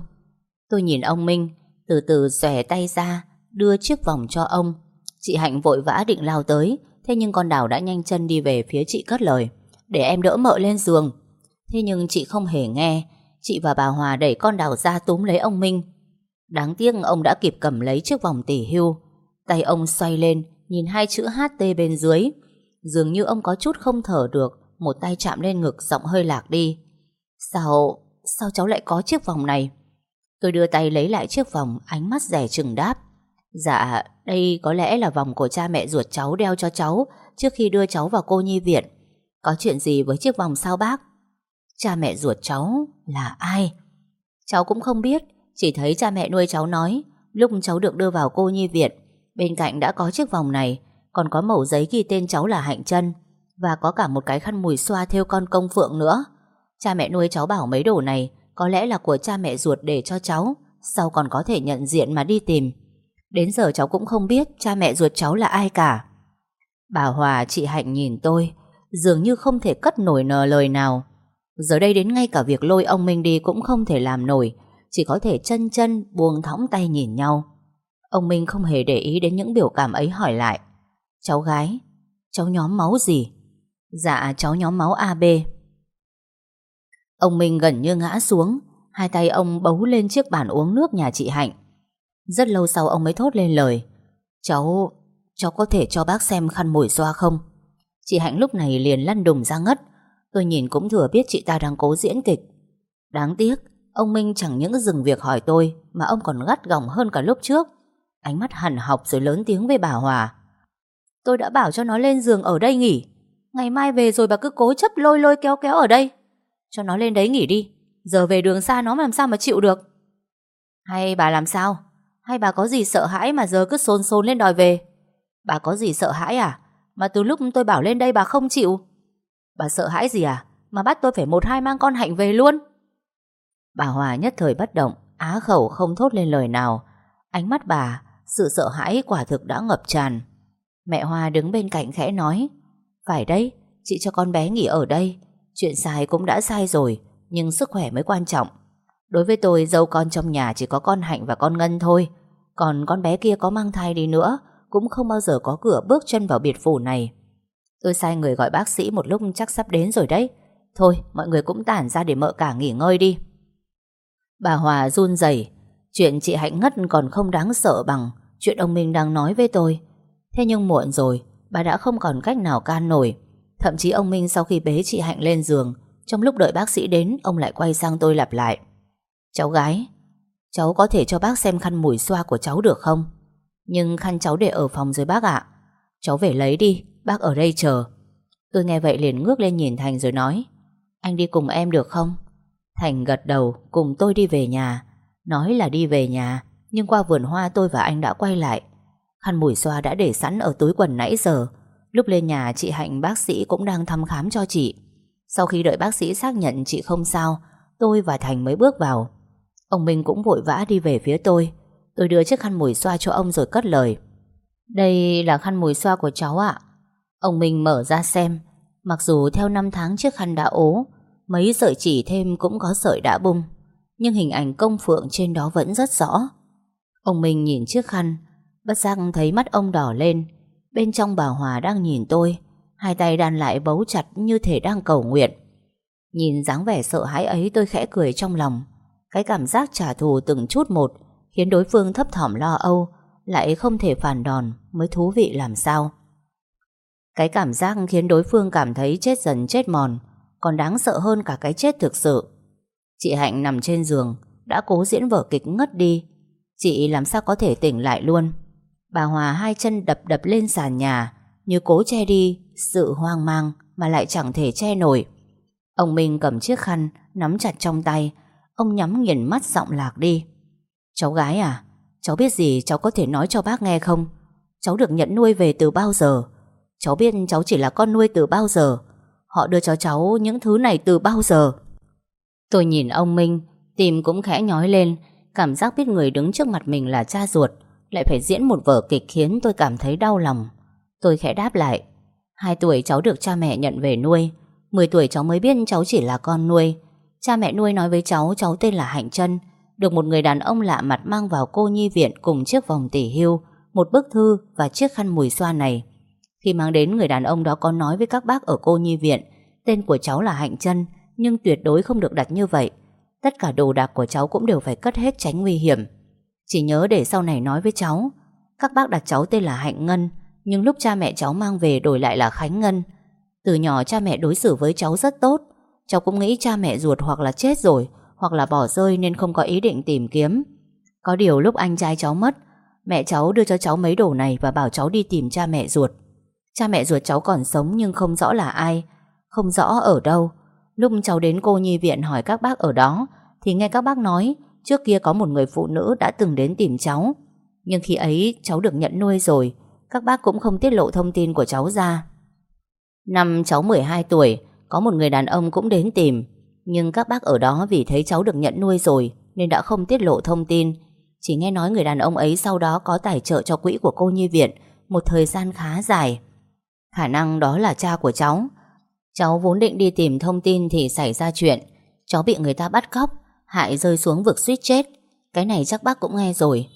Speaker 1: Tôi nhìn ông Minh, Từ từ xòe tay ra, Đưa chiếc vòng cho ông. Chị Hạnh vội vã định lao tới, Thế nhưng con đào đã nhanh chân đi về phía chị cất lời. Để em đỡ mợ lên giường. Thế nhưng chị không hề nghe. Chị và bà Hòa đẩy con đào ra túm lấy ông Minh. Đáng tiếc ông đã kịp cầm lấy chiếc vòng tỷ hưu. Tay ông xoay lên, Nhìn hai chữ HT bên dưới. Dường như ông có chút không thở được, Một tay chạm lên ngực giọng hơi lạc đi. Sao Sao cháu lại có chiếc vòng này? Tôi đưa tay lấy lại chiếc vòng, Ánh mắt rẻ chừng đáp. Dạ đây có lẽ là vòng của cha mẹ ruột cháu đeo cho cháu Trước khi đưa cháu vào cô nhi viện. Có chuyện gì với chiếc vòng sao bác? Cha mẹ ruột cháu là ai? Cháu cũng không biết, Chỉ thấy cha mẹ nuôi cháu nói, Lúc cháu được đưa vào cô nhi viện, Bên cạnh đã có chiếc vòng này, Còn có mẩu giấy ghi tên cháu là Hạnh Trân, Và có cả một cái khăn mùi xoa theo con công phượng nữa. Cha mẹ nuôi cháu bảo mấy đồ này Có lẽ là của cha mẹ ruột để cho cháu, Sau còn có thể nhận diện mà đi tìm. Đến giờ cháu cũng không biết Cha mẹ ruột cháu là ai cả. Bà Hòa, chị Hạnh nhìn tôi Dường như không thể cất nổi nờ lời nào. Giờ đây đến ngay cả việc lôi ông Minh đi Cũng không thể làm nổi, Chỉ có thể chân chân buông thõng tay nhìn nhau. Ông Minh không hề để ý đến những biểu cảm ấy hỏi lại. Cháu gái, Cháu nhóm máu gì? Dạ cháu nhóm máu AB Ông Minh gần như ngã xuống, Hai tay ông bấu lên chiếc bàn uống nước nhà chị Hạnh. Rất lâu sau ông mới thốt lên lời. Cháu Cháu có thể cho bác xem khăn mùi xoa không? Chị Hạnh lúc này liền lăn đùng ra ngất. Tôi nhìn cũng thừa biết chị ta đang cố diễn kịch. Đáng tiếc, Ông Minh chẳng những dừng việc hỏi tôi, Mà ông còn gắt gỏng hơn cả lúc trước. Ánh mắt hằn học rồi lớn tiếng với bà Hòa. Tôi đã bảo cho nó lên giường ở đây nghỉ. Ngày mai về rồi bà cứ cố chấp lôi lôi kéo kéo ở đây. Cho nó lên đấy nghỉ đi. Giờ về đường xa nó làm sao mà chịu được. Hay bà làm sao? Hay bà có gì sợ hãi mà giờ cứ xôn xôn lên đòi về? Bà có gì sợ hãi à? Mà từ lúc tôi bảo lên đây bà không chịu Bà sợ hãi gì à Mà bắt tôi phải một hai mang con hạnh về luôn Bà Hòa nhất thời bất động, á khẩu không thốt lên lời nào. Ánh mắt bà, sự sợ hãi quả thực đã ngập tràn. Mẹ Hoa đứng bên cạnh khẽ nói, phải đấy, chị cho con bé nghỉ ở đây. Chuyện sai cũng đã sai rồi, nhưng sức khỏe mới quan trọng. Đối với tôi, dâu con trong nhà chỉ có con Hạnh và con Ngân thôi. Còn con bé kia có mang thai đi nữa, cũng không bao giờ có cửa bước chân vào biệt phủ này. Tôi sai người gọi bác sĩ một lúc chắc sắp đến rồi đấy. Thôi, mọi người cũng tản ra để mợ cả nghỉ ngơi đi. Bà Hòa run rẩy, chuyện chị Hạnh ngất còn không đáng sợ bằng chuyện ông Minh đang nói với tôi. Thế nhưng muộn rồi, bà đã không còn cách nào can nổi. Thậm chí ông Minh sau khi bế chị Hạnh lên giường, trong lúc đợi bác sĩ đến, ông lại quay sang tôi lặp lại. Cháu gái, cháu có thể cho bác xem khăn mùi xoa của cháu được không? Nhưng khăn cháu để ở phòng rồi bác ạ. Cháu về lấy đi, bác ở đây chờ. Tôi nghe vậy liền ngước lên nhìn Thành rồi nói. Anh đi cùng em được không? Thành gật đầu cùng tôi đi về nhà. Nói là đi về nhà, nhưng qua vườn hoa tôi và anh đã quay lại. Khăn mùi xoa đã để sẵn ở túi quần nãy giờ. Lúc lên nhà chị Hạnh bác sĩ cũng đang thăm khám cho chị. Sau khi đợi bác sĩ xác nhận chị không sao, tôi và Thành mới bước vào. Ông Minh cũng vội vã đi về phía tôi. Tôi đưa chiếc khăn mùi xoa cho ông rồi cất lời. Đây là khăn mùi xoa của cháu ạ. Ông Minh mở ra xem. Mặc dù theo năm tháng chiếc khăn đã ố, mấy sợi chỉ thêm cũng có sợi đã bung. Nhưng hình ảnh công phượng trên đó vẫn rất rõ. Ông Minh nhìn chiếc khăn, bất giác thấy mắt ông đỏ lên. Bên trong bà Hòa đang nhìn tôi, hai tay đan lại bấu chặt như thể đang cầu nguyện. Nhìn dáng vẻ sợ hãi ấy tôi khẽ cười trong lòng. Cái cảm giác trả thù từng chút một khiến đối phương thấp thỏm lo âu, lại không thể phản đòn mới thú vị làm sao. Cái cảm giác khiến đối phương cảm thấy chết dần chết mòn, còn đáng sợ hơn cả cái chết thực sự. Chị Hạnh nằm trên giường, đã cố diễn vở kịch ngất đi. Chị làm sao có thể tỉnh lại luôn. Bà Hòa hai chân đập đập lên sàn nhà, như cố che đi sự hoang mang mà lại chẳng thể che nổi. Ông Minh cầm chiếc khăn, nắm chặt trong tay, ông nhắm nghiền mắt giọng lạc đi. Cháu gái à, cháu biết gì cháu có thể nói cho bác nghe không? Cháu được nhận nuôi về từ bao giờ? Cháu biết cháu chỉ là con nuôi từ bao giờ? Họ đưa cho cháu những thứ này từ bao giờ? Tôi nhìn ông Minh, tim cũng khẽ nhói lên, cảm giác biết người đứng trước mặt mình là cha ruột, lại phải diễn một vở kịch khiến tôi cảm thấy đau lòng. Tôi khẽ đáp lại, hai tuổi cháu được cha mẹ nhận về nuôi, 10 tuổi cháu mới biết cháu chỉ là con nuôi. Cha mẹ nuôi nói với cháu cháu tên là Hạnh Trân, được một người đàn ông lạ mặt mang vào cô nhi viện cùng chiếc vòng tỷ hưu, một bức thư và chiếc khăn mùi xoa này. Khi mang đến người đàn ông đó có nói với các bác ở cô nhi viện, tên của cháu là Hạnh Trân, nhưng tuyệt đối không được đặt như vậy. Tất cả đồ đạc của cháu cũng đều phải cất hết tránh nguy hiểm. Chỉ nhớ để sau này nói với cháu, các bác đặt cháu tên là Hạnh Ngân, nhưng lúc cha mẹ cháu mang về đổi lại là Khánh Ngân. Từ nhỏ cha mẹ đối xử với cháu rất tốt, cháu cũng nghĩ cha mẹ ruột hoặc là chết rồi, hoặc là bỏ rơi nên không có ý định tìm kiếm. Có điều lúc anh trai cháu mất, mẹ cháu đưa cho cháu mấy đồ này và bảo cháu đi tìm cha mẹ ruột. Cha mẹ ruột cháu còn sống nhưng không rõ là ai, không rõ ở đâu. Lúc cháu đến cô nhi viện hỏi các bác ở đó, thì nghe các bác nói trước kia có một người phụ nữ đã từng đến tìm cháu. Nhưng khi ấy cháu được nhận nuôi rồi, các bác cũng không tiết lộ thông tin của cháu ra. Năm cháu 12 tuổi, có một người đàn ông cũng đến tìm, nhưng các bác ở đó vì thấy cháu được nhận nuôi rồi nên đã không tiết lộ thông tin. Chỉ nghe nói người đàn ông ấy sau đó có tài trợ cho quỹ của cô nhi viện một thời gian khá dài. Khả năng đó là cha của cháu. Cháu vốn định đi tìm thông tin thì xảy ra chuyện. Cháu bị người ta bắt cóc, hại rơi xuống vực suýt chết. Cái này chắc bác cũng nghe rồi.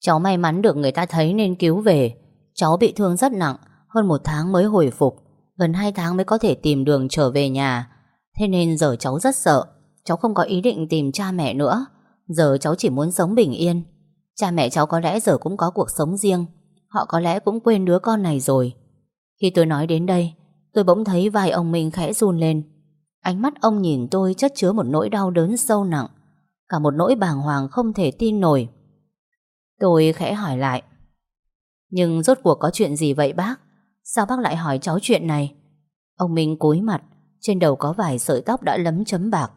Speaker 1: Cháu may mắn được người ta thấy nên cứu về. Cháu bị thương rất nặng, hơn một tháng mới hồi phục. Gần hai tháng mới có thể tìm đường trở về nhà. Thế nên giờ cháu rất sợ. Cháu không có ý định tìm cha mẹ nữa. Giờ cháu chỉ muốn sống bình yên. Cha mẹ cháu có lẽ giờ cũng có cuộc sống riêng. Họ có lẽ cũng quên đứa con này rồi. Khi tôi nói đến đây, Tôi bỗng thấy vai ông mình khẽ run lên. Ánh mắt ông nhìn tôi chất chứa một nỗi đau đớn sâu nặng, Cả một nỗi bàng hoàng không thể tin nổi. Tôi khẽ hỏi lại, Nhưng rốt cuộc có chuyện gì vậy bác? Sao bác lại hỏi cháu chuyện này? Ông Minh cúi mặt trên đầu có vài sợi tóc đã lấm chấm bạc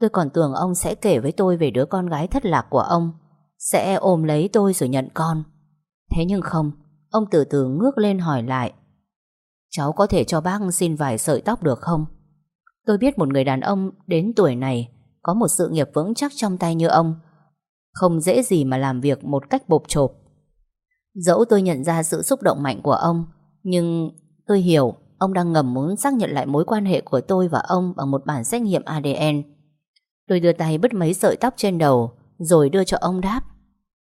Speaker 1: Tôi còn tưởng ông sẽ kể với tôi Về đứa con gái thất lạc của ông Sẽ ôm lấy tôi rồi nhận con Thế nhưng không Ông từ từ ngước lên hỏi lại Cháu có thể cho bác xin vài sợi tóc được không? Tôi biết một người đàn ông đến tuổi này có một sự nghiệp vững chắc trong tay như ông. Không dễ gì mà làm việc một cách bộp chộp. Dẫu tôi nhận ra sự xúc động mạnh của ông, nhưng tôi hiểu ông đang ngầm muốn xác nhận lại mối quan hệ của tôi và ông bằng một bản xét nghiệm ADN. Tôi đưa tay bứt mấy sợi tóc trên đầu, rồi đưa cho ông đáp.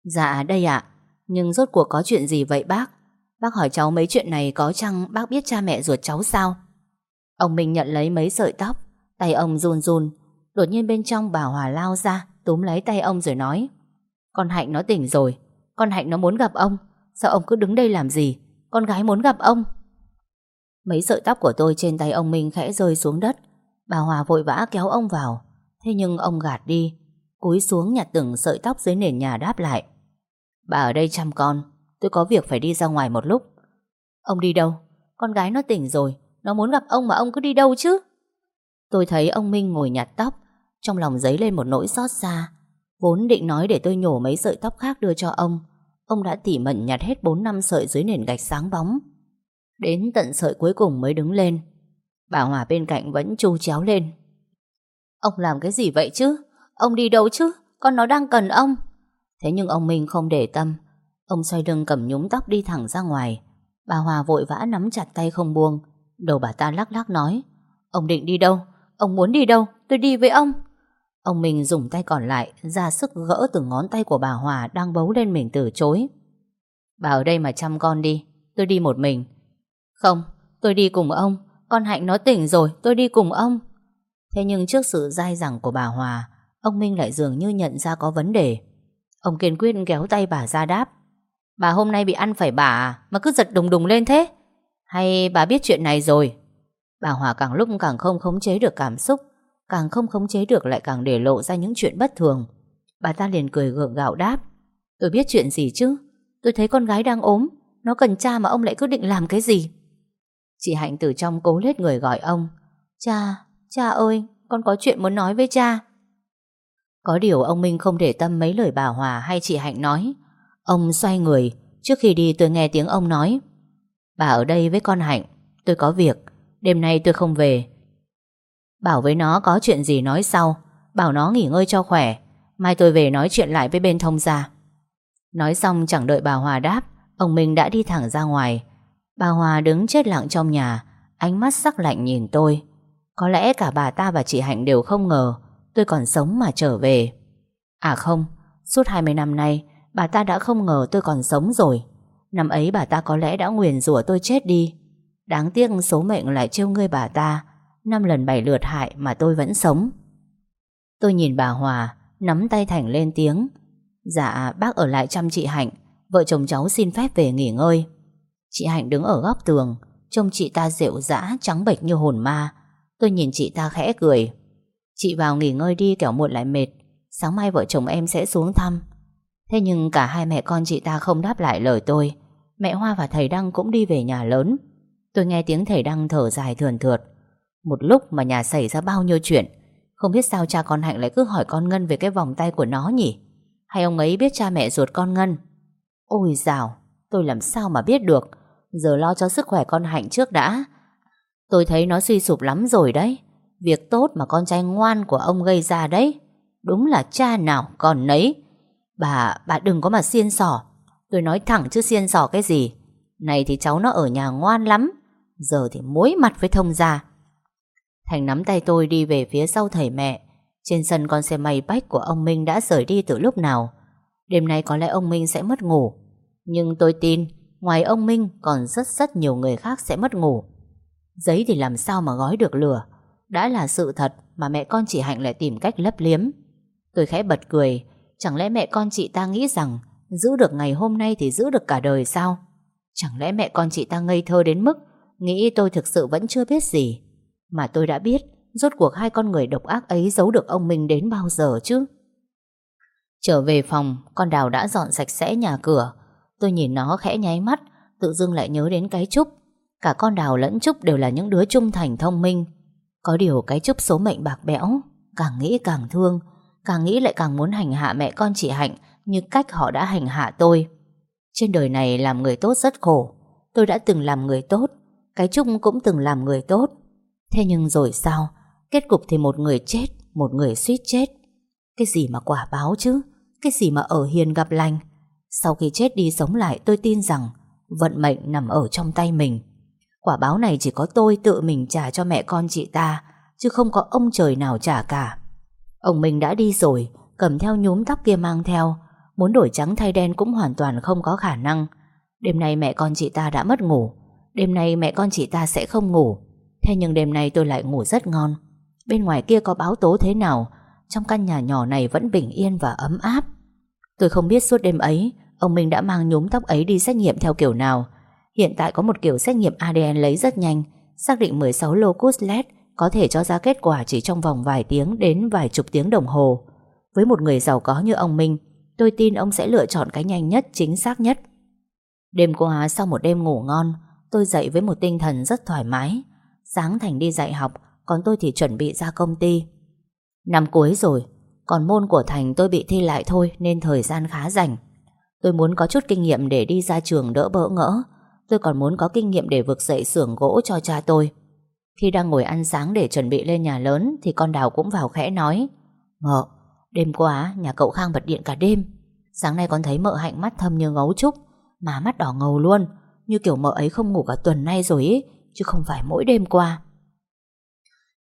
Speaker 1: Dạ đây ạ, nhưng rốt cuộc có chuyện gì vậy bác? Bác hỏi cháu mấy chuyện này có chăng bác biết cha mẹ ruột cháu sao? Ông Minh nhận lấy mấy sợi tóc, tay ông run run. Đột nhiên bên trong bà Hòa lao ra, túm lấy tay ông rồi nói. Con Hạnh nó tỉnh rồi, con Hạnh nó muốn gặp ông. Sao ông cứ đứng đây làm gì? Con gái muốn gặp ông. Mấy sợi tóc của tôi trên tay ông Minh khẽ rơi xuống đất. Bà Hòa vội vã kéo ông vào. Thế nhưng ông gạt đi, cúi xuống nhặt từng sợi tóc dưới nền nhà đáp lại. Bà ở đây chăm con, tôi có việc phải đi ra ngoài một lúc. Ông đi đâu? Con gái nó tỉnh rồi, nó muốn gặp ông mà ông cứ đi đâu chứ? Tôi thấy ông Minh ngồi nhặt tóc, trong lòng dấy lên một nỗi xót xa. Vốn định nói để tôi nhổ mấy sợi tóc khác đưa cho ông. Ông đã tỉ mẩn nhặt hết 4 năm sợi dưới nền gạch sáng bóng. Đến tận sợi cuối cùng mới đứng lên. Bà Hòa bên cạnh vẫn chu chéo lên. Ông làm cái gì vậy chứ? Ông đi đâu chứ? Con nó đang cần ông. Thế nhưng ông Minh không để tâm. Ông xoay lưng cầm nhúng tóc đi thẳng ra ngoài. Bà Hòa vội vã nắm chặt tay không buông. Đầu bà ta lắc lắc nói. Ông định đi đâu? Ông muốn đi đâu? Tôi đi với ông. Ông Minh dùng tay còn lại, ra sức gỡ từng ngón tay của bà Hòa đang bấu lên mình từ chối. Bà ở đây mà chăm con đi. Tôi đi một mình. Không, tôi đi cùng ông. Con Hạnh nó tỉnh rồi, tôi đi cùng ông. Thế nhưng trước sự dai dẳng của bà Hòa, ông Minh lại dường như nhận ra có vấn đề. Ông kiên quyết kéo tay bà ra đáp. Bà hôm nay bị ăn phải bà à, mà cứ giật đùng đùng lên thế? Hay bà biết chuyện này rồi? Bà Hòa càng lúc càng không khống chế được cảm xúc, càng không khống chế được lại càng để lộ ra những chuyện bất thường. Bà ta liền cười gượng gạo đáp. Tôi biết chuyện gì chứ? Tôi thấy con gái đang ốm, nó cần cha mà ông lại cứ định làm cái gì? Chị Hạnh từ trong cố lết người gọi ông. Cha, cha ơi, con có chuyện muốn nói với cha. Có điều ông Minh không để tâm mấy lời bà Hòa hay chị Hạnh nói. Ông xoay người, trước khi đi tôi nghe tiếng ông nói. Bà ở đây với con Hạnh, tôi có việc, đêm nay tôi không về. Bảo với nó có chuyện gì nói sau, bảo nó nghỉ ngơi cho khỏe, mai tôi về nói chuyện lại với bên thông gia. Nói xong chẳng đợi bà Hòa đáp, ông Minh đã đi thẳng ra ngoài. Bà Hòa đứng chết lặng trong nhà, ánh mắt sắc lạnh nhìn tôi. Có lẽ cả bà ta và chị Hạnh đều không ngờ tôi còn sống mà trở về. À không, suốt 20 năm nay, bà ta đã không ngờ tôi còn sống rồi. Năm ấy bà ta có lẽ đã nguyền rủa tôi chết đi. Đáng tiếc số mệnh lại trêu ngươi bà ta, năm lần bảy lượt hại mà tôi vẫn sống. Tôi nhìn bà Hòa, nắm tay Thành lên tiếng. Dạ, bác ở lại chăm chị Hạnh, vợ chồng cháu xin phép về nghỉ ngơi. Chị Hạnh đứng ở góc tường, trông chị ta rượu dã trắng bệch như hồn ma. Tôi nhìn chị ta khẽ cười. Chị vào nghỉ ngơi đi kẻo muộn lại mệt. Sáng mai vợ chồng em sẽ xuống thăm. Thế nhưng cả hai mẹ con chị ta không đáp lại lời tôi. Mẹ Hoa và thầy Đăng cũng đi về nhà lớn. Tôi nghe tiếng thầy Đăng thở dài thườn thượt. Một lúc mà nhà xảy ra bao nhiêu chuyện Không biết sao cha con Hạnh lại cứ hỏi con Ngân về cái vòng tay của nó nhỉ? Hay ông ấy biết cha mẹ ruột con Ngân? Ôi dào Tôi làm sao mà biết được? Giờ lo cho sức khỏe con Hạnh trước đã. Tôi thấy nó suy sụp lắm rồi đấy. Việc tốt mà con trai ngoan của ông gây ra đấy. Đúng là cha nào còn nấy. Bà, bà đừng có mà xiên sỏ Tôi nói thẳng chứ xiên sỏ cái gì. Này thì cháu nó ở nhà ngoan lắm. Giờ thì mối mặt với thông gia. Thành nắm tay tôi đi về phía sau thầy mẹ. Trên sân con xe máy bách của ông Minh đã rời đi từ lúc nào. Đêm nay có lẽ ông Minh sẽ mất ngủ. Nhưng tôi tin Ngoài ông Minh còn rất rất nhiều người khác sẽ mất ngủ Giấy thì làm sao mà gói được lửa đã là sự thật mà mẹ con chị Hạnh lại tìm cách lấp liếm. Tôi khẽ bật cười, chẳng lẽ mẹ con chị ta nghĩ rằng giữ được ngày hôm nay thì giữ được cả đời sao? Chẳng lẽ mẹ con chị ta ngây thơ đến mức nghĩ tôi thực sự vẫn chưa biết gì? Mà tôi đã biết rốt cuộc hai con người độc ác ấy giấu được ông Minh đến bao giờ chứ? Trở về phòng, con đào đã dọn sạch sẽ nhà cửa. Tôi nhìn nó khẽ nháy mắt, tự dưng lại nhớ đến cái Trúc. Cả con đào lẫn Trúc đều là những đứa trung thành thông minh, có điều cái trúc số mệnh bạc bẽo Càng nghĩ càng thương Càng nghĩ lại càng muốn hành hạ mẹ con chị Hạnh Như cách họ đã hành hạ tôi. Trên đời này làm người tốt rất khổ. Tôi đã từng làm người tốt Cái Trúc cũng từng làm người tốt. Thế nhưng rồi sao? Kết cục thì một người chết Một người suýt chết. Cái gì mà quả báo chứ? Cái gì mà ở hiền gặp lành? Sau khi chết đi sống lại, tôi tin rằng Vận mệnh nằm ở trong tay mình. Quả báo này chỉ có tôi tự mình trả cho mẹ con chị ta, Chứ không có ông trời nào trả cả. Ông mình đã đi rồi, Cầm theo nhúm tóc kia mang theo. Muốn đổi trắng thay đen cũng hoàn toàn không có khả năng. Đêm nay mẹ con chị ta đã mất ngủ. Đêm nay mẹ con chị ta sẽ không ngủ. Thế nhưng đêm nay tôi lại ngủ rất ngon. Bên ngoài kia có báo tố thế nào? Trong căn nhà nhỏ này vẫn bình yên và ấm áp. Tôi không biết suốt đêm ấy Ông Minh đã mang nhúm tóc ấy đi xét nghiệm theo kiểu nào. Hiện tại có một kiểu xét nghiệm ADN lấy rất nhanh, Xác định 16 locus LED Có thể cho ra kết quả chỉ trong vòng vài tiếng Đến vài chục tiếng đồng hồ. Với một người giàu có như ông Minh, Tôi tin ông sẽ lựa chọn cái nhanh nhất, Chính xác nhất. Đêm qua, sau một đêm ngủ ngon, Tôi dậy với một tinh thần rất thoải mái. Sáng Thành đi dạy học, Còn tôi thì chuẩn bị ra công ty. Năm cuối rồi, Còn môn của Thành tôi bị thi lại thôi Nên thời gian khá rảnh. Tôi muốn có chút kinh nghiệm để đi ra trường đỡ bỡ ngỡ. Tôi còn muốn có kinh nghiệm để vực dậy xưởng gỗ cho cha tôi. Khi đang ngồi ăn sáng để chuẩn bị lên nhà lớn Thì con Đào cũng vào khẽ nói Ngợ, đêm qua nhà cậu Khang bật điện cả đêm. Sáng nay con thấy mợ hạnh mắt thâm như ngấu trúc Mà mắt đỏ ngầu luôn Như kiểu mợ ấy không ngủ cả tuần nay rồi ý Chứ không phải mỗi đêm qua.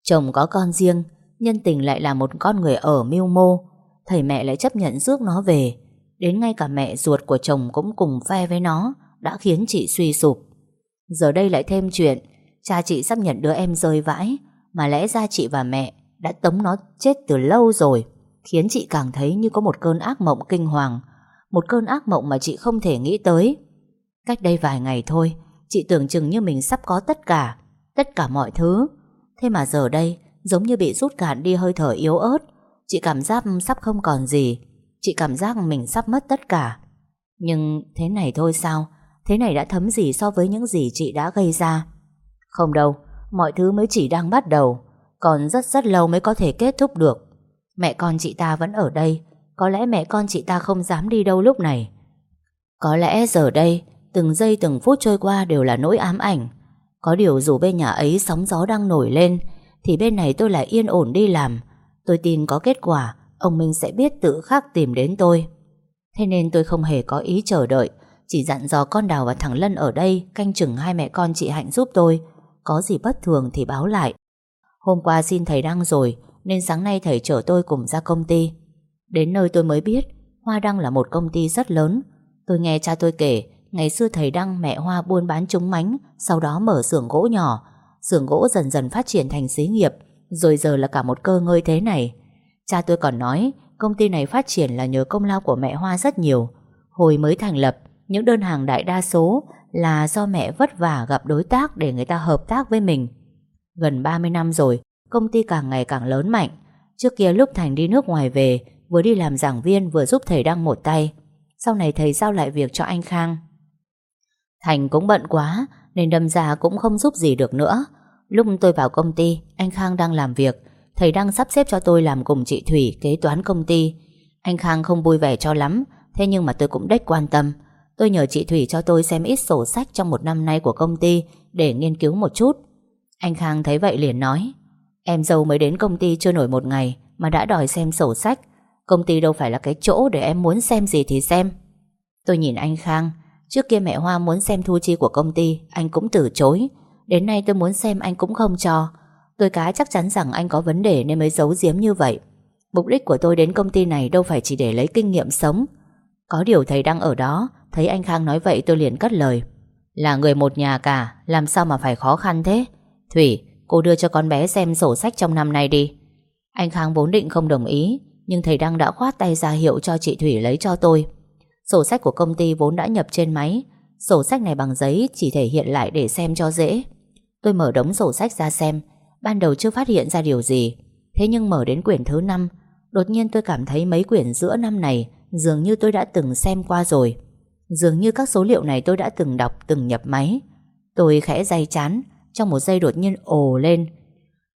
Speaker 1: Chồng có con riêng Nhân tình lại là một con người ở mưu mô. Thầy mẹ lại chấp nhận rước nó về. Đến ngay cả mẹ ruột của chồng cũng cùng phe với nó, Đã khiến chị suy sụp. Giờ đây lại thêm chuyện, Cha chị sắp nhận đứa em rơi vãi, Mà lẽ ra chị và mẹ Đã tống nó chết từ lâu rồi, Khiến chị càng thấy như có một cơn ác mộng kinh hoàng, Một cơn ác mộng mà chị không thể nghĩ tới. Cách đây vài ngày thôi, Chị tưởng chừng như mình sắp có tất cả Tất cả mọi thứ. Thế mà giờ đây, giống như bị rút cạn đi hơi thở yếu ớt, Chị cảm giác sắp không còn gì. Chị cảm giác mình sắp mất tất cả. Nhưng thế này thôi sao? Thế này đã thấm gì so với những gì chị đã gây ra? Không đâu, Mọi thứ mới chỉ đang bắt đầu. Còn rất rất lâu mới có thể kết thúc được. Mẹ con chị ta vẫn ở đây. Có lẽ mẹ con chị ta không dám đi đâu lúc này. Có lẽ giờ đây, Từng giây từng phút trôi qua đều là nỗi ám ảnh. Có điều dù bên nhà ấy sóng gió đang nổi lên, Thì bên này tôi lại yên ổn đi làm. Tôi tin có kết quả. Ông Minh sẽ biết tự khắc tìm đến tôi. Thế nên tôi không hề có ý chờ đợi, Chỉ dặn dò con Đào và thằng Lân ở đây Canh chừng hai mẹ con chị Hạnh giúp tôi. Có gì bất thường thì báo lại. Hôm qua xin thầy đăng rồi, Nên sáng nay thầy chở tôi cùng ra công ty. Đến nơi tôi mới biết, Hoa Đăng là một công ty rất lớn. Tôi nghe cha tôi kể, Ngày xưa thầy Đăng mẹ Hoa buôn bán trúng mánh, Sau đó mở xưởng gỗ nhỏ. Xưởng gỗ dần dần phát triển thành xí nghiệp, Rồi giờ là cả một cơ ngơi thế này. Cha tôi còn nói, Công ty này phát triển là nhờ công lao của mẹ Hoa rất nhiều. Hồi mới thành lập, Những đơn hàng đại đa số Là do mẹ vất vả gặp đối tác Để người ta hợp tác với mình. Gần 30 năm rồi, Công ty càng ngày càng lớn mạnh. Trước kia lúc Thành đi nước ngoài về, Vừa đi làm giảng viên vừa giúp thầy Đăng một tay. Sau này thầy giao lại việc cho anh Khang. Thành cũng bận quá, Nên đâm ra cũng không giúp gì được nữa. Lúc tôi vào công ty, Anh Khang đang làm việc. Thầy đang sắp xếp cho tôi làm cùng chị Thủy Kế toán công ty. Anh Khang không vui vẻ cho lắm, Thế nhưng mà tôi cũng đếch quan tâm. Tôi nhờ chị Thủy cho tôi xem ít sổ sách Trong một năm nay của công ty Để nghiên cứu một chút. Anh Khang thấy vậy liền nói, Em dâu mới đến công ty chưa nổi một ngày Mà đã đòi xem sổ sách. Công ty đâu phải là cái chỗ để em muốn xem gì thì xem. Tôi nhìn anh Khang, Trước kia mẹ Hoa muốn xem thu chi của công ty, Anh cũng từ chối. Đến nay tôi muốn xem anh cũng không cho. Tôi cá chắc chắn rằng anh có vấn đề Nên mới giấu giếm như vậy. Mục đích của tôi đến công ty này đâu phải chỉ để lấy kinh nghiệm sống. Có điều thầy đang ở đó Thấy anh Khang nói vậy tôi liền cất lời. Là người một nhà cả Làm sao mà phải khó khăn thế? Thủy, cô đưa cho con bé xem sổ sách trong năm nay đi. Anh Khang vốn định không đồng ý Nhưng thầy Đăng đã khoát tay ra hiệu cho chị Thủy lấy cho tôi. Sổ sách của công ty vốn đã nhập trên máy. Sổ sách này bằng giấy chỉ thể hiện lại để xem cho dễ. Tôi mở đống sổ sách ra xem Ban đầu chưa phát hiện ra điều gì, Thế nhưng mở đến quyển thứ 5 Đột nhiên tôi cảm thấy mấy quyển giữa năm này Dường như tôi đã từng xem qua rồi. Dường như các số liệu này tôi đã từng đọc, Từng nhập máy. Tôi khẽ day chán, Trong một giây đột nhiên ồ lên.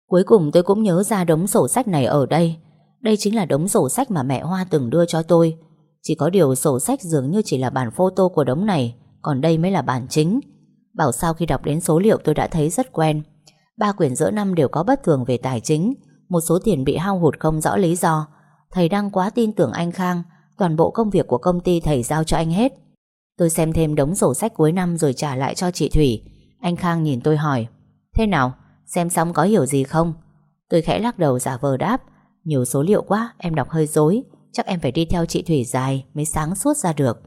Speaker 1: Cuối cùng tôi cũng nhớ ra đống sổ sách này ở đây. Đây chính là đống sổ sách mà mẹ Hoa từng đưa cho tôi. Chỉ có điều sổ sách dường như chỉ là bản photo của đống này, Còn đây mới là bản chính. Bảo sao khi đọc đến số liệu tôi đã thấy rất quen. Ba quyển giữa năm đều có bất thường về tài chính Một số tiền bị hao hụt không rõ lý do. Thầy đang quá tin tưởng anh Khang Toàn bộ công việc của công ty thầy giao cho anh hết. Tôi xem thêm đống sổ sách cuối năm Rồi trả lại cho chị Thủy. Anh Khang nhìn tôi hỏi Thế nào, xem xong có hiểu gì không? Tôi khẽ lắc đầu giả vờ đáp Nhiều số liệu quá, em đọc hơi dối Chắc em phải đi theo chị Thủy dài Mới sáng suốt ra được.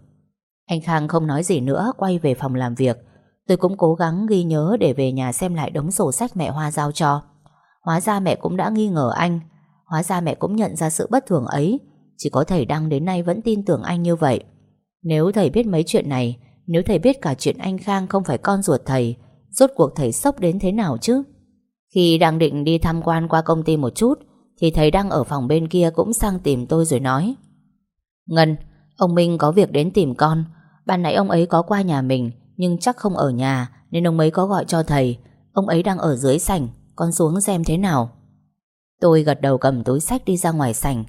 Speaker 1: Anh Khang không nói gì nữa Quay về phòng làm việc. Tôi cũng cố gắng ghi nhớ để về nhà xem lại đống sổ sách mẹ Hoa giao cho. Hóa ra mẹ cũng đã nghi ngờ anh. Hóa ra mẹ cũng nhận ra sự bất thường ấy. Chỉ có thầy Đăng đến nay vẫn tin tưởng anh như vậy. Nếu thầy biết mấy chuyện này Nếu thầy biết cả chuyện anh Khang không phải con ruột thầy Rốt cuộc thầy sốc đến thế nào chứ? Khi đang định đi tham quan qua công ty một chút Thì thầy đang ở phòng bên kia cũng sang tìm tôi rồi nói. Ngân, ông Minh có việc đến tìm con. Ban nãy ông ấy có qua nhà mình nhưng chắc không ở nhà, Nên ông ấy có gọi cho thầy. Ông ấy đang ở dưới sảnh, Con xuống xem thế nào. Tôi gật đầu cầm túi sách đi ra ngoài sảnh.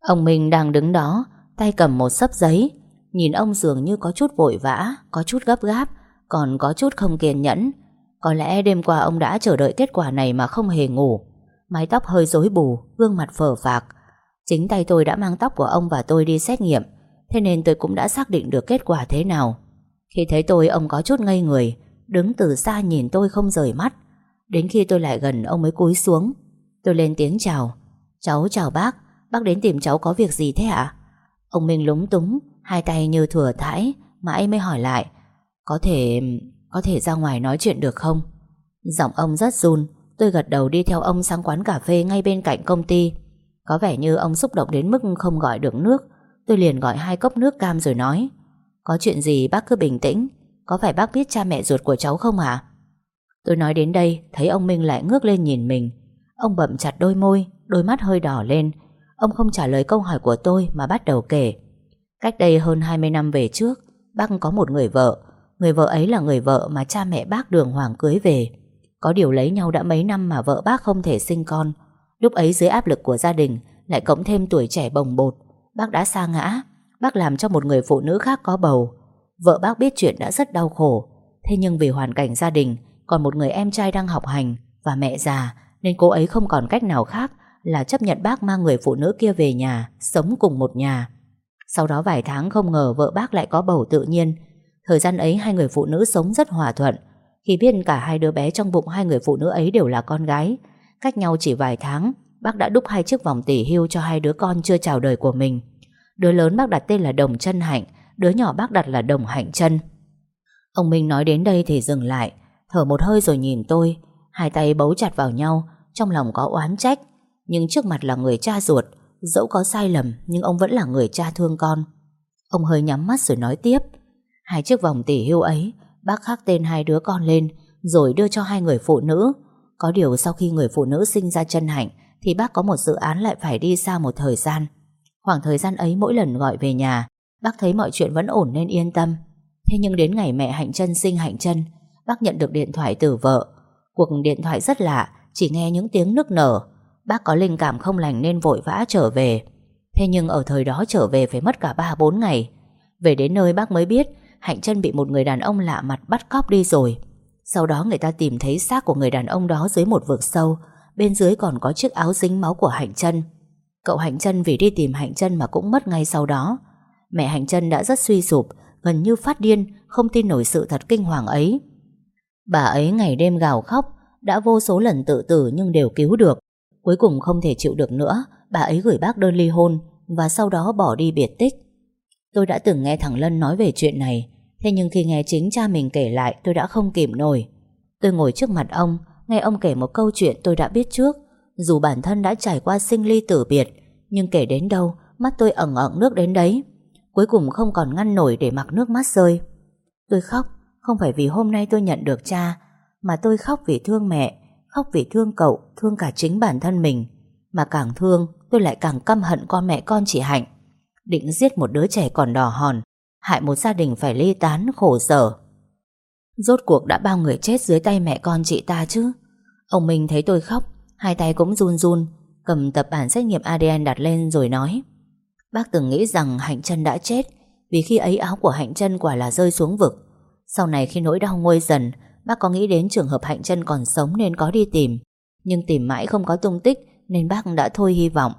Speaker 1: Ông Minh đang đứng đó, Tay cầm một sấp giấy. Nhìn ông dường như có chút vội vã, Có chút gấp gáp, Còn có chút không kiên nhẫn. Có lẽ đêm qua ông đã chờ đợi kết quả này mà không hề ngủ. Mái tóc hơi rối bù, Gương mặt phờ phạc. Chính tay tôi đã mang tóc của ông và tôi đi xét nghiệm. Thế nên tôi cũng đã xác định được kết quả thế nào. Khi thấy tôi, ông có chút ngây người, Đứng từ xa nhìn tôi không rời mắt. Đến khi tôi lại gần, ông mới cúi xuống. Tôi lên tiếng chào. Cháu chào bác Bác đến tìm cháu có việc gì thế ạ? Ông Minh lúng túng, Hai tay như thừa thãi, Mãi mới hỏi lại. Có thể... có thể ra ngoài nói chuyện được không? Giọng ông rất run. Tôi gật đầu đi theo ông sang quán cà phê Ngay bên cạnh công ty. Có vẻ như ông xúc động đến mức không gọi được nước. Tôi liền gọi hai cốc nước cam rồi nói. Có chuyện gì bác cứ bình tĩnh. Có phải bác biết cha mẹ ruột của cháu không hả? Tôi nói đến đây, Thấy ông Minh lại ngước lên nhìn mình. Ông bậm chặt đôi môi, Đôi mắt hơi đỏ lên. Ông không trả lời câu hỏi của tôi mà bắt đầu kể. Cách đây hơn 20 năm về trước, Bác có một người vợ. Người vợ ấy là người vợ mà cha mẹ bác đường hoàng cưới về. Có điều lấy nhau đã mấy năm mà vợ bác không thể sinh con. Lúc ấy dưới áp lực của gia đình, Lại cộng thêm tuổi trẻ bồng bột, Bác đã xa ngã. Bác làm cho một người phụ nữ khác có bầu. Vợ bác biết chuyện đã rất đau khổ. Thế nhưng vì hoàn cảnh gia đình, Còn một người em trai đang học hành Và mẹ già, Nên cô ấy không còn cách nào khác Là chấp nhận bác mang người phụ nữ kia về nhà, Sống cùng một nhà. Sau đó vài tháng không ngờ vợ bác lại có bầu tự nhiên. Thời gian ấy hai người phụ nữ sống rất hòa thuận. Khi biết cả hai đứa bé trong bụng hai người phụ nữ ấy đều là con gái, Cách nhau chỉ vài tháng, Bác đã đúc hai chiếc vòng tỷ hưu cho hai đứa con chưa chào đời của mình. Đứa lớn bác đặt tên là Đồng Chân Hạnh, Đứa nhỏ bác đặt là Đồng Hạnh Chân Ông Minh nói đến đây thì dừng lại, Thở một hơi rồi nhìn tôi, Hai tay bấu chặt vào nhau, Trong lòng có oán trách. Nhưng trước mặt là người cha ruột, Dẫu có sai lầm, nhưng ông vẫn là người cha thương con. Ông hơi nhắm mắt rồi nói tiếp, Hai chiếc vòng tỷ hưu ấy, Bác khắc tên hai đứa con lên, Rồi đưa cho hai người phụ nữ. Có điều sau khi người phụ nữ sinh ra chân hạnh, Thì bác có một dự án lại phải đi xa một thời gian. Khoảng thời gian ấy mỗi lần gọi về nhà, Bác thấy mọi chuyện vẫn ổn nên yên tâm. Thế nhưng đến ngày mẹ Hạnh chân sinh Hạnh chân Bác nhận được điện thoại từ vợ. Cuộc điện thoại rất lạ, Chỉ nghe những tiếng nức nở. Bác có linh cảm không lành nên vội vã trở về. Thế nhưng ở thời đó trở về phải mất cả 3-4 ngày. Về đến nơi bác mới biết, Hạnh chân bị một người đàn ông lạ mặt bắt cóc đi rồi. Sau đó người ta tìm thấy xác của người đàn ông đó dưới một vực sâu, Bên dưới còn có chiếc áo dính máu của Hạnh chân Cậu Hạnh chân vì đi tìm Hạnh chân mà cũng mất ngay sau đó. Mẹ Hạnh chân đã rất suy sụp, Gần như phát điên, Không tin nổi sự thật kinh hoàng ấy. Bà ấy ngày đêm gào khóc, Đã vô số lần tự tử nhưng đều cứu được. Cuối cùng không thể chịu được nữa, Bà ấy gửi bác đơn ly hôn Và sau đó bỏ đi biệt tích. Tôi đã từng nghe thằng Lân nói về chuyện này, Thế nhưng khi nghe chính cha mình kể lại, Tôi đã không kìm nổi. Tôi ngồi trước mặt ông, Nghe ông kể một câu chuyện tôi đã biết trước. Dù bản thân đã trải qua sinh ly tử biệt, Nhưng kể đến đâu, Mắt tôi ẩn ẩn nước đến đấy. Cuối cùng không còn ngăn nổi để mặc nước mắt rơi. Tôi khóc, Không phải vì hôm nay tôi nhận được cha, Mà tôi khóc vì thương mẹ, Khóc vì thương cậu, Thương cả chính bản thân mình. Mà càng thương, tôi lại càng căm hận con mẹ con chị Hạnh. Định giết một đứa trẻ còn đỏ hòn, Hại một gia đình phải ly tán, khổ sở. Rốt cuộc đã bao người chết dưới tay mẹ con chị ta chứ? Ông Minh thấy tôi khóc Hai tay cũng run run, Cầm tập bản xét nghiệm ADN đặt lên rồi nói. Bác từng nghĩ rằng Hạnh chân đã chết, Vì khi ấy áo của Hạnh chân quả là rơi xuống vực. Sau này khi nỗi đau nguôi dần, Bác có nghĩ đến trường hợp Hạnh chân còn sống Nên có đi tìm. Nhưng tìm mãi không có tung tích, Nên bác đã thôi hy vọng.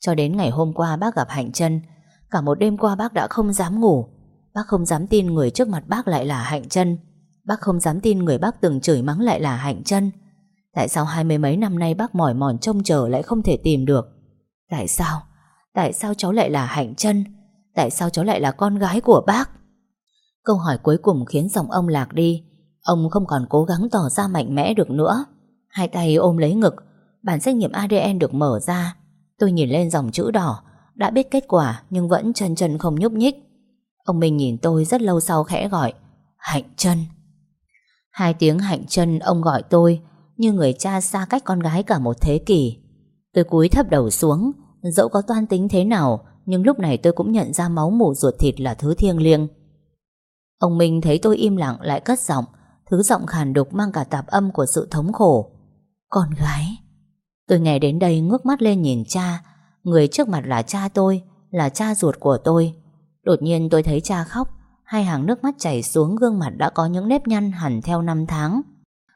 Speaker 1: Cho đến ngày hôm qua bác gặp Hạnh chân Cả một đêm qua bác đã không dám ngủ. Bác không dám tin người trước mặt bác lại là Hạnh chân Bác không dám tin người bác từng chửi mắng lại là Hạnh chân Tại sao hai mươi mấy năm nay bác mỏi mòn trông chờ lại không thể tìm được? Tại sao? Tại sao cháu lại là Hạnh chân? Tại sao cháu lại là con gái của bác? Câu hỏi cuối cùng khiến giọng ông lạc đi. Ông không còn cố gắng tỏ ra mạnh mẽ được nữa. Hai tay ôm lấy ngực. Bản xét nghiệm ADN được mở ra. Tôi nhìn lên dòng chữ đỏ. Đã biết kết quả, nhưng vẫn chân chân không nhúc nhích. Ông Minh nhìn tôi rất lâu sau khẽ gọi. Hạnh chân. Hai tiếng hạnh chân ông gọi tôi. Như người cha xa cách con gái cả một thế kỷ. Tôi cúi thấp đầu xuống, Dẫu có toan tính thế nào, Nhưng lúc này tôi cũng nhận ra máu mủ ruột thịt là thứ thiêng liêng. Ông Minh thấy tôi im lặng lại cất giọng, Thứ giọng khàn đục mang cả tạp âm của sự thống khổ. Con gái. Tôi nghe đến đây ngước mắt lên nhìn cha, Người trước mặt là cha tôi, Là cha ruột của tôi. Đột nhiên tôi thấy cha khóc, Hai hàng nước mắt chảy xuống gương mặt đã có những nếp nhăn hẳn theo năm tháng.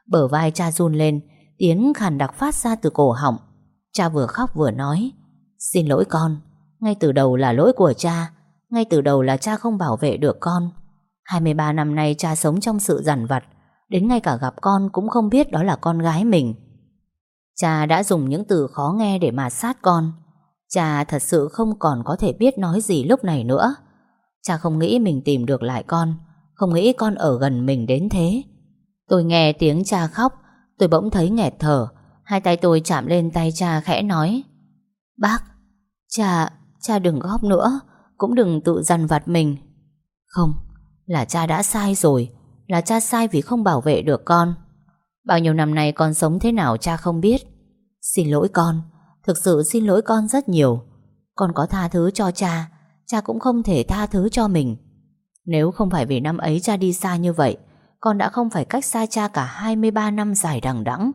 Speaker 1: Bờ vai cha run lên, Tiếng khàn đặc phát ra từ cổ họng. Cha vừa khóc vừa nói, Xin lỗi con, Ngay từ đầu là lỗi của cha, Ngay từ đầu là cha không bảo vệ được con. 23 năm nay cha sống trong sự giản vặt, Đến ngay cả gặp con cũng không biết đó là con gái mình. Cha đã dùng những từ khó nghe để mà sát con. Cha thật sự không còn có thể biết nói gì lúc này nữa. Cha không nghĩ mình tìm được lại con, Không nghĩ con ở gần mình đến thế. Tôi nghe tiếng cha khóc. Tôi bỗng thấy nghẹt thở. Hai tay tôi chạm lên tay cha khẽ nói. Bác Cha, cha đừng khóc nữa. Cũng đừng tự dằn vặt mình. Không, là cha đã sai rồi. Là cha sai vì không bảo vệ được con. Bao nhiêu năm nay con sống thế nào cha không biết. Xin lỗi con. Thực sự xin lỗi con rất nhiều. Con có tha thứ cho cha. Cha cũng không thể tha thứ cho mình. Nếu không phải vì năm ấy cha đi xa như vậy con đã không phải cách xa cha cả 23 năm dài đằng đẵng.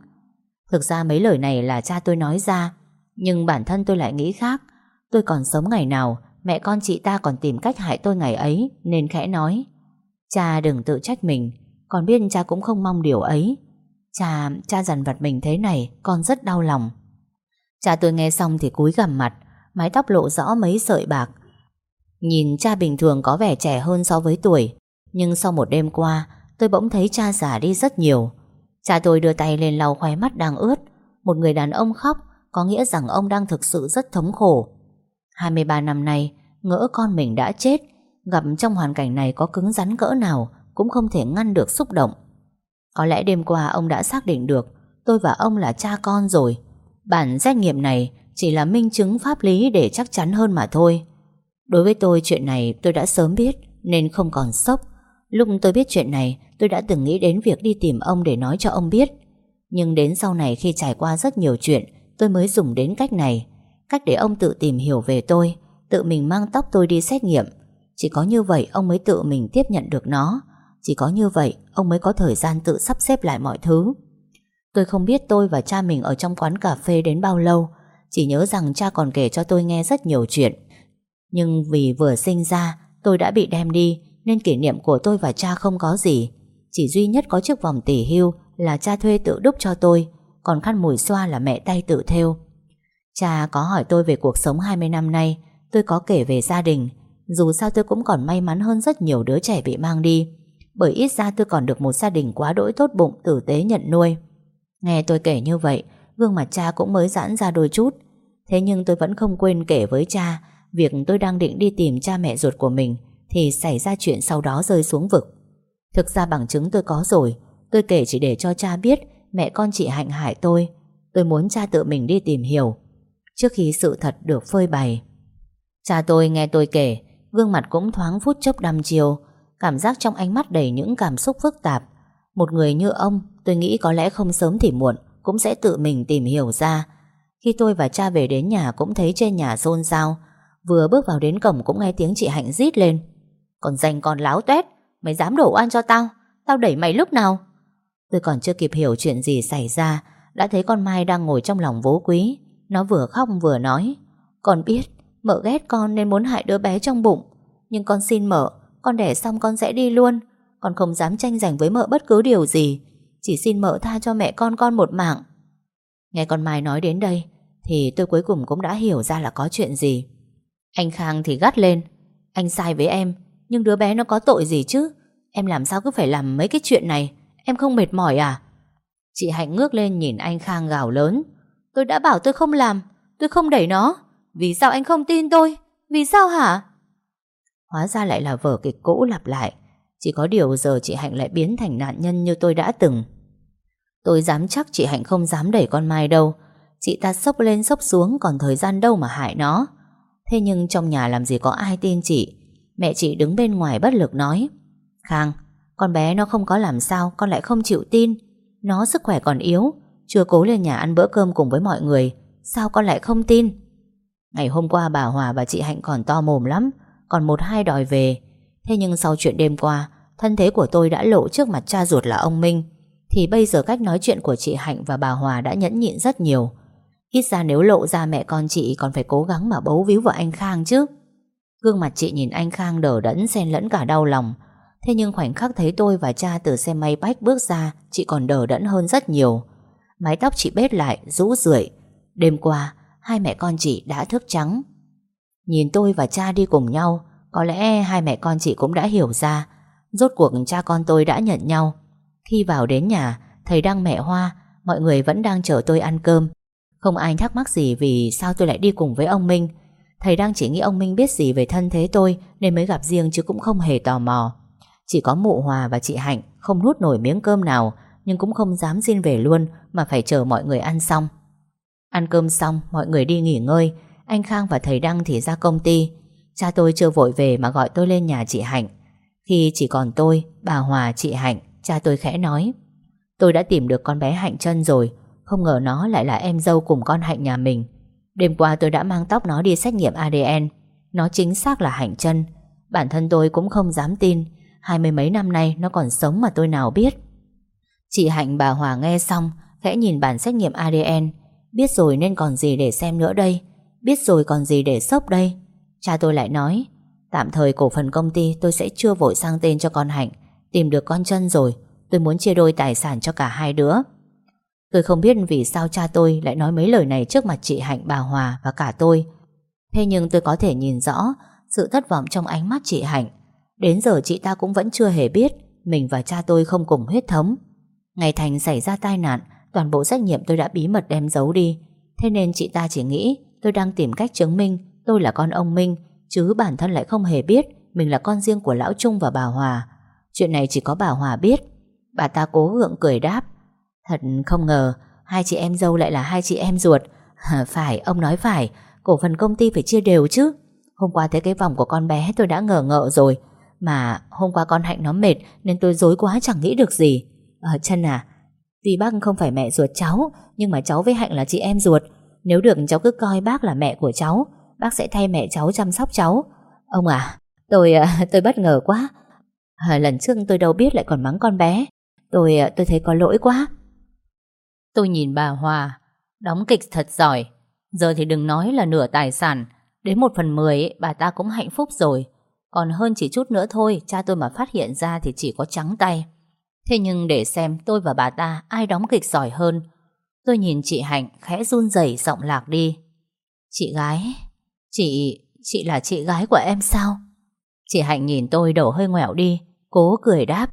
Speaker 1: Thực ra mấy lời này là cha tôi nói ra Nhưng bản thân tôi lại nghĩ khác. Tôi còn sống ngày nào Mẹ con chị ta còn tìm cách hại tôi ngày ấy Nên khẽ nói Cha đừng tự trách mình Con biết cha cũng không mong điều ấy. Cha, cha dằn vặt mình thế này Con rất đau lòng. Cha tôi nghe xong thì cúi gằm mặt Mái tóc lộ rõ mấy sợi bạc. Nhìn cha bình thường có vẻ trẻ hơn so với tuổi Nhưng sau một đêm qua Tôi bỗng thấy cha già đi rất nhiều. Cha tôi đưa tay lên lau khóe mắt đang ướt. Một người đàn ông khóc, Có nghĩa rằng ông đang thực sự rất thống khổ. 23 năm nay, Ngỡ con mình đã chết. Gặp trong hoàn cảnh này có cứng rắn cỡ nào Cũng không thể ngăn được xúc động. Có lẽ đêm qua ông đã xác định được, Tôi và ông là cha con rồi. Bản xét nghiệm này Chỉ là minh chứng pháp lý để chắc chắn hơn mà thôi. Đối với tôi chuyện này tôi đã sớm biết, Nên không còn sốc. Lúc tôi biết chuyện này Tôi đã từng nghĩ đến việc đi tìm ông để nói cho ông biết. Nhưng đến sau này khi trải qua rất nhiều chuyện, Tôi mới dùng đến cách này. Cách để ông tự tìm hiểu về tôi, Tự mình mang tóc tôi đi xét nghiệm. Chỉ có như vậy ông mới tự mình tiếp nhận được nó. Chỉ có như vậy Ông mới có thời gian tự sắp xếp lại mọi thứ. Tôi không biết tôi và cha mình Ở trong quán cà phê đến bao lâu. Chỉ nhớ rằng cha còn kể cho tôi nghe rất nhiều chuyện. Nhưng vì vừa sinh ra, Tôi đã bị đem đi, Nên kỷ niệm của tôi và cha không có gì. Chỉ duy nhất có chiếc vòng tỷ hưu Là cha thuê tự đúc cho tôi, Còn khăn mùi xoa là mẹ tay tự thêu. Cha có hỏi tôi về cuộc sống 20 năm nay, Tôi có kể về gia đình, Dù sao tôi cũng còn may mắn hơn rất nhiều đứa trẻ bị mang đi, Bởi ít ra tôi còn được một gia đình quá đỗi tốt bụng, Tử tế, nhận nuôi. Nghe tôi kể như vậy, Gương mặt cha cũng mới giãn ra đôi chút. Thế nhưng tôi vẫn không quên kể với cha, Việc tôi đang định đi tìm cha mẹ ruột của mình Thì xảy ra chuyện sau đó rơi xuống vực. Thực ra bằng chứng tôi có rồi. Tôi kể chỉ để cho cha biết, Mẹ con chị hạnh hại tôi. Tôi muốn cha tự mình đi tìm hiểu, Trước khi sự thật được phơi bày. Cha tôi nghe tôi kể, Gương mặt cũng thoáng phút chốc đăm chiều, Cảm giác trong ánh mắt đầy những cảm xúc phức tạp. Một người như ông, Tôi nghĩ có lẽ không sớm thì muộn Cũng sẽ tự mình tìm hiểu ra. Khi tôi và cha về đến nhà Cũng thấy trên nhà xôn xao. Vừa bước vào đến cổng cũng nghe tiếng chị Hạnh rít lên. Còn danh con láo tuét Mày dám đổ oan cho tao? Tao đẩy mày lúc nào? Tôi còn chưa kịp hiểu chuyện gì xảy ra, Đã thấy con Mai đang ngồi trong lòng vố quý. Nó vừa khóc vừa nói, Con biết, mợ ghét con nên muốn hại đứa bé trong bụng. Nhưng con xin mợ, Con đẻ xong con sẽ đi luôn. Con không dám tranh giành với mợ bất cứ điều gì. Chỉ xin mợ tha cho mẹ con con một mạng. Nghe con Mai nói đến đây, Thì tôi cuối cùng cũng đã hiểu ra là có chuyện gì. Anh Khang thì gắt lên, Anh sai với em nhưng đứa bé nó có tội gì chứ? Em làm sao cứ phải làm mấy cái chuyện này? Em không mệt mỏi à? Chị Hạnh ngước lên nhìn anh Khang gào lớn. Tôi đã bảo tôi không làm, Tôi không đẩy nó. Vì sao anh không tin tôi? Vì sao hả? Hóa ra lại là vở kịch cũ lặp lại. Chỉ có điều giờ chị Hạnh lại biến thành nạn nhân như tôi đã từng. Tôi dám chắc chị Hạnh không dám đẩy con Mai đâu. Chị ta sốc lên sốc xuống Còn thời gian đâu mà hại nó. Thế nhưng trong nhà làm gì có ai tin chị. Mẹ chị đứng bên ngoài bất lực nói, Khang, Con bé nó không có làm sao, Con lại không chịu tin. Nó sức khỏe còn yếu, Chưa cố lên nhà ăn bữa cơm cùng với mọi người, Sao con lại không tin? Ngày hôm qua bà Hòa và chị Hạnh còn to mồm lắm, Còn một hai đòi về. Thế nhưng sau chuyện đêm qua, Thân thế của tôi đã lộ trước mặt cha ruột là ông Minh, Thì bây giờ cách nói chuyện của chị Hạnh và bà Hòa đã nhẫn nhịn rất nhiều. Ít ra nếu lộ ra mẹ con chị còn phải cố gắng mà bấu víu vào anh Khang chứ. Gương mặt chị nhìn anh Khang đờ đẫn xen lẫn cả đau lòng. Thế nhưng khoảnh khắc thấy tôi và cha từ xe máy bách bước ra Chị còn đờ đẫn hơn rất nhiều. Mái tóc chị bết lại, rũ rượi. Đêm qua, hai mẹ con chị đã thức trắng. Nhìn tôi và cha đi cùng nhau Có lẽ hai mẹ con chị cũng đã hiểu ra. Rốt cuộc cha con tôi đã nhận nhau. Khi vào đến nhà Thầy đang mẹ Hoa Mọi người vẫn đang chờ tôi ăn cơm. Không ai thắc mắc gì vì sao tôi lại đi cùng với ông Minh. Thầy đang chỉ nghĩ ông Minh biết gì về thân thế tôi Nên mới gặp riêng chứ cũng không hề tò mò. Chỉ có mụ Hòa và chị Hạnh Không nuốt nổi miếng cơm nào Nhưng cũng không dám xin về luôn Mà phải chờ mọi người ăn xong. Ăn cơm xong mọi người đi nghỉ ngơi. Anh Khang và thầy Đăng thì ra công ty. Cha tôi chưa vội về mà gọi tôi lên nhà chị Hạnh. Khi chỉ còn tôi, bà Hòa, chị Hạnh Cha tôi khẽ nói Tôi đã tìm được con bé Hạnh chân rồi Không ngờ nó lại là em dâu cùng con Hạnh nhà mình. Đêm qua tôi đã mang tóc nó đi xét nghiệm ADN Nó chính xác là Hạnh chân. Bản thân tôi cũng không dám tin. Hai mươi mấy năm nay nó còn sống mà tôi nào biết. Chị Hạnh bà Hòa nghe xong, Khẽ nhìn bản xét nghiệm ADN Biết rồi nên còn gì để xem nữa đây? Biết rồi còn gì để sốc đây? Cha tôi lại nói, Tạm thời cổ phần công ty tôi sẽ chưa vội sang tên cho con Hạnh. Tìm được con chân rồi. Tôi muốn chia đôi tài sản cho cả hai đứa. Tôi không biết vì sao cha tôi lại nói mấy lời này trước mặt chị Hạnh, bà Hòa và cả tôi. Thế nhưng tôi có thể nhìn rõ sự thất vọng trong ánh mắt chị Hạnh. Đến giờ chị ta cũng vẫn chưa hề biết Mình và cha tôi không cùng huyết thống. Ngày Thành xảy ra tai nạn, Toàn bộ trách nhiệm tôi đã bí mật đem giấu đi. Thế nên chị ta chỉ nghĩ Tôi đang tìm cách chứng minh tôi là con ông Minh, Chứ bản thân lại không hề biết Mình là con riêng của Lão Trung và bà Hòa. Chuyện này chỉ có bà Hòa biết. Bà ta cố gượng cười đáp. Thật không ngờ Hai chị em dâu lại là hai chị em ruột. Phải, ông nói phải Cổ phần công ty phải chia đều chứ. Hôm qua thấy cái vòng của con bé tôi đã ngờ ngợ rồi Mà hôm qua con Hạnh nó mệt Nên tôi dối quá chẳng nghĩ được gì. Ờ chân à Tuy bác không phải mẹ ruột cháu Nhưng mà cháu với Hạnh là chị em ruột. Nếu được cháu cứ coi bác là mẹ của cháu Bác sẽ thay mẹ cháu chăm sóc cháu. Ông à Tôi ờ, [laughs] tôi bất ngờ quá. À, Lần trước tôi đâu biết lại còn mắng con bé. Tôi ờ, tôi thấy có lỗi quá. Tôi nhìn bà Hòa Đóng kịch thật giỏi. Giờ thì đừng nói là nửa tài sản. Đến một phần mười ấy, bà ta cũng hạnh phúc rồi. Còn hơn chỉ chút nữa thôi Cha tôi mà phát hiện ra thì chỉ có trắng tay. Thế nhưng để xem tôi và bà ta Ai đóng kịch giỏi hơn. Tôi nhìn chị Hạnh khẽ run rẩy giọng lạc đi. Chị gái Chị, chị là chị gái của em sao? Chị Hạnh nhìn tôi đổ hơi ngoẹo đi Cố cười đáp.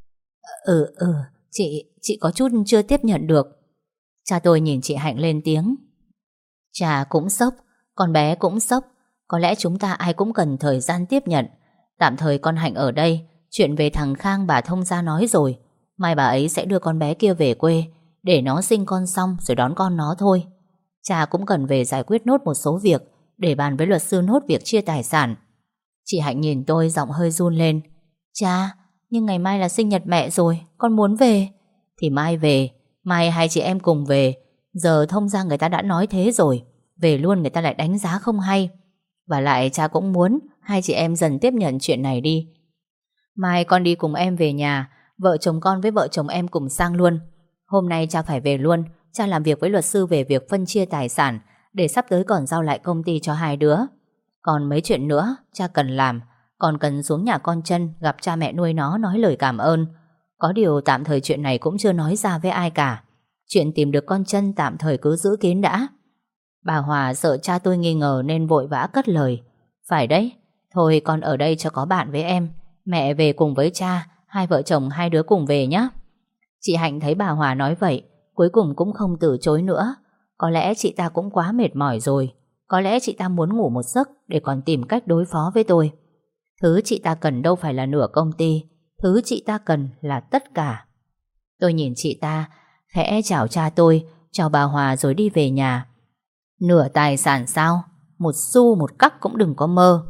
Speaker 1: Ừ ừ Chị, chị có chút chưa tiếp nhận được. Cha tôi nhìn chị Hạnh lên tiếng. Cha cũng sốc, Con bé cũng sốc. Có lẽ chúng ta ai cũng cần thời gian tiếp nhận. Tạm thời con Hạnh ở đây, Chuyện về thằng Khang bà thông ra nói rồi. Mai bà ấy sẽ đưa con bé kia về quê, Để nó sinh con xong rồi đón con nó thôi. Cha cũng cần về giải quyết nốt một số việc, Để bàn với luật sư nốt việc chia tài sản. Chị Hạnh nhìn tôi giọng hơi run lên. Cha, Nhưng ngày mai là sinh nhật mẹ rồi, Con muốn về. Thì mai về Mai hai chị em cùng về. Giờ thông ra người ta đã nói thế rồi. Về luôn người ta lại đánh giá không hay. Và lại cha cũng muốn Hai chị em dần tiếp nhận chuyện này đi. Mai con đi cùng em về nhà. Vợ chồng con với vợ chồng em cùng sang luôn. Hôm nay cha phải về luôn. Cha làm việc với luật sư về việc phân chia tài sản Để sắp tới còn giao lại công ty cho hai đứa. Còn mấy chuyện nữa Cha cần làm. Còn cần xuống nhà con chân Gặp cha mẹ nuôi nó nói lời cảm ơn. Có điều tạm thời chuyện này cũng chưa nói ra với ai cả Chuyện tìm được con chân tạm thời cứ giữ kín đã Bà Hòa sợ cha tôi nghi ngờ nên vội vã cất lời. Phải đấy, thôi con ở đây cho có bạn với em. Mẹ về cùng với cha, hai vợ chồng hai đứa cùng về nhé. Chị Hạnh thấy bà Hòa nói vậy, cuối cùng cũng không từ chối nữa. Có lẽ chị ta cũng quá mệt mỏi rồi. Có lẽ chị ta muốn ngủ một giấc để còn tìm cách đối phó với tôi. Thứ chị ta cần đâu phải là nửa công ty, thứ chị ta cần là tất cả. Tôi nhìn chị ta, khẽ chào cha tôi, chào bà Hòa rồi đi về nhà. Nửa tài sản sao? Một xu một cắc cũng đừng có mơ.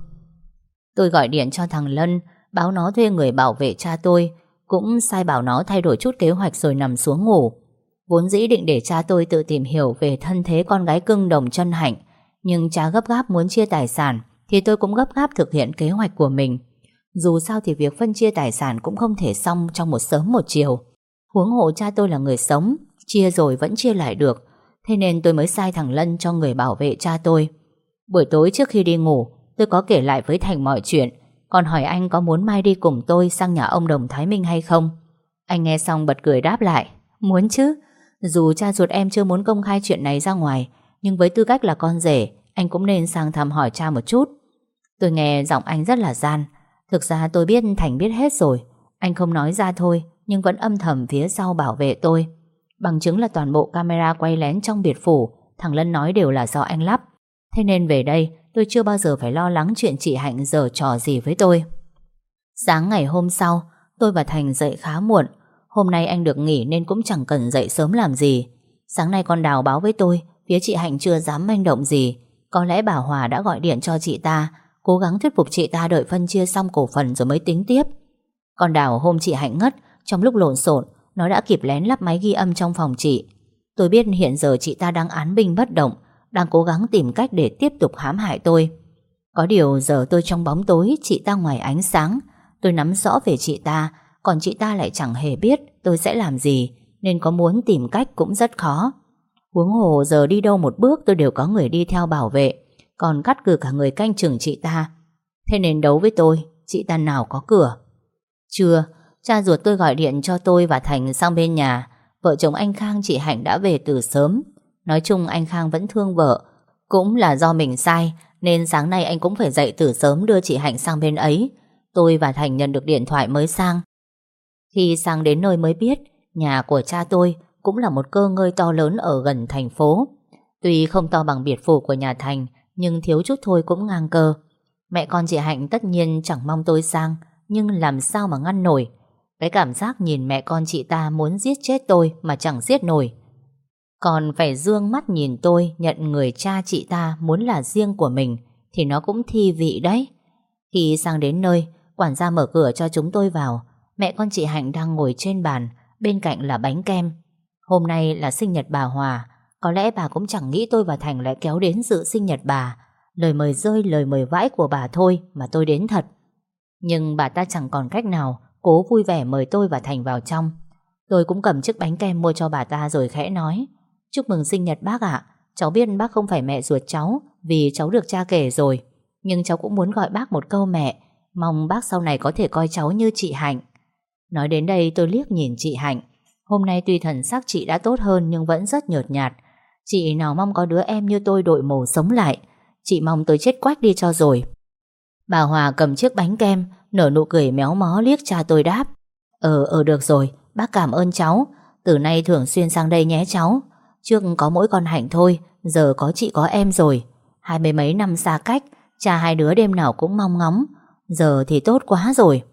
Speaker 1: Tôi gọi điện cho thằng Lân, báo nó thuê người bảo vệ cha tôi, cũng sai bảo nó thay đổi chút kế hoạch rồi nằm xuống ngủ. Vốn dĩ định để cha tôi tự tìm hiểu về thân thế con gái cưng đồng chân hạnh, nhưng cha gấp gáp muốn chia tài sản, thì tôi cũng gấp gáp thực hiện kế hoạch của mình. Dù sao thì việc phân chia tài sản cũng không thể xong trong một sớm một chiều. Huống hộ cha tôi là người sống, chia rồi vẫn chia lại được, thế nên tôi mới sai thằng Lân cho người bảo vệ cha tôi. Buổi tối trước khi đi ngủ, tôi có kể lại với Thành mọi chuyện, còn hỏi anh có muốn mai đi cùng tôi sang nhà ông Đồng Thái Minh hay không. Anh nghe xong bật cười đáp lại, muốn chứ, dù cha ruột em chưa muốn công khai chuyện này ra ngoài, nhưng với tư cách là con rể, anh cũng nên sang thăm hỏi cha một chút. Tôi nghe giọng anh rất là gian. Thực ra tôi biết Thành biết hết rồi. Anh không nói ra thôi, nhưng vẫn âm thầm phía sau bảo vệ tôi. Bằng chứng là toàn bộ camera quay lén trong biệt phủ, thằng Lân nói đều là do anh lắp. Thế nên về đây, tôi chưa bao giờ phải lo lắng chuyện chị Hạnh giờ trò gì với tôi. Sáng ngày hôm sau, tôi và Thành dậy khá muộn. Hôm nay anh được nghỉ nên cũng chẳng cần dậy sớm làm gì. Sáng nay con Đào báo với tôi, phía chị Hạnh chưa dám manh động gì. Có lẽ bà Hòa đã gọi điện cho chị ta, cố gắng thuyết phục chị ta đợi phân chia xong cổ phần rồi mới tính tiếp. còn Đào hôm chị Hạnh ngất, trong lúc lộn xộn, nó đã kịp lén lắp máy ghi âm trong phòng chị. Tôi biết hiện giờ chị ta đang án binh bất động, đang cố gắng tìm cách để tiếp tục hãm hại tôi. Có điều giờ tôi trong bóng tối, chị ta ngoài ánh sáng. Tôi nắm rõ về chị ta, còn chị ta lại chẳng hề biết tôi sẽ làm gì, nên có muốn tìm cách cũng rất khó. Huống hồ giờ đi đâu một bước tôi đều có người đi theo bảo vệ, còn cắt cử cả người canh chừng chị ta. Thế nên đấu với tôi, chị ta nào có cửa. Chưa, cha ruột tôi gọi điện cho tôi và Thành sang bên nhà. Vợ chồng anh Khang chị Hạnh đã về từ sớm. Nói chung anh Khang vẫn thương vợ. Cũng là do mình sai, nên sáng nay anh cũng phải dậy từ sớm đưa chị Hạnh sang bên ấy. Tôi và Thành nhận được điện thoại mới sang. Khi sang đến nơi mới biết, nhà của cha tôi cũng là một cơ ngơi to lớn ở gần thành phố. Tuy không to bằng biệt phủ của nhà Thành, nhưng thiếu chút thôi cũng ngang cơ. Mẹ con chị Hạnh tất nhiên chẳng mong tôi sang, nhưng làm sao mà ngăn nổi. Cái cảm giác nhìn mẹ con chị ta muốn giết chết tôi mà chẳng giết nổi. Còn phải dương mắt nhìn tôi nhận người cha chị ta muốn là riêng của mình thì nó cũng thi vị đấy. Khi sang đến nơi, quản gia mở cửa cho chúng tôi vào. Mẹ con chị Hạnh đang ngồi trên bàn, bên cạnh là bánh kem. Hôm nay là sinh nhật bà Hòa, có lẽ bà cũng chẳng nghĩ tôi và Thành lại kéo đến dự sinh nhật bà. Lời mời rơi, lời mời vãi của bà thôi, mà tôi đến thật. Nhưng bà ta chẳng còn cách nào cố vui vẻ mời tôi và Thành vào trong. Tôi cũng cầm chiếc bánh kem mua cho bà ta rồi khẽ nói, Chúc mừng sinh nhật bác ạ Cháu biết bác không phải mẹ ruột cháu, Vì cháu được cha kể rồi Nhưng cháu cũng muốn gọi bác một câu mẹ Mong bác sau này có thể coi cháu như chị Hạnh Nói đến đây tôi liếc nhìn chị Hạnh Hôm nay tuy thần sắc chị đã tốt hơn Nhưng vẫn rất nhợt nhạt Chị nào mong có đứa em như tôi đội mổ sống lại. Chị mong tôi chết quách đi cho rồi. Bà Hòa cầm chiếc bánh kem, Nở nụ cười méo mó liếc cha tôi đáp. Ờ ờ được rồi, Bác cảm ơn cháu. Từ nay thường xuyên sang đây nhé cháu. Trước có mỗi con Hạnh thôi, Giờ có chị có em rồi. Hai mươi mấy năm xa cách, Cha hai đứa đêm nào cũng mong ngóng. Giờ thì tốt quá rồi.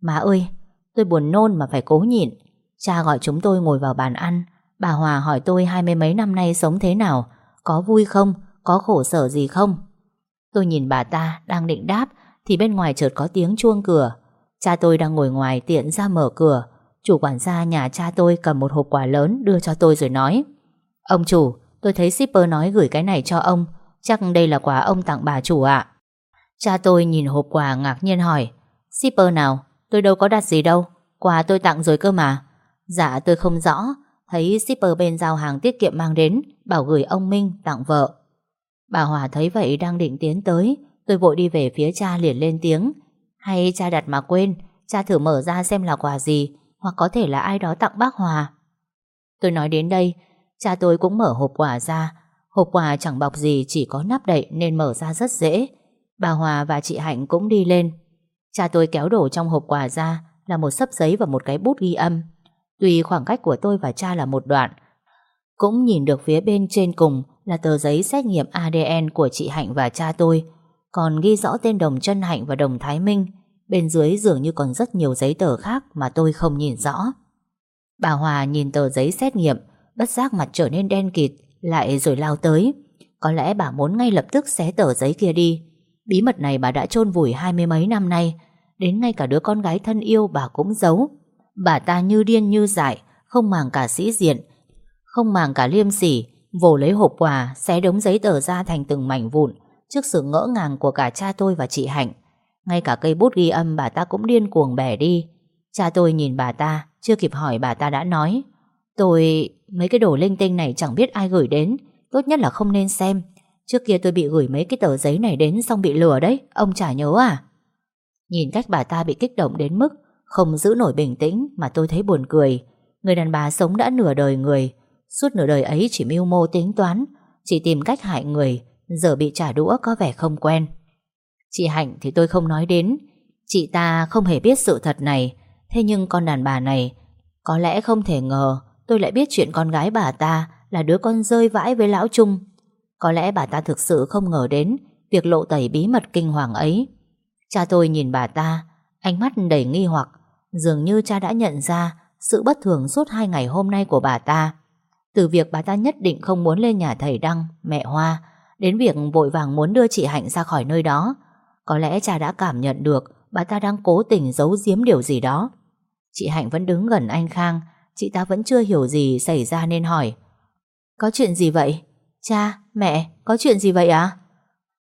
Speaker 1: Má ơi, tôi buồn nôn mà phải cố nhịn. Cha gọi chúng tôi ngồi vào bàn ăn. Bà Hòa hỏi tôi hai mươi mấy năm nay sống thế nào Có vui không Có khổ sở gì không? Tôi nhìn bà ta đang định đáp Thì bên ngoài chợt có tiếng chuông cửa. Cha tôi đang ngồi ngoài tiện ra mở cửa. Chủ quản gia nhà cha tôi cầm một hộp quà lớn đưa cho tôi rồi nói Ông chủ, tôi thấy shipper nói gửi cái này cho ông Chắc đây là quà ông tặng bà chủ ạ. Cha tôi nhìn hộp quà ngạc nhiên hỏi Shipper nào, tôi đâu có đặt gì đâu Quà tôi tặng rồi cơ mà. Dạ tôi không rõ Thấy shipper bên giao hàng tiết kiệm mang đến, Bảo gửi ông Minh tặng vợ. Bà Hòa thấy vậy đang định tiến tới, Tôi vội đi về phía cha liền lên tiếng. Hay cha đặt mà quên, Cha thử mở ra xem là quà gì, Hoặc có thể là ai đó tặng bác Hòa. Tôi nói đến đây, Cha tôi cũng mở hộp quà ra. Hộp quà chẳng bọc gì, Chỉ có nắp đậy nên mở ra rất dễ. Bà Hòa và chị Hạnh cũng đi lên. Cha tôi kéo đổ trong hộp quà ra Là một sấp giấy và một cái bút ghi âm. Tuy khoảng cách của tôi và cha là một đoạn, Cũng nhìn được phía bên trên cùng Là tờ giấy xét nghiệm ADN của chị Hạnh và cha tôi, Còn ghi rõ tên đồng chân Hạnh và đồng Thái Minh. Bên dưới dường như còn rất nhiều giấy tờ khác Mà tôi không nhìn rõ. Bà Hòa nhìn tờ giấy xét nghiệm, Bất giác mặt trở nên đen kịt, Lại rồi lao tới. Có lẽ bà muốn ngay lập tức xé tờ giấy kia đi. Bí mật này bà đã chôn vùi hai mươi mấy năm nay. Đến ngay cả đứa con gái thân yêu bà cũng giấu. Bà ta như điên như dại, Không màng cả sĩ diện, Không màng cả liêm sỉ, Vồ lấy hộp quà, Xé đống giấy tờ ra thành từng mảnh vụn, Trước sự ngỡ ngàng của cả cha tôi và chị Hạnh. Ngay cả cây bút ghi âm bà ta cũng điên cuồng bẻ đi. Cha tôi nhìn bà ta, Chưa kịp hỏi bà ta đã nói, Tôi... mấy cái đồ linh tinh này chẳng biết ai gửi đến, Tốt nhất là không nên xem. Trước kia tôi bị gửi mấy cái tờ giấy này đến Xong bị lừa đấy, Ông chả nhớ à? Nhìn cách bà ta bị kích động đến mức không giữ nổi bình tĩnh Mà tôi thấy buồn cười. Người đàn bà sống đã nửa đời người, Suốt nửa đời ấy chỉ mưu mô tính toán, Chỉ tìm cách hại người, Giờ bị trả đũa có vẻ không quen. Chị Hạnh thì tôi không nói đến, Chị ta không hề biết sự thật này. Thế nhưng con đàn bà này, Có lẽ không thể ngờ Tôi lại biết chuyện con gái bà ta Là đứa con rơi vãi với lão Trung. Có lẽ bà ta thực sự không ngờ đến Việc lộ tẩy bí mật kinh hoàng ấy. Cha tôi nhìn bà ta, Ánh mắt đầy nghi hoặc Dường như cha đã nhận ra Sự bất thường suốt hai ngày hôm nay của bà ta. Từ việc bà ta nhất định không muốn lên nhà thầy Đăng Mẹ Hoa Đến việc vội vàng muốn đưa chị Hạnh ra khỏi nơi đó. Có lẽ cha đã cảm nhận được Bà ta đang cố tình giấu giếm điều gì đó. Chị Hạnh vẫn đứng gần anh Khang Chị ta vẫn chưa hiểu gì xảy ra nên hỏi. Có chuyện gì vậy? Cha, mẹ, có chuyện gì vậy à?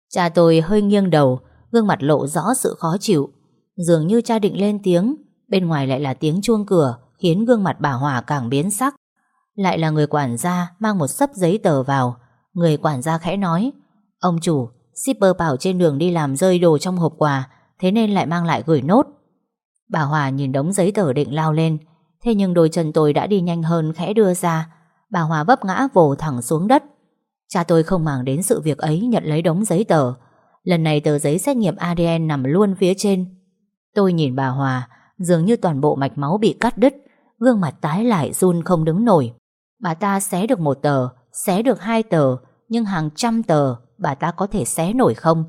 Speaker 1: Cha tôi hơi nghiêng đầu Gương mặt lộ rõ sự khó chịu. Dường như cha định lên tiếng Bên ngoài lại là tiếng chuông cửa Khiến gương mặt bà Hòa càng biến sắc. Lại là người quản gia mang một sấp giấy tờ vào. Người quản gia khẽ nói Ông chủ, shipper bảo trên đường đi làm rơi đồ trong hộp quà Thế nên lại mang lại gửi nốt. Bà Hòa nhìn đống giấy tờ định lao lên. Thế nhưng đôi chân tôi đã đi nhanh hơn khẽ đưa ra. Bà Hòa vấp ngã vồ thẳng xuống đất. Cha tôi không màng đến sự việc ấy nhận lấy đống giấy tờ. Lần này tờ giấy xét nghiệm ADN nằm luôn phía trên. Tôi nhìn bà Hòa Dường như toàn bộ mạch máu bị cắt đứt Gương mặt tái lại run không đứng nổi. Bà ta xé được một tờ Xé được hai tờ Nhưng hàng trăm tờ Bà ta có thể xé nổi không?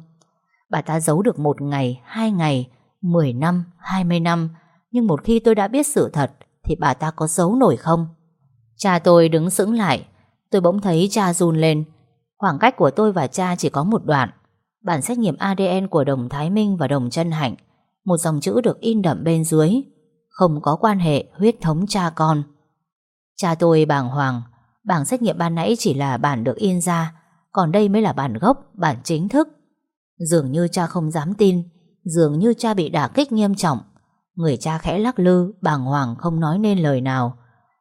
Speaker 1: Bà ta giấu được một ngày, hai ngày 10 năm, 20 năm Nhưng một khi tôi đã biết sự thật Thì bà ta có giấu nổi không? Cha tôi đứng sững lại Tôi bỗng thấy cha run lên. Khoảng cách của tôi và cha chỉ có một đoạn. Bản xét nghiệm ADN của đồng Thái Minh và đồng Trân Hạnh một dòng chữ được in đậm bên dưới. Không có quan hệ huyết thống cha con. Cha tôi bàng hoàng. Bảng xét nghiệm ban nãy chỉ là bản được in ra. Còn đây mới là bản gốc, Bản chính thức. Dường như cha không dám tin. Dường như cha bị đả kích nghiêm trọng. Người cha khẽ lắc lư, Bàng hoàng không nói nên lời nào.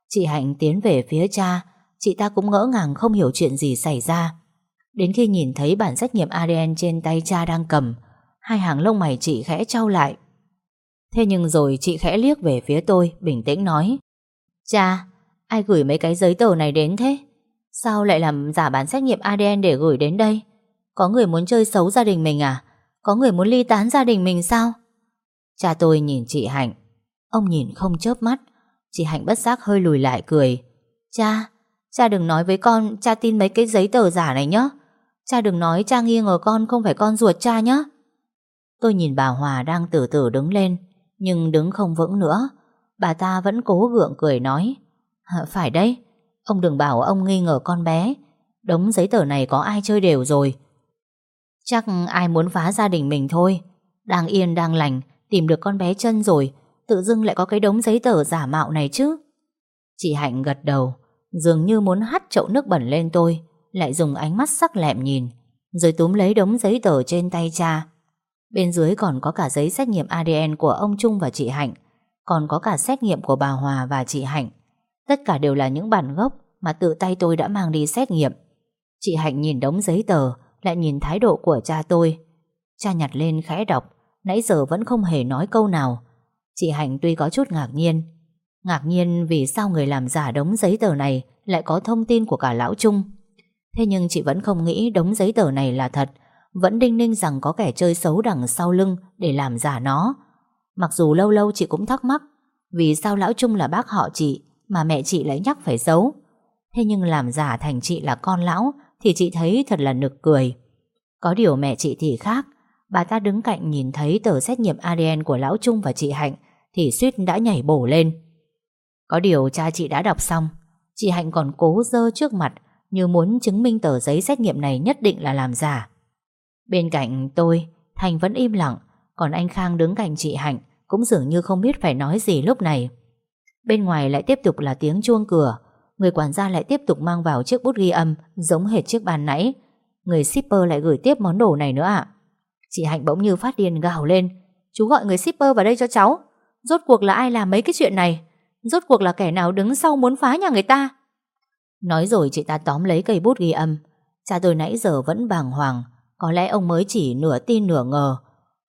Speaker 1: Chị Hạnh tiến về phía cha. Chị ta cũng ngỡ ngàng không hiểu chuyện gì xảy ra. Đến khi nhìn thấy bản xét nghiệm ADN trên tay cha đang cầm Hai hàng lông mày chị khẽ trao lại Thế nhưng rồi chị khẽ liếc về phía tôi Bình tĩnh nói Cha, ai gửi mấy cái giấy tờ này đến thế? Sao lại làm giả bán xét nghiệm ADN để gửi đến đây? Có người muốn chơi xấu gia đình mình à? Có người muốn ly tán gia đình mình sao? Cha tôi nhìn chị Hạnh Ông nhìn không chớp mắt Chị Hạnh bất giác hơi lùi lại cười Cha, cha đừng nói với con Cha tin mấy cái giấy tờ giả này nhé Cha đừng nói cha nghi ngờ con không phải con ruột cha nhé Tôi nhìn bà Hòa đang từ từ đứng lên, Nhưng đứng không vững nữa. Bà ta vẫn cố gượng cười nói Phải đấy, Ông đừng bảo ông nghi ngờ con bé. Đống giấy tờ này có ai chơi đều rồi. Chắc ai muốn phá gia đình mình thôi. Đang yên, đang lành, Tìm được con bé chân rồi, Tự dưng lại có cái đống giấy tờ giả mạo này chứ. Chị Hạnh gật đầu, Dường như muốn hắt chậu nước bẩn lên tôi, Lại dùng ánh mắt sắc lẹm nhìn, Rồi túm lấy đống giấy tờ trên tay cha Bên dưới còn có cả giấy xét nghiệm ADN của ông Trung và chị Hạnh, Còn có cả xét nghiệm của bà Hòa và chị Hạnh. Tất cả đều là những bản gốc Mà tự tay tôi đã mang đi xét nghiệm. Chị Hạnh nhìn đống giấy tờ, Lại nhìn thái độ của cha tôi. Cha nhặt lên khẽ đọc, Nãy giờ vẫn không hề nói câu nào. Chị Hạnh tuy có chút ngạc nhiên Ngạc nhiên vì sao người làm giả đống giấy tờ này Lại có thông tin của cả lão Trung. Thế nhưng chị vẫn không nghĩ đống giấy tờ này là thật vẫn đinh ninh rằng có kẻ chơi xấu đằng sau lưng Để làm giả nó. Mặc dù lâu lâu chị cũng thắc mắc, Vì sao lão Trung là bác họ chị Mà mẹ chị lại nhắc phải giấu Thế nhưng làm giả thành chị là con lão Thì chị thấy thật là nực cười. Có điều mẹ chị thì khác, Bà ta đứng cạnh nhìn thấy tờ xét nghiệm ADN của lão Trung và chị Hạnh Thì suýt đã nhảy bổ lên. Có điều cha chị đã đọc xong, Chị Hạnh còn cố dơ trước mặt Như muốn chứng minh tờ giấy xét nghiệm này nhất định là làm giả. Bên cạnh tôi, Thành vẫn im lặng, Còn anh Khang đứng cạnh chị Hạnh Cũng dường như không biết phải nói gì lúc này. Bên ngoài lại tiếp tục là tiếng chuông cửa, Người quản gia lại tiếp tục mang vào chiếc bút ghi âm Giống hệt chiếc bàn nãy. Người shipper lại gửi tiếp món đồ này nữa ạ. Chị Hạnh bỗng như phát điên gào lên, Chú gọi người shipper vào đây cho cháu, Rốt cuộc là ai làm mấy cái chuyện này? Rốt cuộc là kẻ nào đứng sau muốn phá nhà người ta? Nói rồi chị ta tóm lấy cây bút ghi âm. Cha tôi nãy giờ vẫn bàng hoàng có lẽ ông mới chỉ nửa tin nửa ngờ.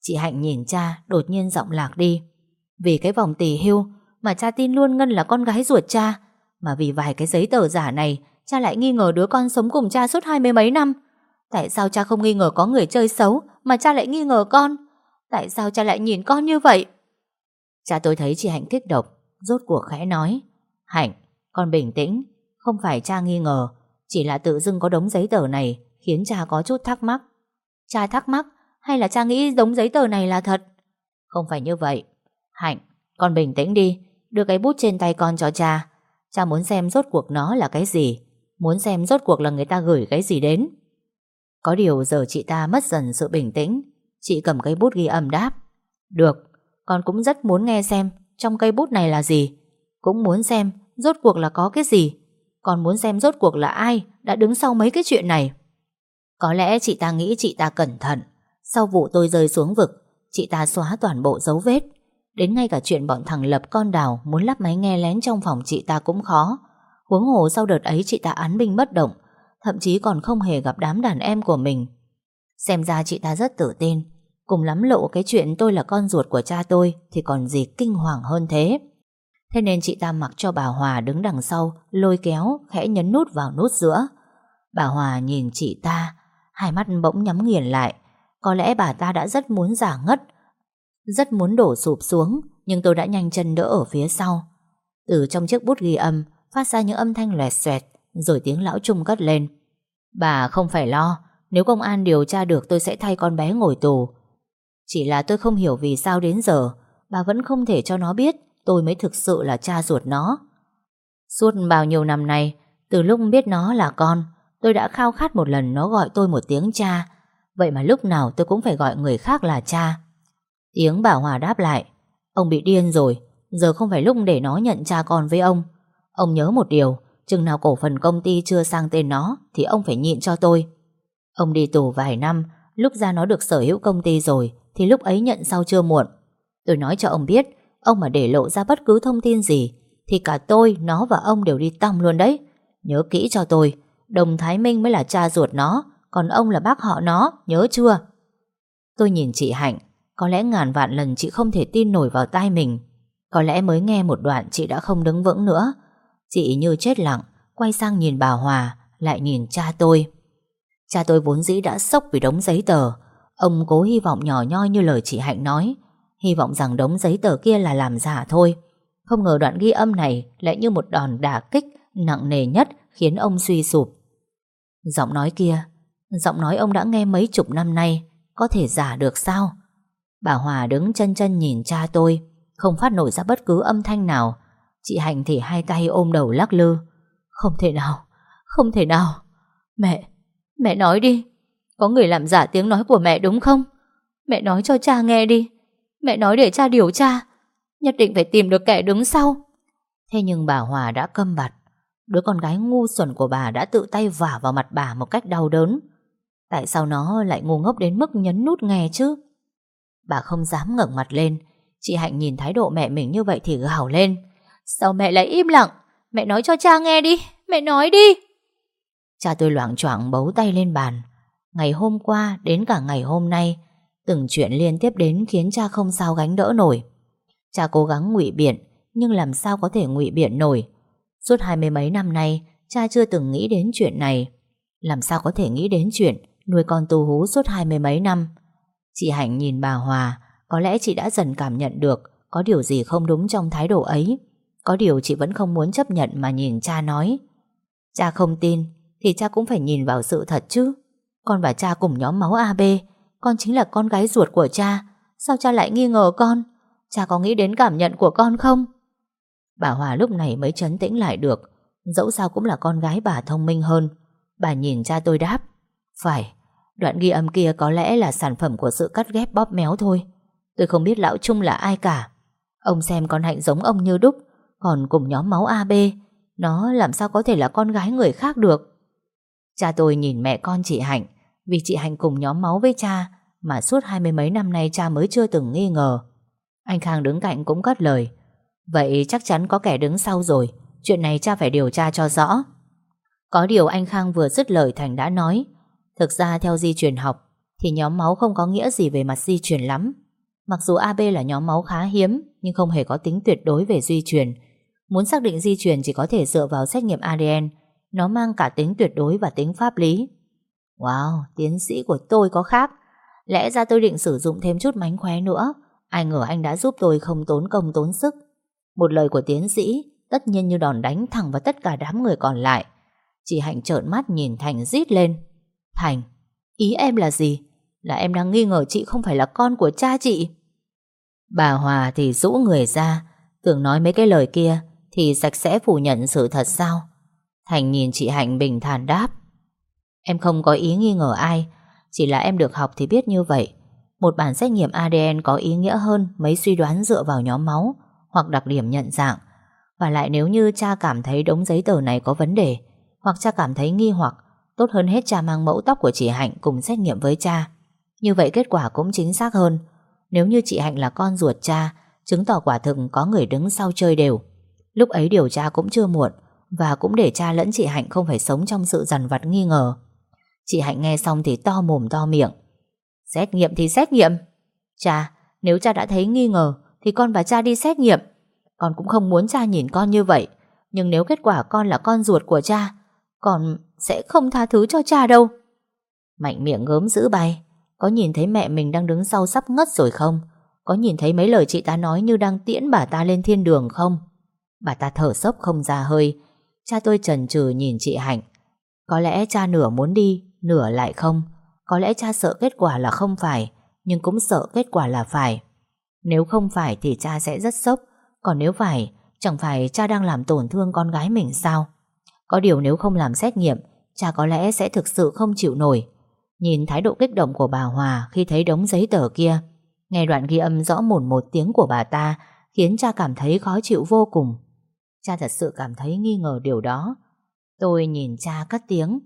Speaker 1: Chị Hạnh nhìn cha Đột nhiên giọng lạc đi. Vì cái vòng tỷ hưu Mà cha tin luôn Ngân là con gái ruột cha Mà vì vài cái giấy tờ giả này Cha lại nghi ngờ đứa con sống cùng cha suốt hai mươi mấy năm. Tại sao cha không nghi ngờ có người chơi xấu Mà cha lại nghi ngờ con? Tại sao cha lại nhìn con như vậy? Cha tôi thấy chị Hạnh kích độc Rốt cuộc khẽ nói Hạnh, con bình tĩnh Không phải cha nghi ngờ Chỉ là tự dưng có đống giấy tờ này Khiến cha có chút thắc mắc. Cha thắc mắc hay là cha nghĩ giống giấy tờ này là thật? Không phải như vậy. Hạnh, con bình tĩnh đi Đưa cái bút trên tay con cho cha. Cha muốn xem rốt cuộc nó là cái gì Muốn xem rốt cuộc là người ta gửi cái gì đến. Có điều giờ chị ta mất dần sự bình tĩnh Chị cầm cây bút ghi âm đáp. Được, con cũng rất muốn nghe xem Trong cây bút này là gì Cũng muốn xem rốt cuộc là có cái gì. Con muốn xem rốt cuộc là ai Đã đứng sau mấy cái chuyện này. Có lẽ chị ta nghĩ chị ta cẩn thận. Sau vụ tôi rơi xuống vực, Chị ta xóa toàn bộ dấu vết. Đến ngay cả chuyện bọn thằng Lập con đào Muốn lắp máy nghe lén trong phòng chị ta cũng khó. Huống hồ sau đợt ấy chị ta án binh bất động, Thậm chí còn không hề gặp đám đàn em của mình. Xem ra chị ta rất tự tin. Cùng lắm lộ cái chuyện tôi là con ruột của cha tôi Thì còn gì kinh hoàng hơn thế. Thế nên chị ta mặc cho bà Hòa đứng đằng sau, Lôi kéo, khẽ nhấn nút vào nút giữa. Bà Hòa nhìn chị ta Hai mắt bỗng nhắm nghiền lại. Có lẽ bà ta đã rất muốn giả ngất, Rất muốn đổ sụp xuống, Nhưng tôi đã nhanh chân đỡ ở phía sau. Từ trong chiếc bút ghi âm, Phát ra những âm thanh loẹt xoẹt, Rồi tiếng lão trung cất lên. Bà không phải lo, Nếu công an điều tra được tôi sẽ thay con bé ngồi tù. Chỉ là tôi không hiểu vì sao đến giờ, Bà vẫn không thể cho nó biết Tôi mới thực sự là cha ruột nó. Suốt bao nhiêu năm nay, Từ lúc biết nó là con Tôi đã khao khát một lần nó gọi tôi một tiếng cha. Vậy mà lúc nào tôi cũng phải gọi người khác là cha. Tiếng bà Hòa đáp lại Ông bị điên rồi Giờ không phải lúc để nó nhận cha con với ông. Ông nhớ một điều Chừng nào cổ phần công ty chưa sang tên nó Thì ông phải nhịn cho tôi. Ông đi tù vài năm Lúc ra nó được sở hữu công ty rồi Thì lúc ấy nhận sau chưa muộn. Tôi nói cho ông biết Ông mà để lộ ra bất cứ thông tin gì Thì cả tôi, nó và ông đều đi tăm luôn đấy. Nhớ kỹ cho tôi Đồng Thái Minh mới là cha ruột nó Còn ông là bác họ nó, nhớ chưa? Tôi nhìn chị Hạnh Có lẽ ngàn vạn lần chị không thể tin nổi vào tai mình. Có lẽ mới nghe một đoạn chị đã không đứng vững nữa. Chị như chết lặng Quay sang nhìn bà Hòa Lại nhìn cha tôi. Cha tôi vốn dĩ đã sốc vì đống giấy tờ. Ông cố hy vọng nhỏ nhoi như lời chị Hạnh nói. Hy vọng rằng đống giấy tờ kia là làm giả thôi. Không ngờ đoạn ghi âm này Lại như một đòn đả kích Nặng nề nhất khiến ông suy sụp. Giọng nói kia, Giọng nói ông đã nghe mấy chục năm nay, Có thể giả được sao? Bà Hòa đứng chân chân nhìn cha tôi, Không phát nổi ra bất cứ âm thanh nào. Chị Hạnh thì hai tay ôm đầu lắc lư. Không thể nào, Không thể nào. Mẹ Mẹ nói đi. Có người làm giả tiếng nói của mẹ đúng không? Mẹ nói cho cha nghe đi. Mẹ nói để cha điều tra. Nhất định phải tìm được kẻ đứng sau. Thế nhưng bà Hòa đã câm bặt. Đứa con gái ngu xuẩn của bà đã tự tay vả vào mặt bà một cách đau đớn. Tại sao nó lại ngu ngốc đến mức nhấn nút nghe chứ? Bà không dám ngẩng mặt lên. Chị Hạnh nhìn thái độ mẹ mình như vậy thì gào lên. Sao mẹ lại im lặng? Mẹ nói cho cha nghe đi. Mẹ nói đi. Cha tôi loảng choảng bấu tay lên bàn. Ngày hôm qua đến cả ngày hôm nay, Từng chuyện liên tiếp đến khiến cha không sao gánh đỡ nổi. Cha cố gắng ngụy biện, Nhưng làm sao có thể ngụy biện nổi? Suốt hai mươi mấy năm nay, Cha chưa từng nghĩ đến chuyện này. Làm sao có thể nghĩ đến chuyện Nuôi con tu hú suốt hai mươi mấy năm? Chị Hạnh nhìn bà Hòa, Có lẽ chị đã dần cảm nhận được Có điều gì không đúng trong thái độ ấy. Có điều chị vẫn không muốn chấp nhận Mà nhìn cha nói. Cha không tin Thì cha cũng phải nhìn vào sự thật chứ. Con và cha cùng nhóm máu AB Con chính là con gái ruột của cha, Sao cha lại nghi ngờ con? Cha có nghĩ đến cảm nhận của con không? Bà Hòa lúc này mới chấn tĩnh lại được. Dẫu sao cũng là con gái bà thông minh hơn. Bà nhìn cha tôi đáp, Phải, Đoạn ghi âm kia có lẽ là sản phẩm của sự cắt ghép bóp méo thôi. Tôi không biết lão Trung là ai cả. Ông xem con Hạnh giống ông như đúc, Còn cùng nhóm máu AB Nó làm sao có thể là con gái người khác được? Cha tôi nhìn mẹ con chị Hạnh, Vì chị Hạnh cùng nhóm máu với cha Mà suốt hai mươi mấy năm nay cha mới chưa từng nghi ngờ. Anh Khang đứng cạnh cũng cất lời Vậy chắc chắn có kẻ đứng sau rồi. Chuyện này cha phải điều tra cho rõ. Có điều anh Khang vừa dứt lời Thành đã nói. Thực ra theo di truyền học Thì nhóm máu không có nghĩa gì về mặt di truyền lắm. Mặc dù AB là nhóm máu khá hiếm Nhưng không hề có tính tuyệt đối về di truyền. Muốn xác định di truyền chỉ có thể dựa vào xét nghiệm ADN Nó mang cả tính tuyệt đối và tính pháp lý. Wow, tiến sĩ của tôi có khác. Lẽ ra tôi định sử dụng thêm chút mánh khóe nữa. Ai ngờ anh đã giúp tôi không tốn công tốn sức. Một lời của tiến sĩ, Tất nhiên như đòn đánh thẳng vào tất cả đám người còn lại. Chị Hạnh trợn mắt nhìn Thành rít lên. Thành, Ý em là gì? Là em đang nghi ngờ chị không phải là con của cha chị? Bà Hòa thì rũ người ra, Tưởng nói mấy cái lời kia Thì sạch sẽ phủ nhận sự thật sao? Thành nhìn chị Hạnh bình thản đáp. Em không có ý nghi ngờ ai, Chỉ là em được học thì biết như vậy. Một bản xét nghiệm ADN có ý nghĩa hơn Mấy suy đoán dựa vào nhóm máu. Hoặc đặc điểm nhận dạng. Và lại nếu như cha cảm thấy đống giấy tờ này có vấn đề Hoặc cha cảm thấy nghi hoặc Tốt hơn hết cha mang mẫu tóc của chị Hạnh Cùng xét nghiệm với cha. Như vậy kết quả cũng chính xác hơn. Nếu như chị Hạnh là con ruột cha Chứng tỏ quả thực có người đứng sau chơi đều. Lúc ấy điều tra cũng chưa muộn Và cũng để cha lẫn chị Hạnh không phải sống trong sự dằn vặt nghi ngờ. Chị Hạnh nghe xong thì to mồm to miệng. Xét nghiệm thì xét nghiệm. Cha, nếu cha đã thấy nghi ngờ thì con và cha đi xét nghiệm. Con cũng không muốn cha nhìn con như vậy, Nhưng nếu kết quả con là con ruột của cha, Con sẽ không tha thứ cho cha đâu. Mạnh miệng gớm giữ bay Có nhìn thấy mẹ mình đang đứng sau sắp ngất rồi không? Có nhìn thấy mấy lời chị ta nói Như đang tiễn bà ta lên thiên đường không? Bà ta thở sốc không ra hơi. Cha tôi trần trừ nhìn chị Hạnh. Có lẽ cha nửa muốn đi, Nửa lại không. Có lẽ cha sợ kết quả là không phải, Nhưng cũng sợ kết quả là phải. Nếu không phải thì cha sẽ rất sốc. Còn nếu phải, Chẳng phải cha đang làm tổn thương con gái mình sao? Có điều nếu không làm xét nghiệm, Cha có lẽ sẽ thực sự không chịu nổi. Nhìn thái độ kích động của bà Hòa Khi thấy đống giấy tờ kia, Nghe đoạn ghi âm rõ mồn một tiếng của bà ta, Khiến cha cảm thấy khó chịu vô cùng. Cha thật sự cảm thấy nghi ngờ điều đó. Tôi nhìn cha cất tiếng.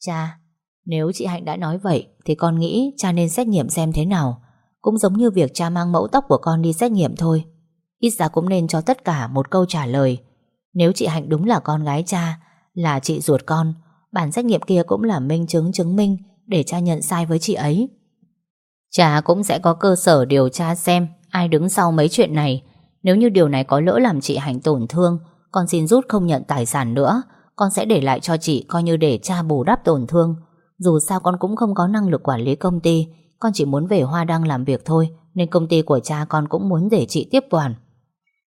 Speaker 1: Cha, Nếu chị Hạnh đã nói vậy Thì con nghĩ cha nên xét nghiệm xem thế nào. Cũng giống như việc cha mang mẫu tóc của con đi xét nghiệm thôi. Ít ra cũng nên cho tất cả một câu trả lời. Nếu chị Hạnh đúng là con gái cha, Là chị ruột con, Bản xét nghiệm kia cũng là minh chứng chứng minh Để cha nhận sai với chị ấy. Cha cũng sẽ có cơ sở điều tra xem Ai đứng sau mấy chuyện này. Nếu như điều này có lỡ làm chị Hạnh tổn thương, Con xin rút không nhận tài sản nữa, Con sẽ để lại cho chị Coi như để cha bù đắp tổn thương. Dù sao con cũng không có năng lực quản lý công ty con chỉ muốn về Hoa Đăng làm việc thôi, Nên công ty của cha con cũng muốn để chị tiếp quản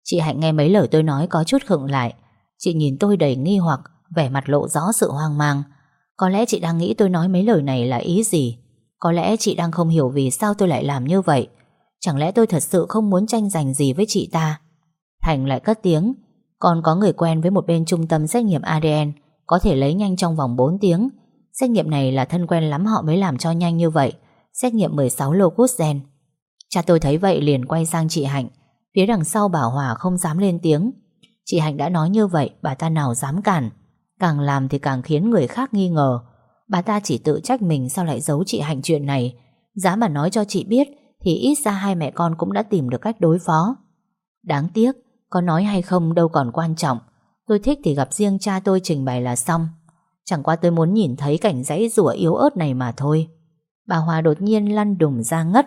Speaker 1: Chị Hạnh nghe mấy lời tôi nói có chút khựng lại Chị nhìn tôi đầy nghi hoặc, vẻ mặt lộ rõ sự hoang mang. Có lẽ chị đang nghĩ tôi nói mấy lời này là ý gì? Có lẽ chị đang không hiểu vì sao tôi lại làm như vậy. Chẳng lẽ tôi thật sự không muốn tranh giành gì với chị ta? Thành lại cất tiếng. Còn có người quen với một bên trung tâm xét nghiệm ADN có thể lấy nhanh trong vòng 4 tiếng. Xét nghiệm này là thân quen lắm họ mới làm cho nhanh như vậy. Xét nghiệm 16 cốt gen. Cha tôi thấy vậy liền quay sang chị Hạnh. Phía đằng sau bảo Hòa không dám lên tiếng. Chị Hạnh đã nói như vậy, bà ta nào dám cản. Càng làm thì càng khiến người khác nghi ngờ Bà ta chỉ tự trách mình sao lại giấu chị Hạnh chuyện này Giá mà nói cho chị biết Thì ít ra hai mẹ con cũng đã tìm được cách đối phó Đáng tiếc Có nói hay không đâu còn quan trọng Tôi thích thì gặp riêng cha tôi trình bày là xong Chẳng qua tôi muốn nhìn thấy cảnh dãy rủa yếu ớt này mà thôi Bà Hòa đột nhiên lăn đùng ra ngất.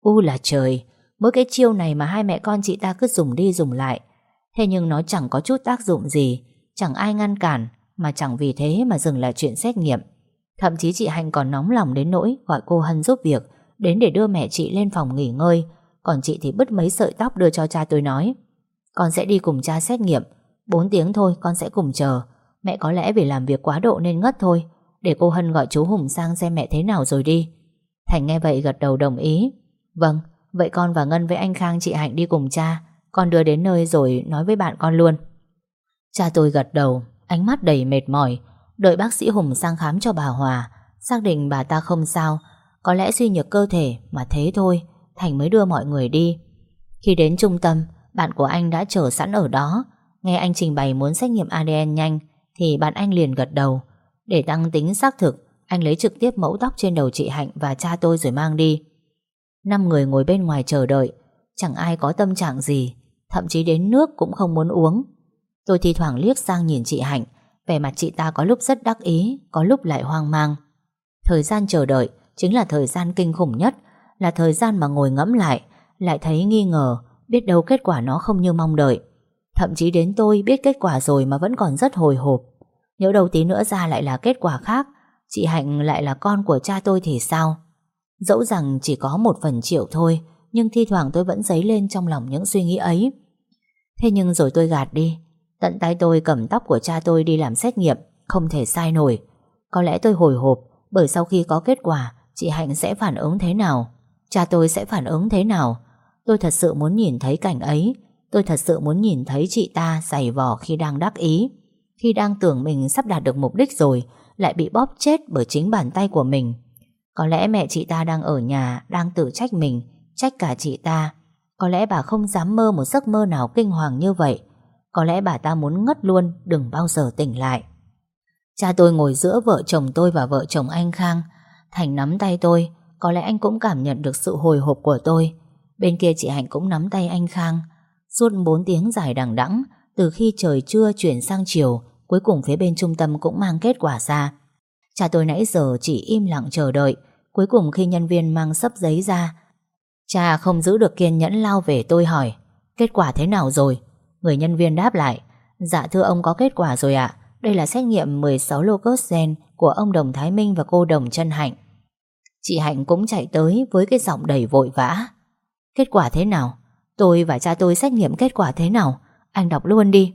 Speaker 1: U là trời, Mỗi cái chiêu này mà hai mẹ con chị ta cứ dùng đi dùng lại. Thế nhưng nó chẳng có chút tác dụng gì, Chẳng ai ngăn cản, Mà chẳng vì thế mà dừng lại chuyện xét nghiệm. Thậm chí chị Hạnh còn nóng lòng đến nỗi Gọi cô Hân giúp việc, Đến để đưa mẹ chị lên phòng nghỉ ngơi. Còn chị thì bứt mấy sợi tóc đưa cho cha tôi nói, Con sẽ đi cùng cha xét nghiệm 4 tiếng thôi con sẽ cùng chờ. Mẹ có lẽ vì làm việc quá độ nên ngất thôi. Để cô Hân gọi chú Hùng sang xem mẹ thế nào rồi đi. Thành nghe vậy gật đầu đồng ý. Vâng Vậy con và Ngân với anh Khang, chị Hạnh đi cùng cha. Con đưa đến nơi rồi nói với bạn con luôn. Cha tôi gật đầu, Ánh mắt đầy mệt mỏi. Đợi bác sĩ Hùng sang khám cho bà Hòa, Xác định bà ta không sao. Có lẽ suy nhược cơ thể mà thế thôi, Thành mới đưa mọi người đi. Khi đến trung tâm, Bạn của anh đã chờ sẵn ở đó. Nghe anh trình bày muốn xét nghiệm ADN nhanh, Thì bạn anh liền gật đầu. Để tăng tính xác thực, Anh lấy trực tiếp mẫu tóc trên đầu chị Hạnh và cha tôi rồi mang đi. Năm người ngồi bên ngoài chờ đợi, Chẳng ai có tâm trạng gì, Thậm chí đến nước cũng không muốn uống. Tôi thi thoảng liếc sang nhìn chị Hạnh, Vẻ mặt chị ta có lúc rất đắc ý, Có lúc lại hoang mang. Thời gian chờ đợi chính là thời gian kinh khủng nhất, Là thời gian mà ngồi ngẫm lại Lại thấy nghi ngờ, Biết đâu kết quả nó không như mong đợi. Thậm chí đến tôi biết kết quả rồi Mà vẫn còn rất hồi hộp. Nhớ đầu tí nữa ra lại là kết quả khác, Chị Hạnh lại là con của cha tôi thì sao? Dẫu rằng chỉ có một phần triệu thôi, Nhưng thi thoảng tôi vẫn dấy lên trong lòng những suy nghĩ ấy. Thế nhưng rồi tôi gạt đi. Tận tay tôi cầm tóc của cha tôi đi làm xét nghiệm, Không thể sai nổi. Có lẽ tôi hồi hộp, Bởi sau khi có kết quả, Chị Hạnh sẽ phản ứng thế nào? Cha tôi sẽ phản ứng thế nào? Tôi thật sự muốn nhìn thấy cảnh ấy. Tôi thật sự muốn nhìn thấy chị ta giày vò khi đang đắc ý. Khi đang tưởng mình sắp đạt được mục đích rồi, Lại bị bóp chết bởi chính bàn tay của mình. Có lẽ mẹ chị ta đang ở nhà, Đang tự trách mình, Trách cả chị ta. Có lẽ bà không dám mơ một giấc mơ nào kinh hoàng như vậy. Có lẽ bà ta muốn ngất luôn, Đừng bao giờ tỉnh lại. Cha tôi ngồi giữa vợ chồng tôi và vợ chồng anh Khang. Thành nắm tay tôi, Có lẽ anh cũng cảm nhận được sự hồi hộp của tôi. Bên kia chị Hạnh cũng nắm tay anh Khang. Suốt 4 tiếng dài đằng đẵng, Từ khi trời trưa chuyển sang chiều Cuối cùng phía bên trung tâm cũng mang kết quả ra. Cha tôi nãy giờ chỉ im lặng chờ đợi. Cuối cùng khi nhân viên mang sấp giấy ra, Cha không giữ được kiên nhẫn lao về tôi hỏi, Kết quả thế nào rồi? Người nhân viên đáp lại Dạ thưa ông có kết quả rồi ạ. Đây là xét nghiệm 16 lô cốt gen Của ông Đồng Thái Minh và cô Đồng Trân Hạnh. Chị Hạnh cũng chạy tới Với cái giọng đầy vội vã, Kết quả thế nào? Tôi và cha tôi xét nghiệm kết quả thế nào? Anh đọc luôn đi.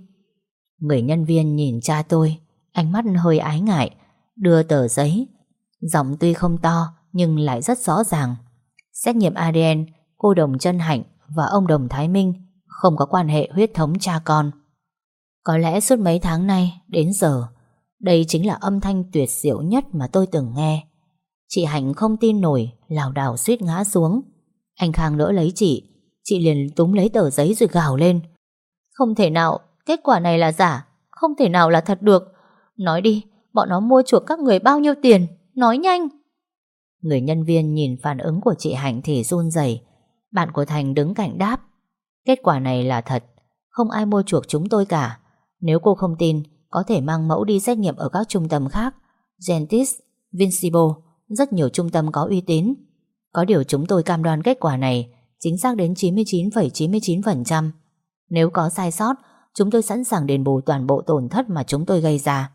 Speaker 1: Người nhân viên nhìn cha tôi Ánh mắt hơi ái ngại Đưa tờ giấy Giọng tuy không to nhưng lại rất rõ ràng Xét nghiệm ADN Cô Đồng Trân Hạnh và ông Đồng Thái Minh không có quan hệ huyết thống cha con. Có lẽ suốt mấy tháng nay, đến giờ, đây chính là âm thanh tuyệt diệu nhất mà tôi từng nghe. Chị Hạnh không tin nổi, lảo đảo suýt ngã xuống. Anh Khang đỡ lấy chị, chị liền túm lấy tờ giấy rồi gào lên. Không thể nào, kết quả này là giả, không thể nào là thật được. Nói đi, bọn nó mua chuộc các người bao nhiêu tiền, nói nhanh. Người nhân viên nhìn phản ứng của chị Hạnh thì run rẩy. Bạn của Thành đứng cạnh đáp. Kết quả này là thật Không ai mua chuộc chúng tôi cả Nếu cô không tin Có thể mang mẫu đi xét nghiệm ở các trung tâm khác Gentis, Vincibo Rất nhiều trung tâm có uy tín Có điều chúng tôi cam đoan kết quả này Chính xác đến 99,99% Nếu có sai sót Chúng tôi sẵn sàng đền bù toàn bộ tổn thất Mà chúng tôi gây ra.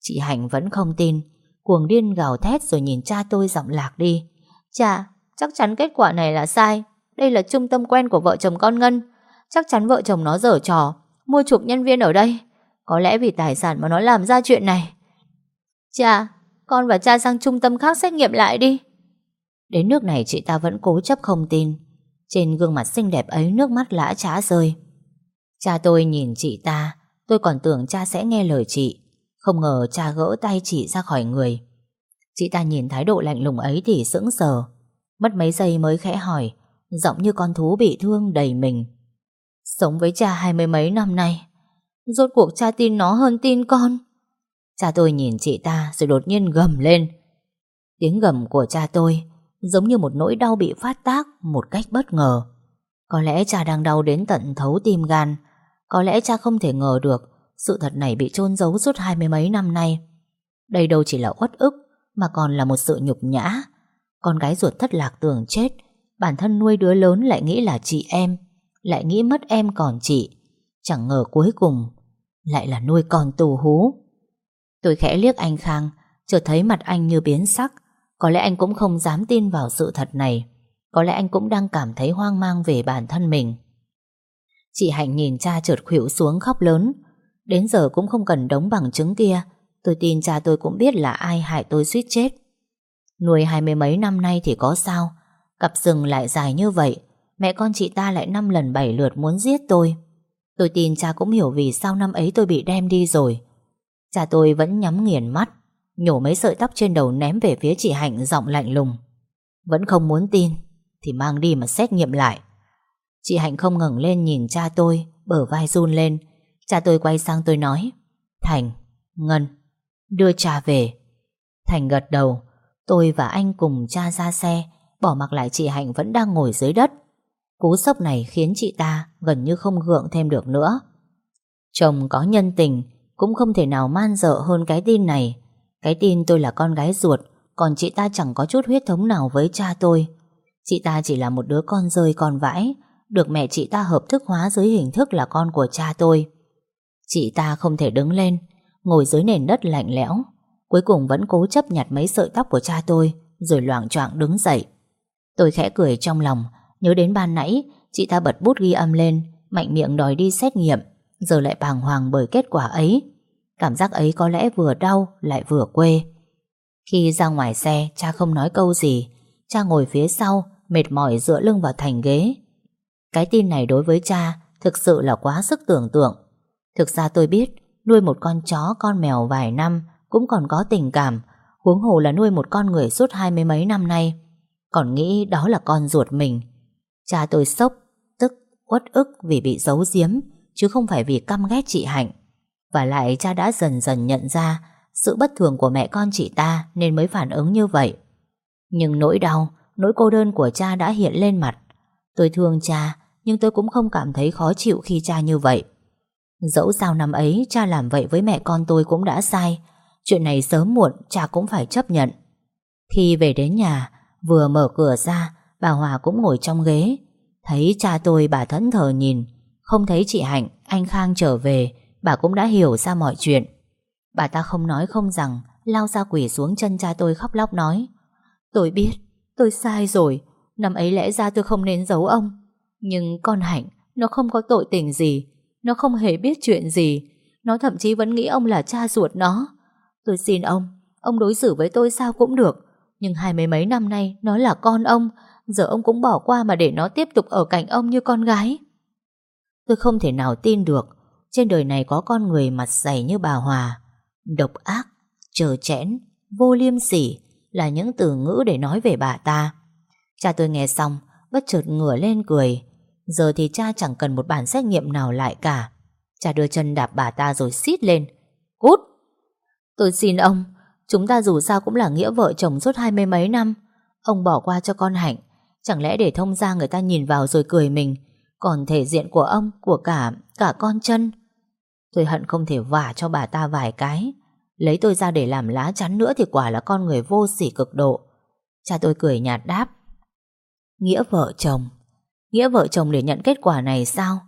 Speaker 1: Chị Hạnh vẫn không tin. Cuồng điên gào thét rồi nhìn cha tôi giọng lạc đi. Cha, chắc chắn kết quả này là sai. Đây là trung tâm quen của vợ chồng con Ngân. Chắc chắn vợ chồng nó dở trò Mua chuộc nhân viên ở đây. Có lẽ vì tài sản mà nó làm ra chuyện này. Cha Con và cha sang trung tâm khác xét nghiệm lại đi. Đến nước này chị ta vẫn cố chấp không tin. Trên gương mặt xinh đẹp ấy nước mắt lã trá rơi. Cha tôi nhìn chị ta, Tôi còn tưởng cha sẽ nghe lời chị. Không ngờ cha gỡ tay chị ra khỏi người. Chị ta nhìn thái độ lạnh lùng ấy thì sững sờ. Mất mấy giây mới khẽ hỏi, Giọng như con thú bị thương đầy mình. Sống với cha hai mươi mấy năm nay, Rốt cuộc cha tin nó hơn tin con. Cha tôi nhìn chị ta Rồi đột nhiên gầm lên. Tiếng gầm của cha tôi Giống như một nỗi đau bị phát tác Một cách bất ngờ. Có lẽ cha đang đau đến tận thấu tim gan có lẽ cha không thể ngờ được Sự thật này bị chôn giấu suốt hai mươi mấy năm nay Đây đâu chỉ là uất ức Mà còn là một sự nhục nhã Con gái ruột thất lạc tưởng chết Bản thân nuôi đứa lớn lại nghĩ là chị em Lại nghĩ mất em còn chị Chẳng ngờ cuối cùng Lại là nuôi con tù hú Tôi khẽ liếc anh Khang, chợt thấy mặt anh như biến sắc. Có lẽ anh cũng không dám tin vào sự thật này. Có lẽ anh cũng đang cảm thấy hoang mang về bản thân mình. Chị Hạnh nhìn cha trượt khuỵu xuống khóc lớn. Đến giờ cũng không cần đống bằng chứng kia. Tôi tin cha tôi cũng biết là ai hại tôi suýt chết. Nuôi hai mươi mấy năm nay thì có sao. Cặp rừng lại dài như vậy. Mẹ con chị ta lại năm lần bảy lượt muốn giết tôi. Tôi tin cha cũng hiểu vì sao năm ấy tôi bị đem đi rồi. Cha tôi vẫn nhắm nghiền mắt, nhổ mấy sợi tóc trên đầu ném về phía chị Hạnh giọng lạnh lùng. Vẫn không muốn tin, thì mang đi mà xét nghiệm lại. Chị Hạnh không ngẩng lên nhìn cha tôi, bờ vai run lên. Cha tôi quay sang tôi nói, Thành, Ngân, đưa cha về. Thành gật đầu, tôi và anh cùng cha ra xe, bỏ mặc lại chị Hạnh vẫn đang ngồi dưới đất. Cú sốc này khiến chị ta gần như không gượng thêm được nữa. Chồng có nhân tình, cũng không thể nào man dợ hơn cái tin này. Cái tin tôi là con gái ruột, còn chị ta chẳng có chút huyết thống nào với cha tôi. Chị ta chỉ là một đứa con rơi con vãi, được mẹ chị ta hợp thức hóa dưới hình thức là con của cha tôi. Chị ta không thể đứng lên, ngồi dưới nền đất lạnh lẽo, cuối cùng vẫn cố chấp nhặt mấy sợi tóc của cha tôi, rồi loảng choạng đứng dậy. Tôi khẽ cười trong lòng, nhớ đến ban nãy, chị ta bật bút ghi âm lên, mạnh miệng đòi đi xét nghiệm, giờ lại bàng hoàng bởi kết quả ấy. Cảm giác ấy có lẽ vừa đau lại vừa quê. Khi ra ngoài xe, cha không nói câu gì, cha ngồi phía sau, mệt mỏi dựa lưng vào thành ghế. Cái tin này đối với cha thực sự là quá sức tưởng tượng. Thực ra tôi biết, nuôi một con chó con mèo vài năm cũng còn có tình cảm, huống hồ là nuôi một con người suốt hai mươi mấy năm nay. Còn nghĩ đó là con ruột mình. Cha tôi sốc, tức, uất ức vì bị giấu giếm, chứ không phải vì căm ghét chị Hạnh. Và lại cha đã dần dần nhận ra sự bất thường của mẹ con chị ta nên mới phản ứng như vậy. Nhưng nỗi đau, nỗi cô đơn của cha đã hiện lên mặt. Tôi thương cha, nhưng tôi cũng không cảm thấy khó chịu khi cha như vậy. Dẫu sao năm ấy cha làm vậy với mẹ con tôi cũng đã sai. Chuyện này sớm muộn cha cũng phải chấp nhận. Khi về đến nhà, vừa mở cửa ra, bà Hòa cũng ngồi trong ghế. Thấy cha tôi bà thẫn thờ nhìn, không thấy chị Hạnh, anh Khang trở về, bà cũng đã hiểu ra mọi chuyện. Bà ta không nói không rằng, lao ra quỷ xuống chân cha tôi khóc lóc nói. Tôi biết, tôi sai rồi, năm ấy lẽ ra tôi không nên giấu ông. Nhưng con Hạnh, nó không có tội tình gì, nó không hề biết chuyện gì, nó thậm chí vẫn nghĩ ông là cha ruột nó. Tôi xin ông, ông đối xử với tôi sao cũng được, nhưng hai mấy mấy năm nay nó là con ông, giờ ông cũng bỏ qua mà để nó tiếp tục ở cạnh ông như con gái. Tôi không thể nào tin được trên đời này có con người mặt dày như bà Hòa. Độc ác, trờ chẽn, vô liêm sỉ là những từ ngữ để nói về bà ta. Cha tôi nghe xong, bất chợt ngửa lên cười. Giờ thì cha chẳng cần một bản xét nghiệm nào lại cả. Cha đưa chân đạp bà ta rồi xít lên. Cút! Tôi xin ông, chúng ta dù sao cũng là nghĩa vợ chồng suốt hai mươi mấy năm. Ông bỏ qua cho con Hạnh. Chẳng lẽ để thông ra người ta nhìn vào rồi cười mình còn thể diện của ông, của cả, cả con chân Tôi hận không thể vả cho bà ta vài cái Lấy tôi ra để làm lá chắn nữa Thì quả là con người vô sỉ cực độ Cha tôi cười nhạt đáp Nghĩa vợ chồng Nghĩa vợ chồng để nhận kết quả này sao?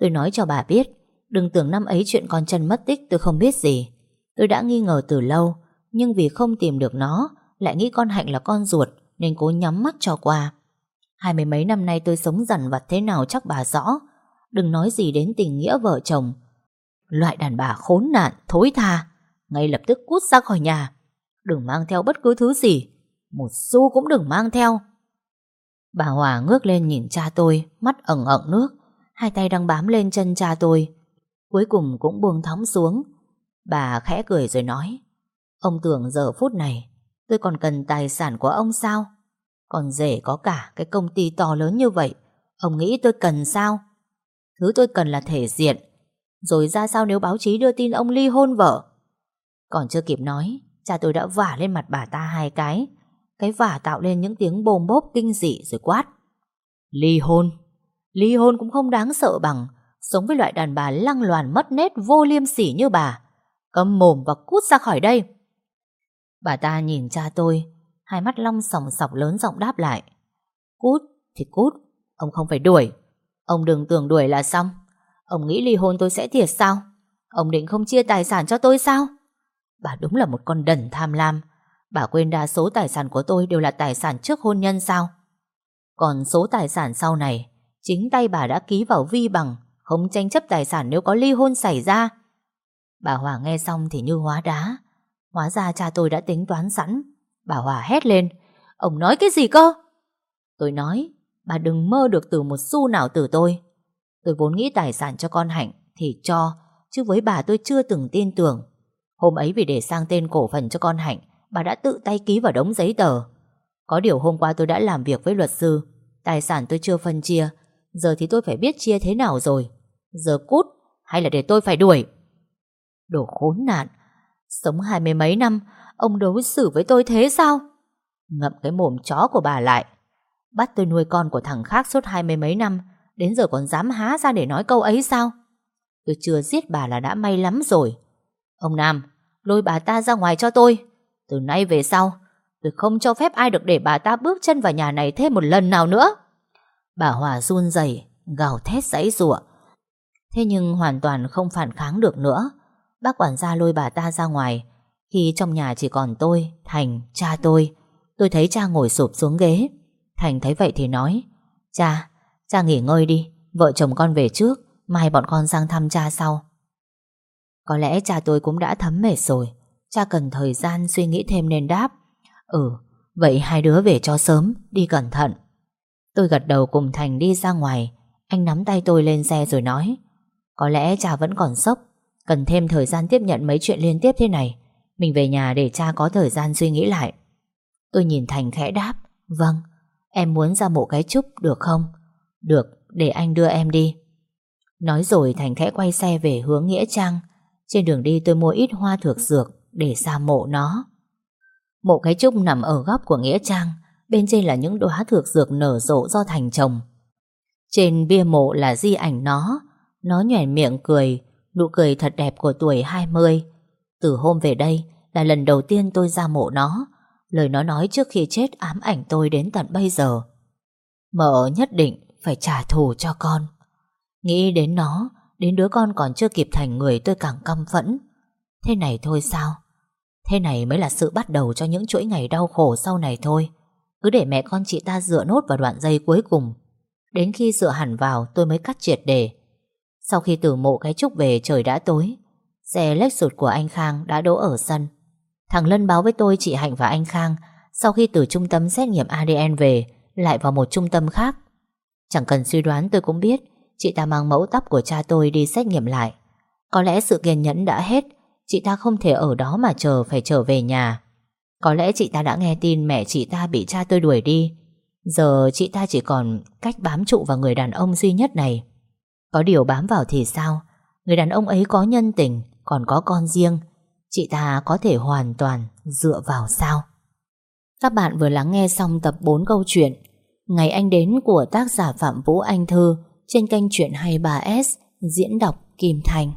Speaker 1: Tôi nói cho bà biết Đừng tưởng năm ấy chuyện con chân mất tích tôi không biết gì. Tôi đã nghi ngờ từ lâu Nhưng vì không tìm được nó Lại nghĩ con Hạnh là con ruột Nên cố nhắm mắt cho qua. Hai mươi mấy năm nay tôi sống dằn vặt thế nào chắc bà rõ. Đừng nói gì đến tình nghĩa vợ chồng. Loại đàn bà khốn nạn, thối tha. Ngay lập tức cút ra khỏi nhà. Đừng mang theo bất cứ thứ gì. Một xu cũng đừng mang theo. Bà Hòa ngước lên nhìn cha tôi, Mắt ẩn ẩn nước, Hai tay đang bám lên chân cha tôi. Cuối cùng cũng buông thóng xuống. Bà khẽ cười rồi nói, Ông tưởng giờ phút này Tôi còn cần tài sản của ông sao? Còn rể có cả cái công ty to lớn như vậy, Ông nghĩ tôi cần sao? Thứ tôi cần là thể diện. Rồi ra sao nếu báo chí đưa tin ông ly hôn vợ? Còn chưa kịp nói, Cha tôi đã vả lên mặt bà ta hai cái. Cái vả tạo lên những tiếng bồm bốp kinh dị rồi quát. Ly hôn. Ly hôn cũng không đáng sợ bằng Sống với loại đàn bà lăng loàn mất nét vô liêm sỉ như bà. Cầm mồm và cút ra khỏi đây. Bà ta nhìn cha tôi Hai mắt long sòng sọc lớn giọng đáp lại. Cút thì cút Ông không phải đuổi. Ông đừng tưởng đuổi là xong. Ông nghĩ ly hôn tôi sẽ thiệt sao? Ông định không chia tài sản cho tôi sao? Bà đúng là một con đần tham lam. Bà quên đa số tài sản của tôi đều là tài sản trước hôn nhân sao? Còn số tài sản sau này, chính tay bà đã ký vào vi bằng, không tranh chấp tài sản nếu có ly hôn xảy ra. Bà Hòa nghe xong thì như hóa đá. Hóa ra cha tôi đã tính toán sẵn. Bà Hòa hét lên. Ông nói cái gì cơ? Tôi nói, bà đừng mơ được từ một xu nào từ tôi. Tôi vốn nghĩ tài sản cho con Hạnh thì cho, chứ với bà tôi chưa từng tin tưởng. Hôm ấy vì để sang tên cổ phần cho con Hạnh, bà đã tự tay ký vào đống giấy tờ. Có điều hôm qua tôi đã làm việc với luật sư, tài sản tôi chưa phân chia, giờ thì tôi phải biết chia thế nào rồi. Giờ cút, hay là để tôi phải đuổi? Đồ khốn nạn, sống hai mươi mấy năm, ông đối xử với tôi thế sao? Ngậm cái mồm chó của bà lại. Bắt tôi nuôi con của thằng khác suốt hai mươi mấy năm, đến giờ còn dám há ra để nói câu ấy sao? Tôi chưa giết bà là đã may lắm rồi. Ông Nam, lôi bà ta ra ngoài cho tôi. Từ nay về sau, tôi không cho phép ai được để bà ta bước chân vào nhà này thêm một lần nào nữa. Bà Hòa run rẩy, gào thét giãy giụa. Thế nhưng hoàn toàn không phản kháng được nữa. Bác quản gia lôi bà ta ra ngoài. Khi trong nhà chỉ còn tôi, Thành, cha tôi. Tôi thấy cha ngồi sụp xuống ghế. Thành thấy vậy thì nói, Cha, cha nghỉ ngơi đi, vợ chồng con về trước, mai bọn con sang thăm cha sau. Có lẽ cha tôi cũng đã thấm mệt rồi Cha cần thời gian suy nghĩ thêm nên đáp Ừ Vậy hai đứa về cho sớm, Đi cẩn thận. Tôi gật đầu cùng Thành đi ra ngoài. Anh nắm tay tôi lên xe rồi nói, Có lẽ cha vẫn còn sốc, Cần thêm thời gian tiếp nhận mấy chuyện liên tiếp thế này. Mình về nhà để cha có thời gian suy nghĩ lại. Tôi nhìn Thành khẽ đáp Vâng Em muốn ra mộ cái chúc được không? Được, để anh đưa em đi. Nói rồi Thành khẽ quay xe về hướng Nghĩa Trang. Trên đường đi tôi mua ít hoa thược dược để ra mộ nó. Mộ cái trúc nằm ở góc của Nghĩa Trang, bên trên là những đóa thược dược nở rộ do thành trồng. Trên bia mộ là di ảnh nó, nó nhoẻn miệng cười, nụ cười thật đẹp của tuổi 20. Từ hôm về đây là lần đầu tiên tôi ra mộ nó, lời nó nói trước khi chết ám ảnh tôi đến tận bây giờ. Mợ nhất định phải trả thù cho con. Nghĩ đến nó, Đến đứa con còn chưa kịp thành người tôi càng căm phẫn Thế này thôi sao Thế này mới là sự bắt đầu cho những chuỗi ngày đau khổ sau này thôi. Cứ để mẹ con chị ta dựa nốt vào đoạn dây cuối cùng. Đến khi dựa hẳn vào, tôi mới cắt triệt để. Sau khi từ mộ cái trúc về, trời đã tối. Xe Lexus của anh Khang đã đỗ ở sân. Thằng Lân báo với tôi, chị Hạnh và anh Khang, Sau khi từ trung tâm xét nghiệm ADN về, Lại vào một trung tâm khác. Chẳng cần suy đoán, tôi cũng biết, Chị ta mang mẫu tóc của cha tôi đi xét nghiệm lại. Có lẽ sự kiên nhẫn đã hết. Chị ta không thể ở đó mà chờ, Phải trở về nhà. Có lẽ chị ta đã nghe tin mẹ chị ta bị cha tôi đuổi đi. Giờ chị ta chỉ còn cách bám trụ vào người đàn ông duy nhất này. Có điều bám vào thì sao? Người đàn ông ấy có nhân tình, Còn có con riêng. Chị ta có thể hoàn toàn dựa vào sao? Các bạn vừa lắng nghe xong tập 4 câu chuyện Ngày anh đến của tác giả Phạm Vũ Anh Thư trên kênh Chuyện 23S diễn đọc Kim Thành.